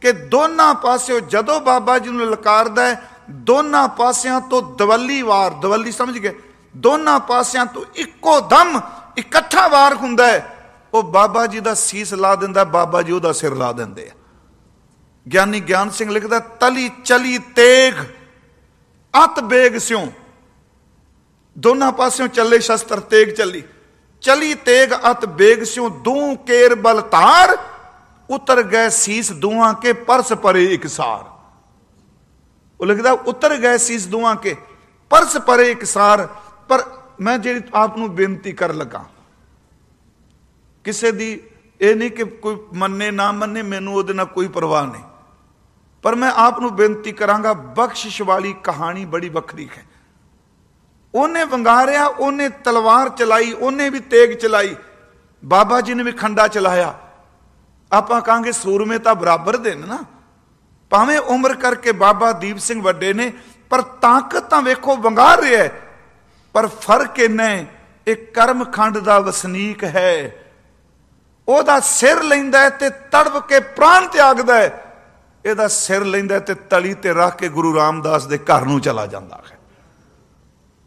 ਕਿ ਦੋਨਾਂ ਪਾਸਿਓ ਜਦੋਂ ਬਾਬਾ ਜੀ ਨੂੰ ਲਕਾਰਦਾ ਦੋਨਾਂ ਪਾਸਿਆਂ ਤੋਂ ਦਵੱਲੀ ਵਾਰ, ਦਵੱਲੀ ਸਮਝ ਗਏ? ਦੋਨਾਂ ਪਾਸਿਆਂ ਤੋਂ ਇੱਕੋ ਦਮ ਇਕੱਠਾ ਵਾਰ ਹੁੰਦਾ ਹੈ। ਉਹ ਬਾਬਾ ਜੀ ਦਾ ਸੀਸ ਲਾ ਦਿੰਦਾ, ਬਾਬਾ ਜੀ ਉਹਦਾ ਸਿਰ ਲਾ ਦਿੰਦੇ ਆ। ਗਿਆਨੀ ਗਿਆਨ ਸਿੰਘ ਲਿਖਦਾ, ਤਲੀ ਚਲੀ ਤੇਗ, ਅਤ ਬੇਗ ਸਿਉ। ਦੋਨਾਂ ਪਾਸਿਓਂ ਚੱਲੇ ਸ਼ਸਤਰ, ਤੇਗ ਚੱਲੀ। ਚਲੀ ਤੇਗ, ਅਤ ਬੇਗ ਸਿਉ, ਦੂ ਕੇਰ ਬਲ ਤਾਰ ਉਤਰ ਗਏ ਸੀਸ ਦੂਆਂ ਕੇ ਪਰਸ ਪਰੇ ਇਕਸਾਰ ਉਹ ਲਿਖਦਾ, ਉਤਰ ਗਏ ਸੀਸ ਦੂਆਂ ਕੇ। ਪਰਸ ਪਰੇ ਇਕਸਾਰ ਪਰ ਮੈਂ ਜਿਹੜੀ ਆਪ ਨੂੰ ਬੇਨਤੀ ਕਰ ਲਗਾ। ਕਿਸੇ ਦੀ ਇਹ ਨਹੀਂ ਕਿ ਕੋਈ ਮੰਨੇ, ਨਾ ਮੰਨੇ, ਮੈਨੂੰ ਉਹਦੇ ਨਾਲ ਕੋਈ ਪਰਵਾਹ ਨਹੀਂ। ਪਰ ਮੈਂ ਆਪ ਨੂੰ ਬੇਨਤੀ ਕਰਾਂਗਾ, ਬਖਸ਼ਿਸ਼ ਵਾਲੀ ਕਹਾਣੀ ਬੜੀ ਵੱਖਰੀ ਹੈ। ਉਹਨੇ ਵੰਗਾਰਿਆ, ਉਹਨੇ ਤਲਵਾਰ ਚਲਾਈ, ਉਹਨੇ ਵੀ ਤੇਗ ਚਲਾਈ। ਬਾਬਾ ਜੀ ਨੇ ਵੀ ਖੰਡਾ ਚਲਾਇਆ। ਆਪਾਂ ਕਹਾਂਗੇ, ਸੂਰਮੇ ਤਾਂ ਬਰਾਬਰ ਦੇ ਨੇ ਨਾ। ਭਾਵੇਂ ਉਮਰ ਕਰਕੇ ਬਾਬਾ ਦੀਪ ਸਿੰਘ ਵੱਡੇ ਨੇ, ਪਰ ਤਾਕਤ ਤਾਂ ਵੇਖੋ ਵੰਗਾਰ ਰਿਹਾ ਪਰ ਫ਼ਰਕ ਇੰਨਾ ਇਹ ਕਰਮ ਖੰਡ ਦਾ ਵਸਨੀਕ ਹੈ। ਉਹਦਾ ਸਿਰ ਲੈਂਦਾ ਤੇ ਤੜਵ ਕੇ ਪ੍ਰਾਣ ਤਿਆਗਦਾ ਹੈ। ਇਹਦਾ ਸਿਰ ਲੈਂਦਾ ਤੇ ਤਲੀ ਤੇ ਰੱਖ ਕੇ ਗੁਰੂ ਰਾਮਦਾਸ ਦੇ ਘਰ ਨੂੰ ਚਲਾ ਜਾਂਦਾ ਹੈ।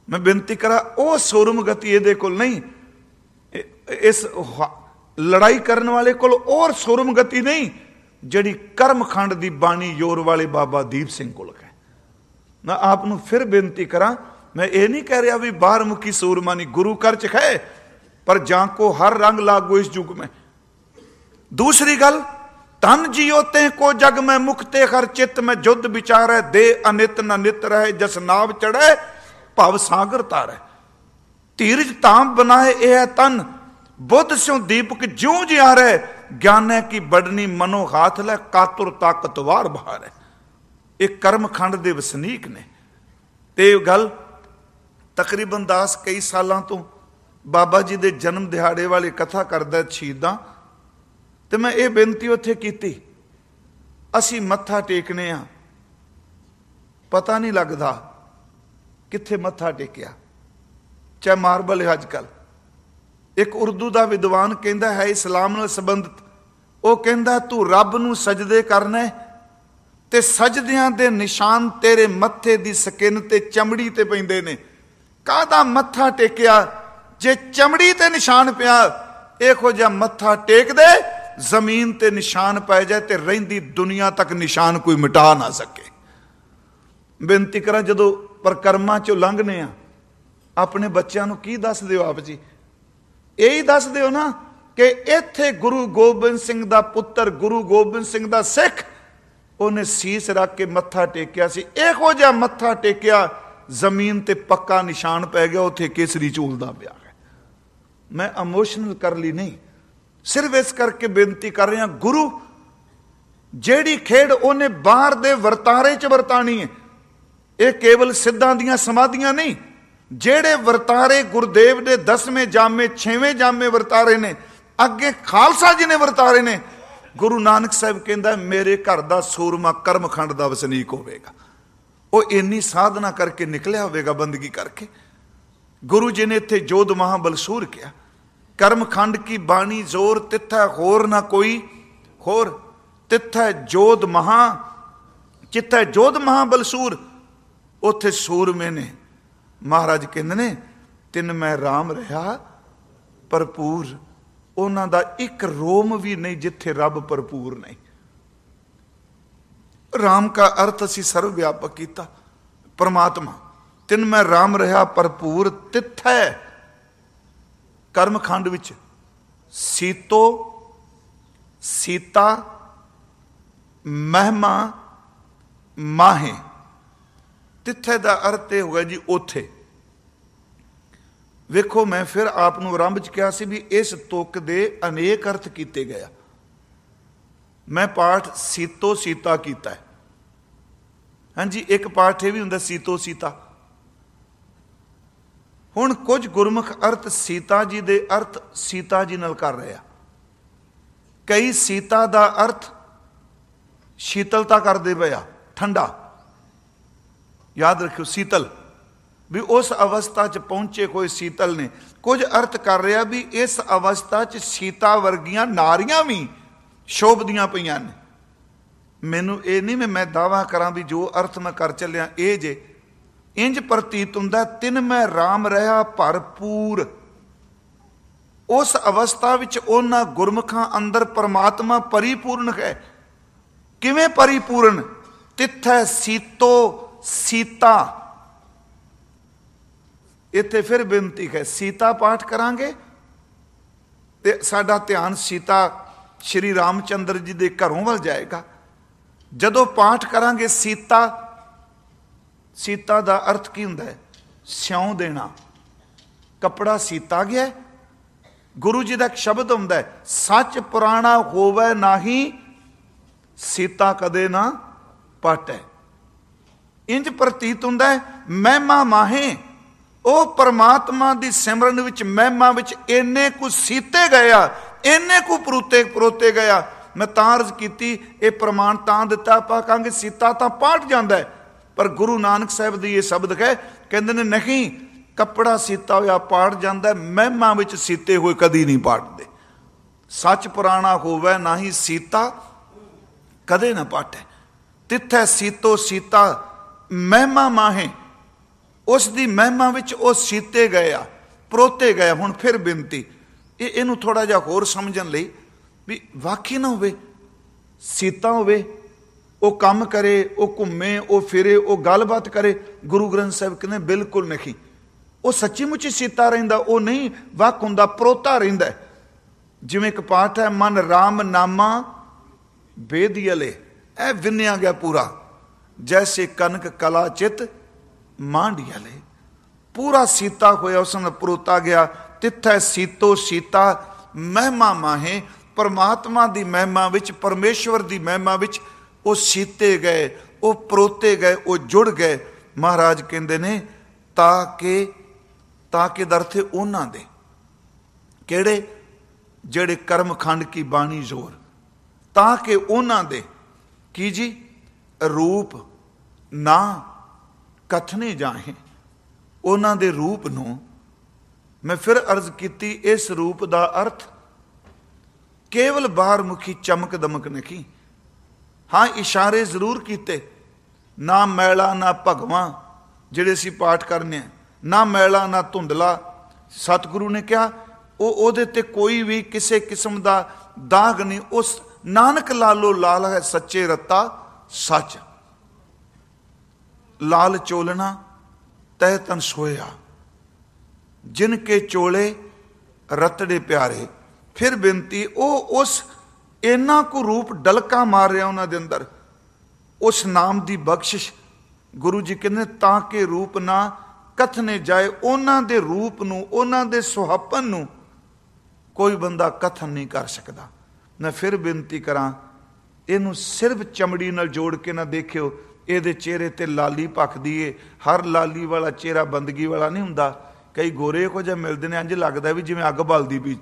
ਮੈਂ ਬੇਨਤੀ ਕਰਾਂ, ਉਹ ਸੂਰਮ ਗਤੀ ਇਹਦੇ ਕੋਲ ਨਹੀਂ। ਇਸ ਲੜਾਈ ਕਰਨ ਵਾਲੇ ਕੋਲ ਔਰ ਸੋਰਮ ਗਤੀ ਨਹੀਂ। ਜਿਹੜੀ ਕਰਮਖੰਡ ਦੀ ਬਾਣੀ ਯੋਰ ਵਾਲੇ ਬਾਬਾ ਦੀਪ ਸਿੰਘ ਕੋਲ ਹੈ। ਮੈਂ ਆਪ ਨੂੰ ਫਿਰ ਬੇਨਤੀ ਕਰਾਂ, ਮੈਂ ਇਹ ਨਹੀਂ ਕਹਿ ਰਿਹਾ ਵੀ ਬਾਹਰ ਮੁਖੀ ਸੂਰਮਾ ਗੁਰੂ ਕਰ ਚ ਪਰ ਜਾਂ ਕੋ ਹਰ ਰੰਗ ਲਾਗੋ ਇਸ ਯੁਗ ਮੈਂ। ਦੂਸਰੀ ਗੱਲ ਤਨ ਜਿਉ ਤੇ ਕੋ ਜਗ ਮੈਂ ਮੁਕਤੇ ਹਰ ਚਿੱਤ ਮੈਂ ਜੁਦ ਵਿਚਾਰੈ, ਦੇ ਅਨਿਤ ਨ ਨਿਤ ਰਹੇ, ਜਸ ਨਾਵ ਚੜੈ ਭਵ ਸਾਗਰ ਤਾਰੈ। ਧੀਰਜ ਤਾਮ ਬਨਾਏ ਇਹ ਤਨ ਬੁੱਧ ਸਿਉ ਦੀਪਕ ਜਿਉ ਜਿਆਰੈ ਗਿਆਨੈ ਕੀ ਬੜਨੀ ਮਨੋ ਹਾਥ ਲੈ, ਕਾਤੁਰ ਤਾਕਤਵਾਰ ਬਹਾਰੈ ਇਹ ਕਰਮ ਖੰਡ ਦੇ ਵਸਨੀਕ ਨੇ। ਤੇ ਇਹ ਗੱਲ ਤਕਰੀਬਨ ਦਾਸ ਕਈ ਸਾਲਾਂ ਤੋਂ ਬਾਬਾ ਜੀ ਦੇ ਜਨਮ ਦਿਹਾੜੇ ਵਾਲੀ ਕਥਾ ਕਰਦਾ ਸ਼ਹੀਦਾਂ। ਤੇ ਮੈਂ ਇਹ ਬੇਨਤੀ ਉੱਥੇ ਕੀਤੀ, ਅਸੀਂ ਮੱਥਾ ਟੇਕਨੇ ਆ। ਪਤਾ ਨਹੀਂ ਲੱਗਦਾ ਕਿੱਥੇ ਮੱਥਾ ਟੇਕਿਆ, ਚਾਹੇ ਮਾਰਬਲ ਹੈ ਅੱਜ ਕੱਲ੍ਹ। ਇੱਕ ਉਰਦੂ ਦਾ ਵਿਦਵਾਨ ਕਹਿੰਦਾ ਹੈ, ਇਸਲਾਮ ਨਾਲ ਸੰਬੰਧਿਤ। ਉਹ ਕਹਿੰਦਾ, ਤੂੰ ਰੱਬ ਨੂੰ ਸਜਦੇ ਕਰਨਾ ਤੇ ਸਜਦਿਆਂ ਦੇ ਨਿਸ਼ਾਨ ਤੇਰੇ ਮੱਥੇ ਦੀ ਸਕਿਨ ਤੇ ਚਮੜੀ ਤੇ ਪੈਂਦੇ ਨੇ। ਕਾਹਦਾ ਮੱਥਾ ਟੇਕਿਆ? ਜੇ ਚਮੜੀ ਤੇ ਨਿਸ਼ਾਨ ਪਿਆ, ਇਹੋ ਜਿਹਾ ਮੱਥਾ ਟੇਕ ਦੇ ਜ਼ਮੀਨ ਤੇ ਨਿਸ਼ਾਨ ਪੈ ਜਾਏ ਤੇ ਰਹਿੰਦੀ ਦੁਨੀਆ ਤੱਕ ਨਿਸ਼ਾਨ ਕੋਈ ਮਿਟਾ ਨਾ ਸਕੇ। ਬੇਨਤੀ ਕਰਾਂ, ਜਦੋਂ ਪਰਕਰਮਾਂ ਚੋਂ ਲੰਘਨੇ ਆ, ਆਪਣੇ ਬੱਚਿਆਂ ਨੂੰ ਕੀ ਦੱਸ ਦਿਓ ਆਪ ਜੀ? ਇਹੀ ਦੱਸ ਦਿਓ ਨਾ ਕਿ ਇੱਥੇ ਗੁਰੂ ਗੋਬਿੰਦ ਸਿੰਘ ਦਾ ਪੁੱਤਰ, ਗੁਰੂ ਗੋਬਿੰਦ ਸਿੰਘ ਦਾ ਸਿੱਖ, ਉਹਨੇ ਸੀਸ ਰੱਖ ਕੇ ਮੱਥਾ ਟੇਕਿਆ ਸੀ। ਇਹੋ ਜਿਹਾ ਮੱਥਾ ਟੇਕਿਆ, ਜ਼ਮੀਨ ਤੇ ਪੱਕਾ ਨਿਸ਼ਾਨ ਪੈ ਗਿਆ, ਉੱਥੇ ਕੇਸਰੀ ਝੂਲਦਾ ਪਿਆ ਹੈ। ਮੈਂ ਇਮੋਸ਼ਨਲ ਕਰ ਲਈ ਨਹੀਂ। ਸਿਰਫ ਇਸ ਕਰਕੇ ਬੇਨਤੀ ਕਰ ਰਿਹਾ, ਗੁਰੂ, ਜਿਹੜੀ ਖੇਡ ਉਹਨੇ ਬਾਹਰ ਦੇ ਵਰਤਾਰੇ 'ਚ ਵਰਤਾਣੀ ਹੈ, ਇਹ ਕੇਵਲ ਸਿੱਧਾਂ ਦੀਆਂ ਸਮਾਧੀਆਂ ਨਹੀਂ ਜਿਹੜੇ ਵਰਤਾਰੇ ਗੁਰਦੇਵ ਦੇ 10ਵੇਂ ਜਾਮੇ 6ਵੇਂ ਜਾਮੇ ਵਰਤਾਰੇ ਨੇ, ਅੱਗੇ ਖਾਲਸਾ ਜੀ ਨੇ ਵਰਤਾਰੇ ਨੇ, ਗੁਰੂ ਨਾਨਕ ਸਾਹਿਬ ਕਹਿੰਦਾ, ਮੇਰੇ ਘਰ ਦਾ ਸੂਰਮਾ ਕਰਮਖੰਡ ਦਾ ਵਸਨੀਕ ਹੋਵੇਗਾ। ਉਹ ਇੰਨੀ ਸਾਧਨਾ ਕਰਕੇ ਨਿਕਲਿਆ ਹੋਵੇਗਾ ਬੰਦਗੀ ਕਰਕੇ। ਗੁਰੂ ਜੀ ਨੇ ਇੱਥੇ ਜੋਧ ਮਹਾਬਲਸੂਰ ਕਿਹਾ, ਕਰਮਖੰਡ ਕੀ ਬਾਣੀ ਜ਼ੋਰ ਤਿੱਥਾ, ਹੋਰ ਨਾ ਕੋਈ, ਹੋਰ ਤਿੱਥਾ ਜੋਧ ਮਹਾ, ਜਿੱਥੇ ਜੋਧ ਮਹਾਬਲਸੂਰ ਉੱਥੇ ਸੂਰਮੇ ਨੇ ਮਹਾਰਾਜ ਕਹਿੰਦੇ ਨੇ, ਤਿੰਨ ਮੈਂ ਰਾਮ ਰਹਾ, ਭਰਪੂਰ। ਉਹਨਾਂ ਦਾ ਇੱਕ ਰੋਮ ਵੀ ਨਹੀਂ ਜਿੱਥੇ ਰੱਬ ਭਰਪੂਰ ਨਹੀਂ। ਰਾਮ ਦਾ ਅਰਥ ਅਸੀਂ ਸਰਵ ਵਿਆਪਕ ਕੀਤਾ। ਪਰਮਾਤਮਾ, ਤਿੰਨ ਮੈਂ ਰਾਮ ਰਹਾ, ਭਰਪੂਰ ਤਿੱਥੈ। ਕਰਮਖੰਡ ਵਿੱਚ ਸੀਤੋ, ਸੀਤਾ, ਮਹਿਮਾ, ਮਾਹੇ। ਤਿੱਥੇ ਦਾ ਅਰਥ ਇਹ ਹੋਗਾ ਜੀ ਉਥੇ। ਵੇਖੋ, ਮੈਂ ਫਿਰ ਆਪ ਨੂੰ ਆਰੰਭ ਚ ਕਿਹਾ ਸੀ ਵੀ ਇਸ ਤੁਕ ਦੇ ਅਨੇਕ ਅਰਥ ਕੀਤੇ ਗਿਆ ਮੈਂ ਪਾਠ ਸੀਤੋ ਸੀਤਾ ਕੀਤਾ ਹੈ। ਹਾਂਜੀ, ਇੱਕ ਪਾਠ ਇਹ ਵੀ ਹੁੰਦਾ, ਸੀਤੋ ਸੀਤਾ। ਹੁਣ ਕੁਝ ਗੁਰਮੁਖ ਅਰਥ ਸੀਤਾ ਜੀ ਦੇ ਅਰਥ ਸੀਤਾ ਜੀ ਨਾਲ ਕਰ ਰਿਹਾ ਕਈ ਸੀਤਾ ਦਾ ਅਰਥ ਸ਼ੀਤਲਤਾ ਕਰਦੇ ਪਿਆ ਠੰਡਾ। ਯਾਦ ਰੱਖਿਓ ਸੀਤਲ। ਵੀ ਉਸ ਅਵਸਥਾ 'ਚ ਪਹੁੰਚੇ ਕੋਈ ਸੀਤਲ ਨੇ। ਕੁਝ ਅਰਥ ਕਰ ਰਿਹਾ ਵੀ ਇਸ ਅਵਸਥਾ 'ਚ ਸੀਤਾ ਵਰਗੀਆਂ ਨਾਰੀਆਂ ਵੀ ਸ਼ੋਭਦੀਆਂ ਪਈਆਂ ਨੇ। ਮੈਨੂੰ ਇਹ ਨਹੀਂ ਮੈਂ ਦਾਵਾ ਕਰਾਂ ਵੀ ਜੋ ਅਰਥ ਮੈਂ ਕਰ ਚੱਲਿਆ ਇਹ ਜੇ। ਇੰਜ ਪ੍ਰਤੀਤ ਹੁੰਦਾ, ਤਿੰਨ ਮੈਂ RAM ਰਹਾ ਭਰਪੂਰ। ਉਸ ਅਵਸਥਾ ਵਿੱਚ ਉਹਨਾਂ ਗੁਰਮਖਾਂ ਅੰਦਰ ਪਰਮਾਤਮਾ ਪਰਿਪੂਰਨ ਹੈ। ਕਿਵੇਂ ਪਰਿਪੂਰਨ? ਤਿੱਥੈ ਸੀਤੋ ਸੀਤਾ। ਇੱਥੇ ਫਿਰ ਬੇਨਤੀ ਹੈ, ਸੀਤਾ ਪਾਠ ਕਰਾਂਗੇ ਤੇ ਸਾਡਾ ਧਿਆਨ ਸੀਤਾ ਸ਼੍ਰੀ ਰਾਮਚੰਦਰ ਜੀ ਦੇ ਘਰੋਂ ਵੱਲ ਜਾਏਗਾ। ਜਦੋਂ ਪਾਠ ਕਰਾਂਗੇ ਸੀਤਾ ਸੀਤਾ ਦਾ ਅਰਥ ਕੀ ਹੁੰਦਾ ਹੈ? ਸਿਉਂ ਦੇਣਾ। ਕਪੜਾ ਸੀਤਾ ਗਿਆ ਗੁਰੂ ਜੀ ਦਾ ਇੱਕ ਸ਼ਬਦ ਹੁੰਦਾ ਹੈ, ਸੱਚ ਪੁਰਾਣਾ ਹੋਵੇ ਨਹੀਂ, ਸੀਤਾ ਕਦੇ ਨਾ ਪਟੇ। ਇੰਜ ਪ੍ਰਤੀਤ ਹੁੰਦਾ ਹੈ, ਮਹਿਮਾ ਮਾਹੇ। ਉਹ ਪਰਮਾਤਮਾ ਦੀ ਸਿਮਰਨ ਵਿੱਚ, ਮਹਿਮਾ ਵਿੱਚ ਇੰਨੇ ਕੁ ਸੀਤੇ ਗਿਆ ਇੰਨੇ ਕੁ ਪਰੂਤੇ ਪਰੋਤੇ ਗਿਆ ਮੈਂ ਤਾਂ ਅਰਜ਼ ਕੀਤੀ, ਇਹ ਪ੍ਰਮਾਣ ਤਾਂ ਦਿੱਤਾ, ਆਪਾਂ ਕਹਾਂਗੇ ਸੀਤਾ ਤਾਂ ਪਾਟ ਜਾਂਦਾ ਪਰ ਗੁਰੂ ਨਾਨਕ ਸਾਹਿਬ ਦੀ ਇਹ ਸ਼ਬਦ ਹੈ, ਕਹਿੰਦੇ ਨੇ, ਨਹੀਂ, ਕੱਪੜਾ ਸੀਤਾ ਹੋਇਆ ਪਾੜ ਜਾਂਦਾ ਮਹਿਮਾ ਵਿੱਚ ਸੀਤੇ ਹੋਏ ਕਦੀ ਨਹੀਂ ਪਾਟਦੇ। ਸੱਚ ਪੁਰਾਣਾ ਹੋਵੇ ਨਾ ਹੀ ਸੀਤਾ, ਕਦੇ ਨਾ ਪਾਟੇ। ਤਿੱਥੇ ਸੀਤੋ ਸੀਤਾ ਮਹਿਮਾ ਮਾਹੇ। ਉਸ ਦੀ ਮਹਿਮਾ ਵਿੱਚ ਉਹ ਸੀਤੇ ਗਏ ਆ, ਪਰੋਤੇ ਗਏ ਹੁਣ ਫਿਰ ਬੇਨਤੀ ਇਹ ਇਹਨੂੰ ਥੋੜਾ ਜਿਹਾ ਹੋਰ ਸਮਝਣ ਲਈ ਵੀ ਵਾਕਈ ਨਾ ਹੋਵੇ, ਸੀਤਾ ਹੋਵੇ, ਉਹ ਕੰਮ ਕਰੇ, ਉਹ ਘੁੰਮੇ, ਉਹ ਫਿਰੇ, ਉਹ ਗੱਲਬਾਤ ਕਰੇ, ਗੁਰੂ ਗ੍ਰੰਥ ਸਾਹਿਬ ਕਹਿੰਦੇ ਬਿਲਕੁਲ ਨਹੀਂ। ਉਹ ਸੱਚੀ ਮੁੱਚੀ ਸੀਤਾ ਰਹਿੰਦਾ, ਉਹ ਨਹੀਂ, ਵਕ ਹੁੰਦਾ, ਪ੍ਰੋਤਾ ਰਹਿੰਦਾ ਜਿਵੇਂ ਇੱਕ ਪਾਠ ਹੈ, ਮਨ RAM ਨਾਮਾ ਬੇਦੀਲੇ ਇਹ ਵਿੰਨਿਆ ਗਿਆ ਪੂਰਾ। ਜੈਸੇ ਕਨਕ ਕਲਾ ਚਿਤ ਮਾਂਡੀਲੇ ਪੂਰਾ ਸੀਤਾ ਹੋਇਆ ਉਸ ਨੂੰ ਪ੍ਰੋਤਾ ਗਿਆ ਤਿੱਥੈ ਸੀਤੋ ਸੀਤਾ ਮਹਿਮਾ ਮਾਹੇ ਪਰਮਾਤਮਾ ਦੀ ਮਹਿਮਾ ਵਿੱਚ ਪਰਮੇਸ਼ਵਰ ਦੀ ਮਹਿਮਾ ਵਿੱਚ ਉਹ ਸੀਤੇ ਗਏ ਉਹ ਪਰੋਤੇ ਗਏ ਉਹ ਜੁੜ ਗਏ ਮਹਾਰਾਜ ਕਹਿੰਦੇ ਨੇ ਤਾਂ ਕਿ ਤਾਂ ਕਿ ਦਰਥੇ ਉਹਨਾਂ ਦੇ ਕਿਹੜੇ ਜਿਹੜੇ ਕਰਮਖੰਡ ਕੀ ਬਾਣੀ ਜ਼ੋਰ ਤਾਂ ਕਿ ਉਹਨਾਂ ਦੇ ਕੀ ਜੀ ਰੂਪ ਨਾ ਕਥਨੇ ਜਾਹੇ, ਉਹਨਾਂ ਦੇ ਰੂਪ ਨੂੰ ਮੈਂ ਫਿਰ ਅਰਜ਼ ਕੀਤੀ, ਇਸ ਰੂਪ ਦਾ ਅਰਥ ਕੇਵਲ ਬਾਹਰ ਮੁਖੀ ਚਮਕ ਦਮਕ ਨਹੀਂ। ਹਾਂ, ਇਸ਼ਾਰੇ ਜ਼ਰੂਰ ਕੀਤੇ, ਨਾ ਮੈਲਾ, ਨਾ ਭਗਵਾਂ ਜਿਹੜੇ ਅਸੀਂ ਪਾਠ ਕਰਨੇ ਨਾ ਮੈਲਾ, ਨਾ ਧੁੰਦਲਾ। ਸਤਿਗੁਰੂ ਨੇ ਕਿਹਾ, ਉਹ ਉਹਦੇ ਤੇ ਕੋਈ ਵੀ ਕਿਸੇ ਕਿਸਮ ਦਾ ਦਾਗ ਨਹੀਂ, ਉਸ ਨਾਨਕ ਲਾਲੋ ਲਾਲ ਹੈ ਸੱਚੇ ਰਤਾ। ਸੱਚ। ਲਾਲ ਚੋਲਣਾ ਤਹਿ ਤਨ ਸੋਇਆ। ਜਿਨ ਕੇ ਚੋਲੇ ਰਤੜੇ ਪਿਆਰੇ। ਫਿਰ ਬੇਨਤੀ, ਉਹ ਉਸ ਇੰਨਾ ਕੋ ਰੂਪ ਡਲਕਾ ਮਾਰ ਰਿਹਾ ਉਹਨਾਂ ਦੇ ਅੰਦਰ। ਉਸ ਨਾਮ ਦੀ ਬਖਸ਼ਿਸ਼ ਗੁਰੂ ਜੀ ਕਹਿੰਦੇ, ਤਾਂ ਕਿ ਰੂਪ ਨਾ ਕਥਨੇ ਜਾਏ। ਉਹਨਾਂ ਦੇ ਰੂਪ ਨੂੰ, ਉਹਨਾਂ ਦੇ ਸੁਹਾਪਨ ਨੂੰ ਕੋਈ ਬੰਦਾ ਕਥਨ ਨਹੀਂ ਕਰ ਸਕਦਾ। ਮੈਂ ਫਿਰ ਬੇਨਤੀ ਕਰਾਂ ਇਹਨੂੰ ਸਿਰਫ ਚਮੜੀ ਨਾਲ ਜੋੜ ਕੇ ਨਾ ਦੇਖਿਓ, ਇਹਦੇ ਚਿਹਰੇ ਤੇ ਲਾਲੀ ਭਖਦੀ ਏ। ਹਰ ਲਾਲੀ ਵਾਲਾ ਚਿਹਰਾ ਬੰਦਗੀ ਵਾਲਾ ਨਹੀਂ ਹੁੰਦਾ। ਕਈ ਗੋਰੇ ਕੋ ਜਿਹਾ ਮਿਲਦੇ ਨੇ ਇੰਜ ਲੱਗਦਾ ਵੀ ਜਿਵੇਂ ਅੱਗ ਬਲਦੀ ਵੀ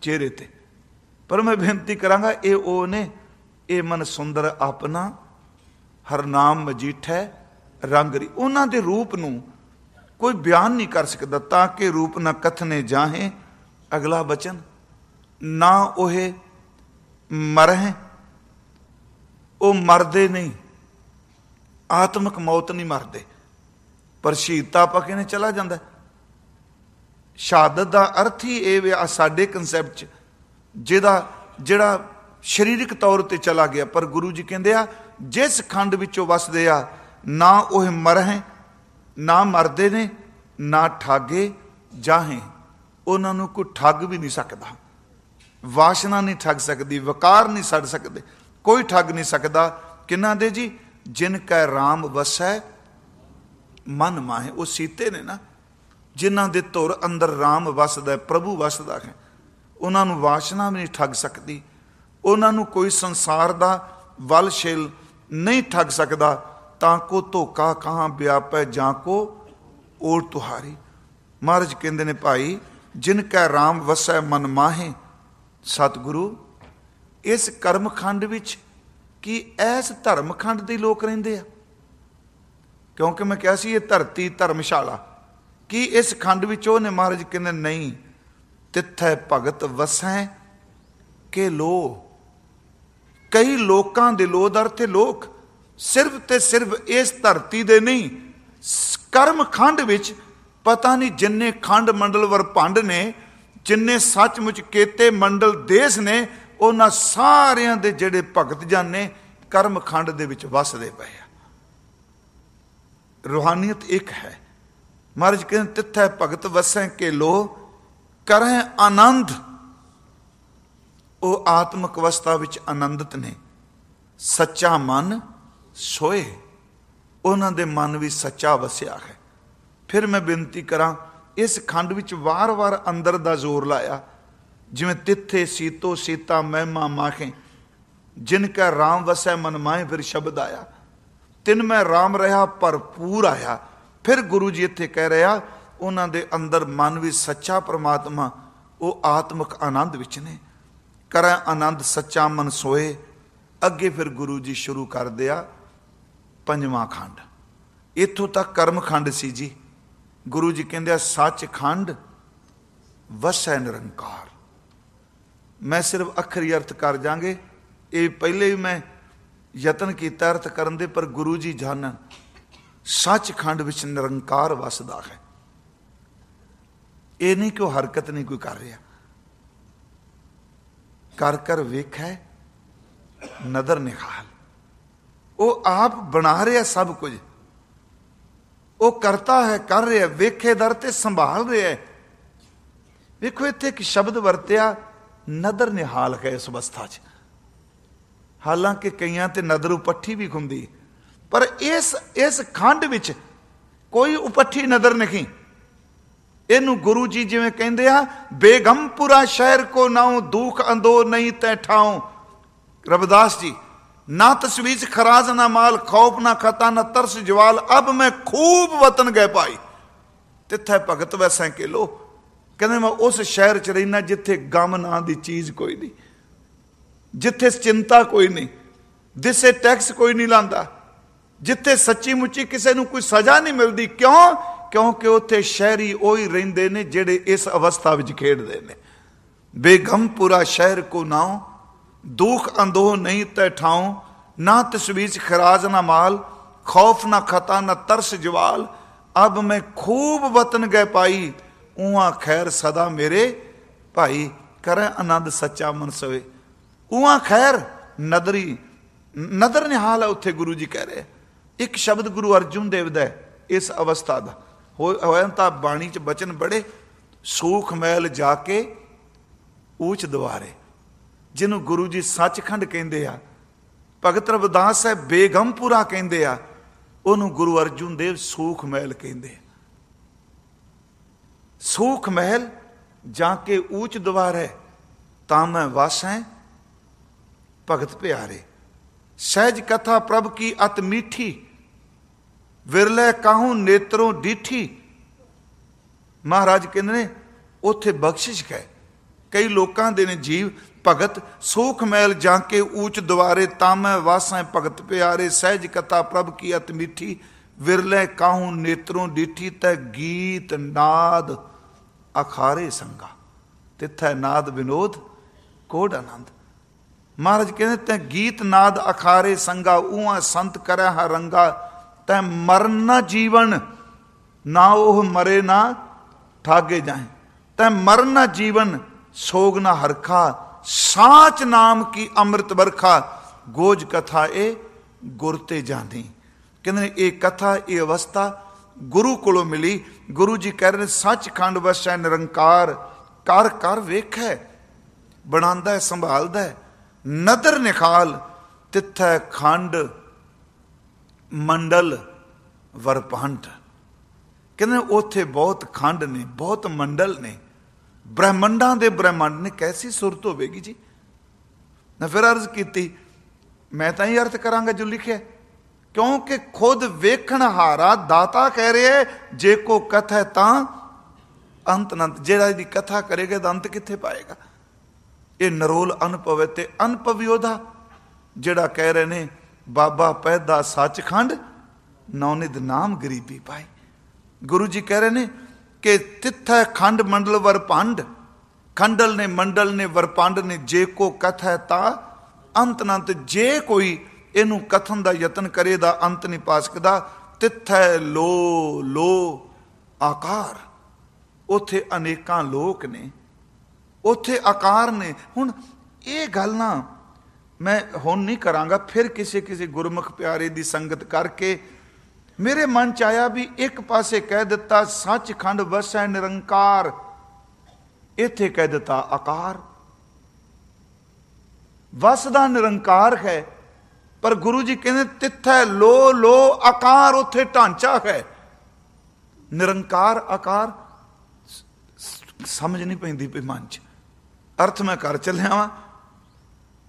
ਚਿਹਰੇ ਤੇ। ਪਰ ਮੈਂ ਬੇਨਤੀ ਕਰਾਂਗਾ, ਇਹ ਉਹ ਨੇ, ਇਹ ਮਨ ਸੁੰਦਰ ਆਪਣਾ, ਹਰ ਨਾਮ ਮਜੀਠੈ ਰੰਗਰੀ ਉਹਨਾਂ ਦੇ ਰੂਪ ਨੂੰ ਕੋਈ ਬਿਆਨ ਨਹੀਂ ਕਰ ਸਕਦਾ, ਤਾਂ ਕਿ ਰੂਪ ਨਾ ਕਥਨੇ ਜਾਹੇ। ਅਗਲਾ ਬਚਨ, ਨਾ ਉਹੇ ਮਰਹਿ ਉਹ ਮਰਦੇ ਨਹੀਂ। ਆਤਮਿਕ ਮੌਤ ਨਹੀਂ ਮਰਦੇ। ਪਰ ਸ਼ਹੀਦਤਾ ਪਕੇ ਨੇ ਚਲਾ ਜਾਂਦਾ। ਸ਼ਹਾਦਤ ਦਾ ਅਰਥ ਹੀ ਇਹ ਆ ਸਾਡੇ ਕਨਸੈਪਟ ਚ, ਜਿਹਦਾ, ਜਿਹੜਾ ਸਰੀਰਕ ਤੌਰ ਤੇ ਚਲਾ ਗਿਆ। ਪਰ ਗੁਰੂ ਜੀ ਕਹਿੰਦੇ ਆ, ਜਿਸ ਖੰਡ ਵਿੱਚੋਂ ਵਸਦੇ ਆ, ਨਾ ਉਹ ਮਰਹਿ, ਨਾ ਮਰਦੇ ਨੇ, ਨਾ ਠਾਗੇ ਜਾਹੇ। ਉਹਨਾਂ ਨੂੰ ਕੋਈ ਠੱਗ ਵੀ ਨਹੀਂ ਸਕਦਾ। ਵਾਸ਼ਨਾ ਨਹੀਂ ਠੱਗ ਸਕਦੀ, ਵਕਾਰ ਨਹੀਂ ਛੱਡ ਸਕਦੇ। ਕੋਈ ਠੱਗ ਨਹੀਂ ਸਕਦਾ। ਕਿੰਨਾ ਦੇ ਜੀ? ਜਿਨ ਕੈ RAM ਵਸੈ, ਮਨ ਮਾਹੇ। ਉਹ ਸੀਤੇ ਨੇ ਨਾ, ਜਿਨ੍ਹਾਂ ਦੇ ਧੁਰ ਅੰਦਰ RAM ਵਸਦਾ, ਪ੍ਰਭੂ ਵਸਦਾ ਹੈ। ਉਹਨਾਂ ਨੂੰ ਵਾਸ਼ਨਾ ਵੀ ਨਹੀਂ ਠੱਗ ਸਕਦੀ। ਉਹਨਾਂ ਨੂੰ ਕੋਈ ਸੰਸਾਰ ਦਾ ਵਲਸ਼ੀਲ ਨਹੀਂ ਠੱਗ ਸਕਦਾ। ਤਾਂ ਕੋ ਧੋਖਾ ਕਹਾਂ ਵਿਆਪੈ, ਜਾਂ ਕੋ ਔਰ ਤੁਹਾਰੀ। ਮਹਾਰਾਜ ਕਹਿੰਦੇ ਨੇ, ਭਾਈ, ਜਿਨ ਕੈ RAM ਵਸੈ, ਮਨ ਮਾਹੇ, ਸਤਿਗੁਰੂ ਇਸ ਕਰਮਖੰਡ ਵਿੱਚ ਕੀ ਐਸ ਧਰਮਖੰਡ ਦੇ ਲੋਕ ਰਹਿੰਦੇ ਆ? ਕਿਉਂਕਿ ਮੈਂ ਕਿਹਾ ਸੀ ਇਹ ਧਰਤੀ ਧਰਮਸ਼ਾਲਾ। ਕੀ ਇਸ ਖੰਡ ਵਿੱਚ ਉਹ ਨੇ ਮਹਾਰਾਜ ਕਹਿੰਦੇ, ਨਹੀਂ, ਤਿੱਥੈ ਭਗਤ ਵਸੈ ਕੇ ਲੋ। ਕਈ ਲੋਕਾਂ ਦੇ ਲੋਦਰ ਤੇ ਲੋਕ ਸਿਰਫ ਤੇ ਸਿਰਫ ਇਸ ਧਰਤੀ ਦੇ ਨਹੀਂ ਕਰਮ ਖੰਡ ਵਿੱਚ ਪਤਾ ਨਹੀਂ ਜਿੰਨੇ ਖੰਡ ਮੰਡਲ ਵਰ ਭੰਡ ਨੇ, ਜਿੰਨੇ ਸੱਚਮੁੱਚ ਕੇਤੇ ਮੰਡਲ ਦੇਸ਼ ਨੇ ਉਹਨਾਂ ਸਾਰਿਆਂ ਦੇ ਜਿਹੜੇ ਭਗਤ ਜਨ ਨੇ ਕਰਮ ਖੰਡ ਦੇ ਵਿੱਚ ਵਸਦੇ ਪਏ ਆ। ਰੂਹਾਨੀਅਤ ਇੱਕ ਹੈ। ਮਹਾਰਾਜ ਕਹਿੰਦੇ, ਤਿੱਥੈ ਭਗਤ ਵਸੈ ਕੇ ਲੋ ਕਰੈ ਆਨੰਦ। ਉਹ ਆਤਮਿਕ ਅਵਸਥਾ ਵਿੱਚ ਆਨੰਦਤ ਨੇ। ਸੱਚਾ ਮਨ ਸੋਏ। ਉਹਨਾਂ ਦੇ ਮਨ ਵੀ ਸੱਚਾ ਵਸਿਆ ਹੈ। ਫਿਰ ਮੈਂ ਬੇਨਤੀ ਕਰਾਂ, ਇਸ ਖੰਡ ਵਿੱਚ ਵਾਰ-ਵਾਰ ਅੰਦਰ ਦਾ ਜ਼ੋਰ ਲਾਇਆ। ਜਿਵੇਂ ਤਿੱਥੇ ਸੀਤੋ ਸੀਤਾ ਮਹਿਮਾ ਮਾਖੇ ਜਿਨ ਕਾ ਰਾਮ ਵਸੈ ਮਨ ਮਾਏ ਫਿਰ ਸ਼ਬਦ ਆਇਆ। ਤਿੰਨ ਮੈਂ ਰਾਮ ਰਹਾ, ਭਰਪੂਰ ਆਇਆ। ਫਿਰ ਗੁਰੂ ਜੀ ਇੱਥੇ ਕਹਿ ਰਿਹਾ ਉਹਨਾਂ ਦੇ ਅੰਦਰ ਮਨ ਵੀ ਸੱਚਾ ਪ੍ਰਮਾਤਮਾ, ਉਹ ਆਤਮਿਕ ਆਨੰਦ ਵਿੱਚ ਨੇ। ਕਰਾਂ ਆਨੰਦ ਸੱਚਾ ਮਨ ਸੋਏ। ਅੱਗੇ ਫਿਰ ਗੁਰੂ ਜੀ ਸ਼ੁਰੂ ਕਰਦੇ ਆ, ਪੰਜਵਾਂ ਖੰਡ। ਇੱਥੋਂ ਤੱਕ ਕਰਮ ਖੰਡ ਸੀ ਜੀ। ਗੁਰੂ ਜੀ ਕਹਿੰਦੇ ਆ, ਸੱਚ ਖੰਡ, ਵਸੈ ਨਿਰੰਕਾਰ। ਮੈਂ ਸਿਰਫ ਅੱਖਰੀ ਅਰਥ ਕਰ ਜਾਾਂਗੇ। ਇਹ ਪਹਿਲੇ ਵੀ ਮੈਂ ਯਤਨ ਕੀਤਾ ਅਰਥ ਕਰਨ ਦੇ, ਪਰ ਗੁਰੂ ਜੀ ਜਾਣਨ ਸੱਚਖੰਡ ਵਿੱਚ ਨਿਰੰਕਾਰ ਵਸਦਾ ਹੈ। ਇਹ ਨਹੀਂ ਕਿ ਉਹ ਹਰਕਤ ਨਹੀਂ ਕੋਈ ਕਰ ਰਿਹਾ। ਕਰ ਕਰ ਵੇਖੈ, ਨਦਰ ਨਿਖਾਲ ਉਹ ਆਪ ਬਣਾ ਰਿਹਾ ਸਭ ਕੁਝ। ਉਹ ਕਰਤਾ ਹੈ, ਕਰ ਰਿਹਾ, ਵੇਖੇ ਦਰ ਤੇ ਸੰਭਾਲ ਰਿਹਾ ਵੇਖੋ ਇੱਥੇ ਇੱਕ ਸ਼ਬਦ ਵਰਤਿਆ ਨਦਰ ਨਿਹਾਲ ਹੈ ਇਸ ਅਵਸਥਾ 'ਚ। ਹਾਲਾਂਕਿ ਕਈਆਂ ਤੇ ਨਦਰ ਉਪੱਠੀ ਵੀ ਹੁੰਦੀ ਪਰ ਇਸ ਇਸ ਖੰਡ ਵਿੱਚ ਕੋਈ ਉਪੱਠੀ ਨਦਰ ਨਹੀਂ। ਇਹਨੂੰ ਗੁਰੂ ਜੀ ਜਿਵੇਂ ਕਹਿੰਦੇ ਆ ਬੇਗਮਪੁਰਾ ਸ਼ਹਿਰ ਕੋ ਨਾਉ, ਦੁਖ ਅੰਦੋ ਨਹੀਂ ਤੈ ਠਾਉ। ਰਬਦਾਸ ਜੀ, ਨਾ ਤਸਵੀਰ ਖਰਾਜ ਨਾ ਮਾਲ, ਖੌਫ ਨਾ ਖਤਾ, ਨਾ ਤਰਸ ਜਵਾਲ, ਅਬ ਮੈਂ ਖੂਬ ਵਤਨ ਗਏ ਪਾਈ। ਤਿੱਥੇ ਭਗਤ ਵੈਸੈ ਕੇ ਲੋ ਕਹਿੰਦੇ ਮੈਂ ਉਸ ਸ਼ਹਿਰ ਚ ਰਹਿਣਾ ਜਿੱਥੇ ਗਮ ਨਾਂ ਦੀ ਚੀਜ਼ ਕੋਈ ਨਹੀਂ। ਜਿੱਥੇ ਚਿੰਤਾ ਕੋਈ ਨਹੀਂ। ਦਿਸੇ ਟੈਕਸ ਕੋਈ ਨਹੀਂ ਲਾਂਦਾ। ਜਿੱਥੇ ਸੱਚੀ ਮੁੱਚੀ ਕਿਸੇ ਨੂੰ ਕੋਈ ਸਜ਼ਾ ਨਹੀਂ ਮਿਲਦੀ। ਕਿਉਂ? ਕਿਉਂਕਿ ਉੱਥੇ ਸ਼ਹਿਰੀ ਉਹੀ ਰਹਿੰਦੇ ਨੇ ਜਿਹੜੇ ਇਸ ਅਵਸਥਾ ਵਿੱਚ ਖੇਡਦੇ ਨੇ। ਬੇਗਮਪੁਰਾ ਸ਼ਹਿਰ ਕੋ ਨਾਉ, ਦੁੱਖ ਅੰਦੋਹ ਨਹੀਂ ਤੈ ਠਾਉ। ਨਾ ਤਸਵੀਜ਼ ਖਰਾਜ ਨਾ ਮਾਲ, ਖੌਫ ਨਾ ਖਤਾ ਨਾ ਤਰਸ ਜਵਾਲ। ਅਬ ਮੈਂ ਖੂਬ ਵਤਨ ਗਏ ਪਾਈ। ਉਹਾਂ ਖੈਰ ਸਦਾ ਮੇਰੇ ਭਾਈ ਕਰੇ ਆਨੰਦ ਸੱਚਾ ਮਨ ਸਵੇ ਉਹਾਂ ਖੈਰ ਨਦਰੀ, ਨਦਰ ਨਿਹਾਲ ਹੈ ਉੱਥੇ ਗੁਰੂ ਜੀ ਕਹਿ ਰਹੇ ਇੱਕ ਸ਼ਬਦ ਗੁਰੂ ਅਰਜੁਨ ਦੇਵ ਦਾ ਇਸ ਅਵਸਥਾ ਦਾ। ਹੋਇਆ ਤਾਂ ਬਾਣੀ ਚ ਬਚਨ ਬੜੇ, ਸੂਖ ਮੈਲ ਜਾ ਕੇ ਊਚ ਦੁਆਰੇ ਜਿਹਨੂੰ ਗੁਰੂ ਜੀ ਸੱਚਖੰਡ ਕਹਿੰਦੇ ਆ, ਭਗਤ ਰਵਿਦਾਸ ਸਾਹਿਬ ਬੇਗਮਪੁਰਾ ਕਹਿੰਦੇ ਆ, ਉਹਨੂੰ ਗੁਰੂ ਅਰਜੁਨ ਦੇਵ ਸੂਖ ਮਹਿਲ ਕਹਿੰਦੇ ਸੂਖ ਮਹਿਲ ਜਾਂ ਕੇ ਊਚ ਦਵਾਰੇ ਤਾਂ ਮੈਂ ਵਾਸੈ ਭਗਤ ਪਿਆਰੇ। ਸਹਿਜ ਕਥਾ ਪ੍ਰਭ ਕੀ ਅਤ ਮੀਠੀ, ਵਿਰਲੇ ਕਾਹੂ ਨੇਤਰੋਂ ਡੀਠੀ। ਮਹਾਰਾਜ ਕਹਿੰਦੇ ਨੇ, ਉੱਥੇ ਬਖਸ਼ਿਸ਼ ਹੈ ਕਈ ਲੋਕਾਂ ਦੇ ਨੇ ਜੀਵ, ਭਗਤ, ਸੂਖ ਮੈਲ ਜਾਂ ਕੇ ਊਚ ਦਵਾਰੇ ਤਾਮੈ ਵਾਸਾਂ ਭਗਤ ਪਿਆਰੇ। ਸਹਿਜ ਕਥਾ ਪ੍ਰਭ ਕੀ ਅਤ ਮਿੱਠੀ, ਵਿਰਲੇ ਕਾਹੂ ਨੇਤਰੋਂ ਡੀਠੀ, ਤੈ ਗੀਤ ਨਾਦ ਅਖਾਰੇ ਸੰਗਾ, ਤਿੱਥੈ ਨਾਦ ਵਿਨੋਦ ਕੋਡ ਆਨੰਦ। ਮਹਾਰਾਜ ਕਹਿੰਦੇ, ਤੈ ਗੀਤ ਨਾਦ ਅਖਾਰੇ ਸੰਗਾ ਉਹਾਂ ਸੰਤ ਕਰੈ ਹ ਰੰਗਾ। ਤੈ ਮਰਨ ਜੀਵਨ, ਨਾ ਉਹ ਮਰੇ ਨਾ ਠਾਗੇ ਜਾਏ ਤੈ ਮਰਨ ਜੀਵਨ, ਸੋਗ ਨਾ ਹਰਖਾ। ਸਾਚ ਨਾਮ ਕੀ ਅੰਮ੍ਰਿਤ ਵਰਖਾ, ਗੋਜ ਕਥਾ ਇਹ ਗੁਰ ਤੇ ਜਾਂਦੀ ਕਹਿੰਦੇ ਇਹ ਕਥਾ, ਇਹ ਅਵਸਥਾ ਗੁਰੂ ਕੋਲੋਂ ਮਿਲੀ। ਗੁਰੂ ਜੀ ਕਹਿ ਰਹੇ ਨੇ, ਸੱਚਖੰਡ ਵਸੈ ਨਿਰੰਕਾਰ। ਕਰ ਕਰ ਵੇਖੈ। ਬਣਾਉਂਦਾ ਹੈ, ਸੰਭਾਲਦਾ ਹੈ। ਨਦਰ ਨਿਖਾਲ। ਤਿੱਥੈ ਖੰਡ, ਮੰਡਲ ਵਰਪੰਠ। ਕਹਿੰਦੇ ਉੱਥੇ ਬਹੁਤ ਖੰਡ ਨੇ, ਬਹੁਤ ਮੰਡਲ ਨੇ। ਬ੍ਰਹਮੰਡਾਂ ਦੇ ਬ੍ਰਹਮੰਡ ਨੇ। ਕੈਸੀ ਸੁਰਤ ਹੋਵੇਗੀ ਜੀ? ਨਾ ਫਿਰ ਅਰਜ਼ ਕੀਤੀ, ਮੈਂ ਤਾਂ ਹੀ ਅਰਥ ਕਰਾਂਗਾ ਜੋ ਲਿਖਿਆ ਕਿਉਂਕਿ ਖੁਦ ਵੇਖਣ ਹਾਰਾ ਦਾਤਾ ਕਹਿ ਰਿਹਾ ਜੇ ਕੋ ਕਥਾ ਤਾਂ ਅੰਤ ਨੰਤ ਜਿਹੜਾ ਇਹਦੀ ਕਥਾ ਕਰੇਗਾ ਤਾਂ ਅੰਤ ਕਿੱਥੇ ਪਾਏਗਾ? ਇਹ ਨਰੋਲ ਅਨੁਭਵ ਹੈ ਤੇ ਅਨਪਵਿਯੋਧਾ ਜਿਹੜਾ ਕਹਿ ਰਹੇ ਨੇ, ਬਾਬਾ ਪੈਦਾ ਸੱਚਖੰਡ ਨੌਨਿਦ ਨਾਮ ਗਰੀਬੀ ਪਾਈ। ਗੁਰੂ ਜੀ ਕਹਿ ਰਹੇ ਨੇ ਕਿ ਤਿੱਥੈ ਖੰਡ ਮੰਡਲ ਵਰ ਖੰਡਲ ਨੇ ਮੰਡਲ ਨੇ ਵਰਪੰਡ ਨੇ, ਜੇ ਕੋ ਕਥੈ ਤਾ ਅੰਤ ਨੰਤ ਜੇ ਕੋਈ ਇਹਨੂੰ ਕਥਨ ਦਾ ਯਤਨ ਕਰੇ ਦਾ ਅੰਤ ਨਹੀਂ ਪਾ ਸਕਦਾ। ਤਿੱਥੈ ਲੋ ਲੋ, ਆਕਾਰ। ਉਥੇ ਅਨੇਕਾਂ ਲੋਕ ਨੇ। ਉਥੇ ਆਕਾਰ ਨੇ। ਹੁਣ ਇਹ ਗੱਲ ਨਾ ਮੈਂ ਹੁਣ ਨਹੀਂ ਕਰਾਂਗਾ। ਫਿਰ ਕਿਸੇ ਕਿਸੇ ਗੁਰਮੁਖ ਪਿਆਰੇ ਦੀ ਸੰਗਤ ਕਰਕੇ ਮੇਰੇ ਮਨ ਚ ਆਇਆ ਵੀ ਇੱਕ ਪਾਸੇ ਕਹਿ ਦਿੱਤਾ, ਸੱਚਖੰਡ ਵਸੈ ਨਿਰੰਕਾਰ। ਇੱਥੇ ਕਹਿ ਦਿੱਤਾ ਆਕਾਰ। ਵਸਦਾ ਨਿਰੰਕਾਰ ਹੈ। ਪਰ ਗੁਰੂ ਜੀ ਕਹਿੰਦੇ, ਤਿੱਥੈ ਲੋ ਲੋ, ਆਕਾਰ ਉੱਥੇ ਢਾਂਚਾ ਹੈ। ਨਿਰੰਕਾਰ ਆਕਾਰ ਸਮਝ ਨਹੀਂ ਪੈਂਦੀ ਪਈ ਮਨ ਚ। ਅਰਥ ਮੈਂ ਕਰ ਚੱਲਿਆ ਵਾਂ।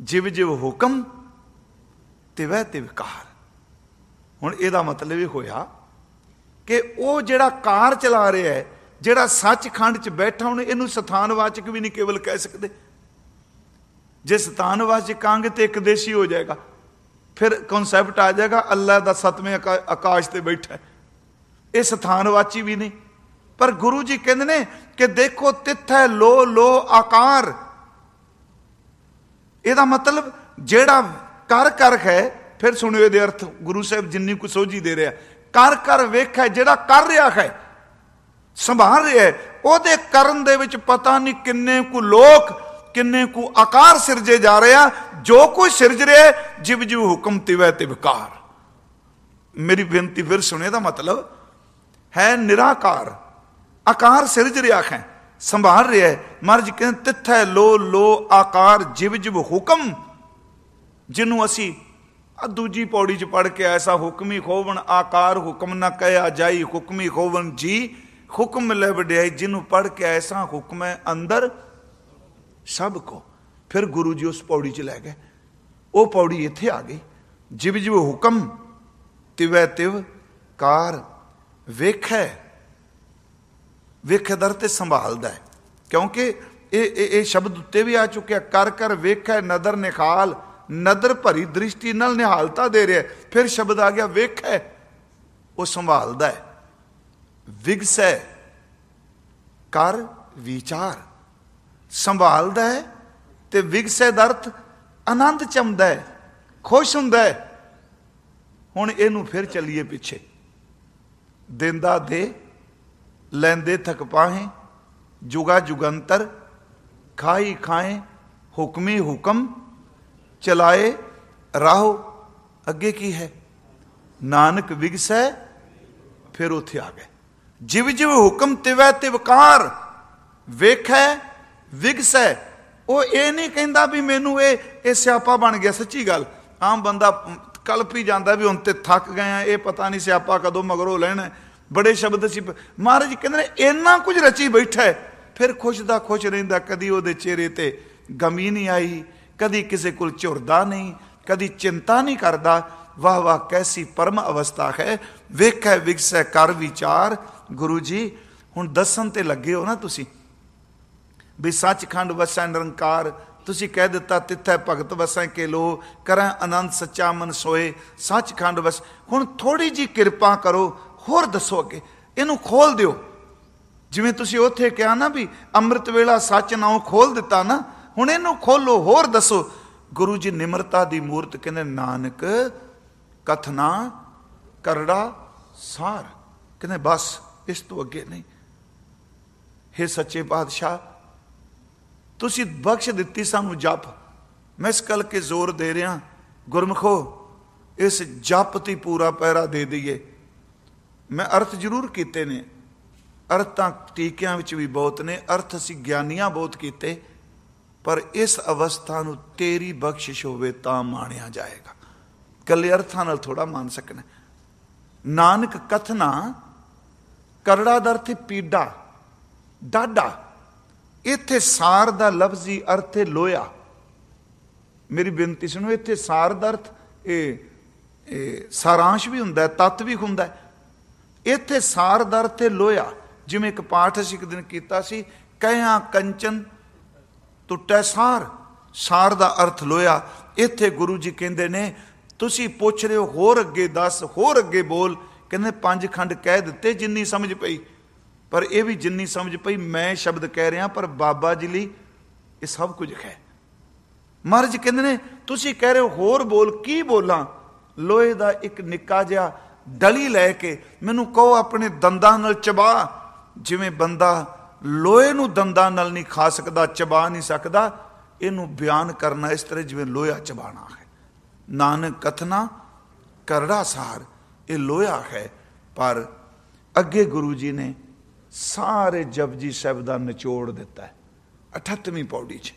ਜਿਵ ਜਿਵ ਹੁਕਮ, ਤਿਵੈ ਤਿਵਕਾਰ ਹੁਣ ਇਹਦਾ ਮਤਲਬ ਇਹ ਹੋਇਆ ਕਿ ਉਹ ਜਿਹੜਾ ਕਾਰ ਚਲਾ ਰਿਹਾ ਹੈ, ਜਿਹੜਾ ਸੱਚਖੰਡ 'ਚ ਬੈਠਾ, ਹੁਣ ਇਹਨੂੰ ਸਥਾਨਵਾਚਕ ਵੀ ਨਹੀਂ ਕੇਵਲ ਕਹਿ ਸਕਦੇ। ਜੇ ਸਥਾਨਵਾਚਕ ਕਾਂਗੇ ਤੇ ਇੱਕ ਦੇਸ਼ੀ ਹੋ ਜਾਏਗਾ ਫਿਰ ਕਨਸੈਪਟ ਆ ਜਾਏਗਾ, ਅੱਲਾ ਦਾ ਸਤਵੇਂ ਆਕਾਸ਼ ਤੇ ਬੈਠਾ ਇਹ ਸਥਾਨਵਾਚੀ ਵੀ ਨਹੀਂ। ਪਰ ਗੁਰੂ ਜੀ ਕਹਿੰਦੇ ਨੇ ਕਿ ਦੇਖੋ ਤਿੱਥ ਹੈ ਲੋ ਲੋ, ਆਕਾਰ। ਇਹਦਾ ਮਤਲਬ ਜਿਹੜਾ ਕਰ ਕਰ ਹੈ, ਫਿਰ ਸੁਣਿਓ ਇਹਦੇ ਅਰਥ, ਗੁਰੂ ਸਾਹਿਬ ਜਿੰਨੀ ਕੁ ਸੋਝੀ ਦੇ ਰਿਹਾ ਕਰ ਕਰ ਵੇਖੈ ਜਿਹੜਾ ਕਰ ਰਿਹਾ ਹੈ, ਸੰਭਾਲ ਰਿਹਾ ਉਹਦੇ ਕਰਨ ਦੇ ਵਿੱਚ ਪਤਾ ਨਹੀਂ ਕਿੰਨੇ ਕੁ ਲੋਕ ਕਿੰਨੇ ਕੁ ਆਕਾਰ ਸਿਰਜੇ ਜਾ ਰਿਹਾ ਜੋ ਕੁਝ ਸਿਰਜ ਰਿਹਾ ਜਿਵ ਜਿਵ ਹੁਕਮ ਤਿਵੈ ਤਿਵਕਾਰ ਮੇਰੀ ਬੇਨਤੀ ਫਿਰ ਸੁਣੇ ਦਾ ਮਤਲਬ ਹੈ ਨਿਰਾਕਾਰ। ਆਕਾਰ ਸਿਰਜ ਰਿਹਾ ਹੈ ਸੰਭਾਲ ਰਿਹਾ ਹੈ। ਮਹਾਰਾਜ ਕਹਿੰਦੇ, ਤਿੱਥੈ ਲੋ ਲੋ ਆਕਾਰ ਜਿਵ ਜਿਵ ਹੁਕਮ ਜਿਹਨੂੰ ਅਸੀਂ ਆ ਦੂਜੀ ਪੌੜੀ ਚ ਪੜ ਕੇ ਐਸਾ ਹੁਕਮੀ ਖੋਵਣ ਆਕਾਰ ਹੁਕਮ ਨਾ ਕਹਿਆ ਜਾਈ, ਹੁਕਮੀ ਖੋਵਣ ਜੀ, ਹੁਕਮ ਲੈ ਵਡਿਆਈ ਜਿਹਨੂੰ ਪੜ ਕੇ ਐਸਾ ਹੁਕਮ ਹੈ ਅੰਦਰ ਸਭ ਕੋ। ਫਿਰ ਗੁਰੂ ਜੀ ਉਸ ਪੌੜੀ ਚ ਲੈ ਗਏ। ਉਹ ਪੌੜੀ ਇੱਥੇ ਆ ਗਈ। ਜਿਵ ਜਿਵ ਹੁਕਮ, ਤਿਵੈ ਤਿਵ ਕਾਰ ਵੇਖੈ। ਵੇਖਦਰ ਤੇ ਸੰਭਾਲਦਾ ਹੈ। ਕਿਉਂਕਿ ਇਹ ਇਹ ਇਹ ਸ਼ਬਦ ਉੱਤੇ ਵੀ ਆ ਚੁੱਕਿਆ। ਕਰ ਕਰ ਵੇਖੈ, ਨਦਰ ਨਿਖਾਲ ਨਦਰ ਭਰੀ ਦ੍ਰਿਸ਼ਟੀ ਨਾਲ ਨਿਹਾਲਤਾ ਦੇ ਰਿਹਾ ਫਿਰ ਸ਼ਬਦ ਆ ਗਿਆ, ਵੇਖੈ। ਉਹ ਸੰਭਾਲਦਾ ਹੈ। ਵਿਗਸੈ। ਕਰ, ਵਿਚਾਰ। ਸੰਭਾਲਦਾ ਹੈ ਤੇ ਵਿਗਸੈ ਦਾ ਅਰਥ ਆਨੰਦ ਚਮਦਾ ਹੈ, ਖੁਸ਼ ਹੁੰਦਾ ਹੈ। ਹੁਣ ਇਹਨੂੰ ਫਿਰ ਚੱਲੀਏ ਪਿੱਛੇ। ਦਿੰਦਾ ਦੇ, ਲੈਂਦੇ ਥਕ ਪਾਹੇ, ਜੁਗਾ ਜੁਗੰਤਰ ਖਾਈ ਖਾਏ ਹੁਕਮੀ ਹੁਕਮ, ਚਲਾਏ, ਰਾਹੋ, ਅੱਗੇ ਕੀ ਹੈ? ਨਾਨਕ ਵਿਗਸੈ, ਫਿਰ ਉੱਥੇ ਆ ਗਏ। ਜਿਵ ਜਿਵ ਹੁਕਮ ਤਿਵੈ ਤਿਵਕਾਰ, ਵੇਖੈ ਵਿਗਸੈ ਉਹ ਇਹ ਨਹੀਂ ਕਹਿੰਦਾ ਵੀ ਮੈਨੂੰ ਇਹ ਇਹ ਸਿਆਪਾ ਬਣ ਗਿਆ, ਸੱਚੀ ਗੱਲ। ਆਮ ਬੰਦਾ ਕਲਪ ਹੀ ਜਾਂਦਾ ਵੀ ਹੁਣ ਤੇ ਥੱਕ ਗਏ ਆ, ਇਹ ਪਤਾ ਨਹੀਂ ਸਿਆਪਾ ਕਦੋਂ ਮਗਰੋਂ ਲੈਣਾ। ਬੜੇ ਸ਼ਬਦ ਸੀ। ਮਹਾਰਾਜ ਕਹਿੰਦੇ ਨੇ, ਇੰਨਾ ਕੁਝ ਰਚੀ ਬੈਠਾ ਫਿਰ ਖੁਸ਼ ਦਾ ਖੁਸ਼ ਰਹਿੰਦਾ, ਕਦੀ ਉਹਦੇ ਚਿਹਰੇ ਤੇ ਗਮੀ ਨਹੀਂ ਆਈ, ਕਦੀ ਕਿਸੇ ਕੋਲ ਝੁਰਦਾ ਨਹੀਂ, ਕਦੀ ਚਿੰਤਾ ਨਹੀਂ ਕਰਦਾ। ਵਾਹ ਵਾਹ, ਕੈਸੀ ਪਰਮ ਅਵਸਥਾ ਹੈ। ਵੇਖੈ ਵਿਗਸੈ ਕਰ ਵਿਚਾਰ। ਗੁਰੂ ਜੀ, ਹੁਣ ਦੱਸਣ ਤੇ ਲੱਗੇ ਹੋ ਨਾ ਤੁਸੀਂ। ਵੀ ਸੱਚਖੰਡ ਵਸੈ ਨਿਰੰਕਾਰ। ਤੁਸੀਂ ਕਹਿ ਦਿੱਤਾ, ਤਿੱਥੈ ਭਗਤ ਵਸੈ ਕੇ ਲੋ ਕਰਾਂ ਆਨੰਦ ਸੱਚਾ ਮਨ ਸੋਏ, ਸੱਚਖੰਡ ਵਸ। ਹੁਣ ਥੋੜੀ ਜੀ ਕਿਰਪਾ ਕਰੋ, ਹੋਰ ਦੱਸੋ ਅੱਗੇ, ਇਹਨੂੰ ਖੋਲ ਦਿਓ। ਜਿਵੇਂ ਤੁਸੀਂ ਉੱਥੇ ਕਿਹਾ ਨਾ ਵੀ ਅੰਮ੍ਰਿਤ ਵੇਲਾ ਸੱਚ ਨਾਉ ਖੋਲ ਦਿੱਤਾ ਨਾ, ਹੁਣ ਇਹਨੂੰ ਖੋਲੋ, ਹੋਰ ਦੱਸੋ। ਗੁਰੂ ਜੀ ਨਿਮਰਤਾ ਦੀ ਮੂਰਤ ਕਹਿੰਦੇ, ਨਾਨਕ, ਕਥਨਾ, ਕਰੜਾ, ਸਾਰ। ਕਹਿੰਦੇ, ਬਸ, ਇਸ ਤੋਂ ਅੱਗੇ ਨਹੀਂ। हे ਸੱਚੇ ਪਾਤਸ਼ਾਹ ਤੁਸੀਂ ਬਖਸ਼ ਦਿੱਤੀ ਸਾਨੂੰ ਜਪ। ਮੈਂ ਇਸ ਕਲ ਕੇ ਜ਼ੋਰ ਦੇ ਰਿਹਾ, ਗੁਰਮਖੋ, ਇਸ ਜਪ ਤੇ ਪੂਰਾ ਪੈਰਾ ਦੇ ਦਈਏ। ਮੈਂ ਅਰਥ ਜ਼ਰੂਰ ਕੀਤੇ ਨੇ। ਅਰਥ ਤਾਂ ਟੀਕਿਆਂ ਵਿੱਚ ਵੀ ਬਹੁਤ ਨੇ, ਅਰਥ ਅਸੀਂ ਗਿਆਨੀਆਂ ਬਹੁਤ ਕੀਤੇ, ਪਰ ਇਸ ਅਵਸਥਾ ਨੂੰ ਤੇਰੀ ਬਖਸ਼ਿਸ਼ ਹੋਵੇ ਤਾਂ ਮਾਣਿਆ ਜਾਏਗਾ। ਕੱਲੇ ਅਰਥਾਂ ਨਾਲ ਥੋੜਾ ਮੰਨ ਸਕਣਾ ਨਾਨਕ ਕਥਨਾ, ਕਰੜਾ ਦਾ ਅਰਥ ਪੀੜਾ ਡਾਡਾ ਇੱਥੇ ਸਾਰ ਦਾ ਲਫ਼ਜ਼ੀ ਅਰਥ ਹੈ ਲੋਇਆ ਮੇਰੀ ਬੇਨਤੀ ਸੁਣੋ, ਇੱਥੇ ਸਾਰ ਦਾ ਅਰਥ, ਇਹ ਸਾਰਾਂਸ਼ ਵੀ ਹੁੰਦਾ ਹੈ, ਤਤ ਵੀ ਹੁੰਦਾ ਇੱਥੇ ਸਾਰ ਦਾ ਅਰਥ ਹੈ ਲੋਇਆ ਜਿਵੇਂ ਇੱਕ ਪਾਠ ਅਸੀਂ ਇੱਕ ਦਿਨ ਕੀਤਾ ਸੀ, ਕਹਿਆ ਕੰਚਨ ਟੁੱਟੈ ਸਾਰ ਸਾਰ ਦਾ ਅਰਥ ਲੋਹਾ। ਇੱਥੇ ਗੁਰੂ ਜੀ ਕਹਿੰਦੇ ਨੇ, ਤੁਸੀਂ ਪੁੱਛ ਰਹੇ ਹੋ, ਹੋਰ ਅੱਗੇ ਦੱਸ, ਹੋਰ ਅੱਗੇ ਬੋਲ। ਕਹਿੰਦੇ ਪੰਜ ਖੰਡ ਕਹਿ ਦਿੱਤੇ, ਜਿੰਨੀ ਸਮਝ ਪਈ। ਪਰ ਇਹ ਵੀ ਜਿੰਨੀ ਸਮਝ ਪਈ, ਮੈਂ ਸ਼ਬਦ ਕਹਿ ਰਿਹਾ ਪਰ ਬਾਬਾ ਜੀ ਲਈ ਇਹ ਸਭ ਕੁਝ ਹੈ। ਮਹਾਰਾਜ ਕਹਿੰਦੇ ਨੇ, ਤੁਸੀਂ ਕਹਿ ਰਹੇ ਹੋ, ਹੋਰ ਬੋਲ, ਕੀ ਬੋਲਾਂ? ਲੋਹੇ ਦਾ ਇੱਕ ਨਿੱਕਾ ਜਿਹਾ ਡਲੀ ਲੈ ਕੇ ਮੈਨੂੰ ਕਹੋ ਆਪਣੇ ਦੰਦਾਂ ਨਾਲ ਚਬਾ। ਜਿਵੇਂ ਬੰਦਾ ਲੋਹੇ ਨੂੰ ਦੰਦਾਂ ਨਾਲ ਨਹੀਂ ਖਾ ਸਕਦਾ, ਚਬਾ ਨਹੀਂ ਸਕਦਾ, ਇਹਨੂੰ ਬਿਆਨ ਕਰਨਾ ਇਸ ਤਰ੍ਹਾਂ ਜਿਵੇਂ ਲੋਹਾ ਚਬਾਣਾ ਹੈ। ਨਾਨਕ ਕਥਨਾ, ਕਰੜਾ ਸਾਰ, ਇਹ ਲੋਹਾ ਹੈ। ਪਰ ਅੱਗੇ ਗੁਰੂ ਜੀ ਨੇ ਸਾਰੇ ਜਪਜੀ ਸਾਹਿਬ ਦਾ ਨਿਚੋੜ ਦਿੱਤਾ ਹੈ 38ਵੀਂ ਪੌੜੀ 'ਚ।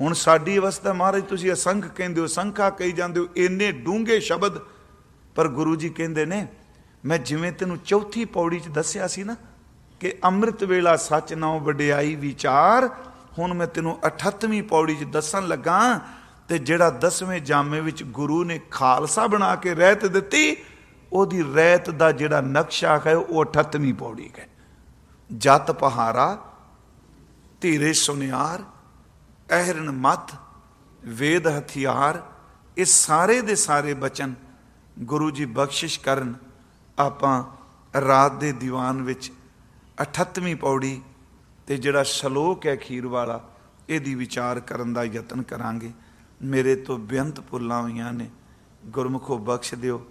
ਹੁਣ ਸਾਡੀ ਅਵਸਥਾ ਮਹਾਰਾਜ, ਤੁਸੀਂ ਅਸੰਖ ਕਹਿੰਦੇ ਹੋ ਸੰਖਾ ਕਹੀ ਜਾਂਦੇ ਹੋ, ਇੰਨੇ ਡੂੰਘੇ ਸ਼ਬਦ, ਪਰ ਗੁਰੂ ਜੀ ਕਹਿੰਦੇ ਨੇ, ਮੈਂ ਜਿਵੇਂ ਤੈਨੂੰ ਚੌਥੀ ਪੌੜੀ 'ਚ ਦੱਸਿਆ ਸੀ ਨਾ, ਕਿ ਅੰਮ੍ਰਿਤ ਵੇਲਾ ਸੱਚ ਨਾਉ ਵਡਿਆਈ ਵਿਚਾਰ, ਹੁਣ ਮੈਂ ਤੈਨੂੰ 38ਵੀਂ ਪੌੜੀ 'ਚ ਦੱਸਣ ਲੱਗਾ, ਤੇ ਜਿਹੜਾ 10ਵੇਂ ਜਾਮੇ ਵਿੱਚ ਗੁਰੂ ਨੇ ਖਾਲਸਾ ਬਣਾ ਕੇ ਰਹਿਤ ਦਿੱਤੀ ਉਹਦੀ ਰਹਿਤ ਦਾ ਜਿਹੜਾ ਨਕਸ਼ਾ ਹੈ, ਉਹ 38ਵੀਂ ਪੌੜੀ ਹੈ। ਜਤ ਪਹਾਰਾ ਧੀਰੇ ਸੁਨਿਆਰ, ਅਹਿਰਨ ਮਤ, ਵੇਦ ਹਥਿਆਰ, ਇਹ ਸਾਰੇ ਦੇ ਸਾਰੇ ਬਚਨ ਗੁਰੂ ਜੀ ਬਖਸ਼ਿਸ਼ ਕਰਨ ਆਪਾਂ ਰਾਤ ਦੇ ਦੀਵਾਨ ਵਿੱਚ 38ਵੀਂ ਪੌੜੀ ਤੇ ਜਿਹੜਾ ਸ਼ਲੋਕ ਹੈ ਖੀਰ ਵਾਲਾ, ਇਹਦੀ ਵਿਚਾਰ ਕਰਨ ਦਾ ਯਤਨ ਕਰਾਂਗੇ। ਮੇਰੇ ਤੋਂ ਬੇਅੰਤ ਭੁੱਲਾਂ ਹੋਈਆਂ ਨੇ। ਗੁਰਮੁਖੋ ਬਖਸ਼ ਦਿਓ।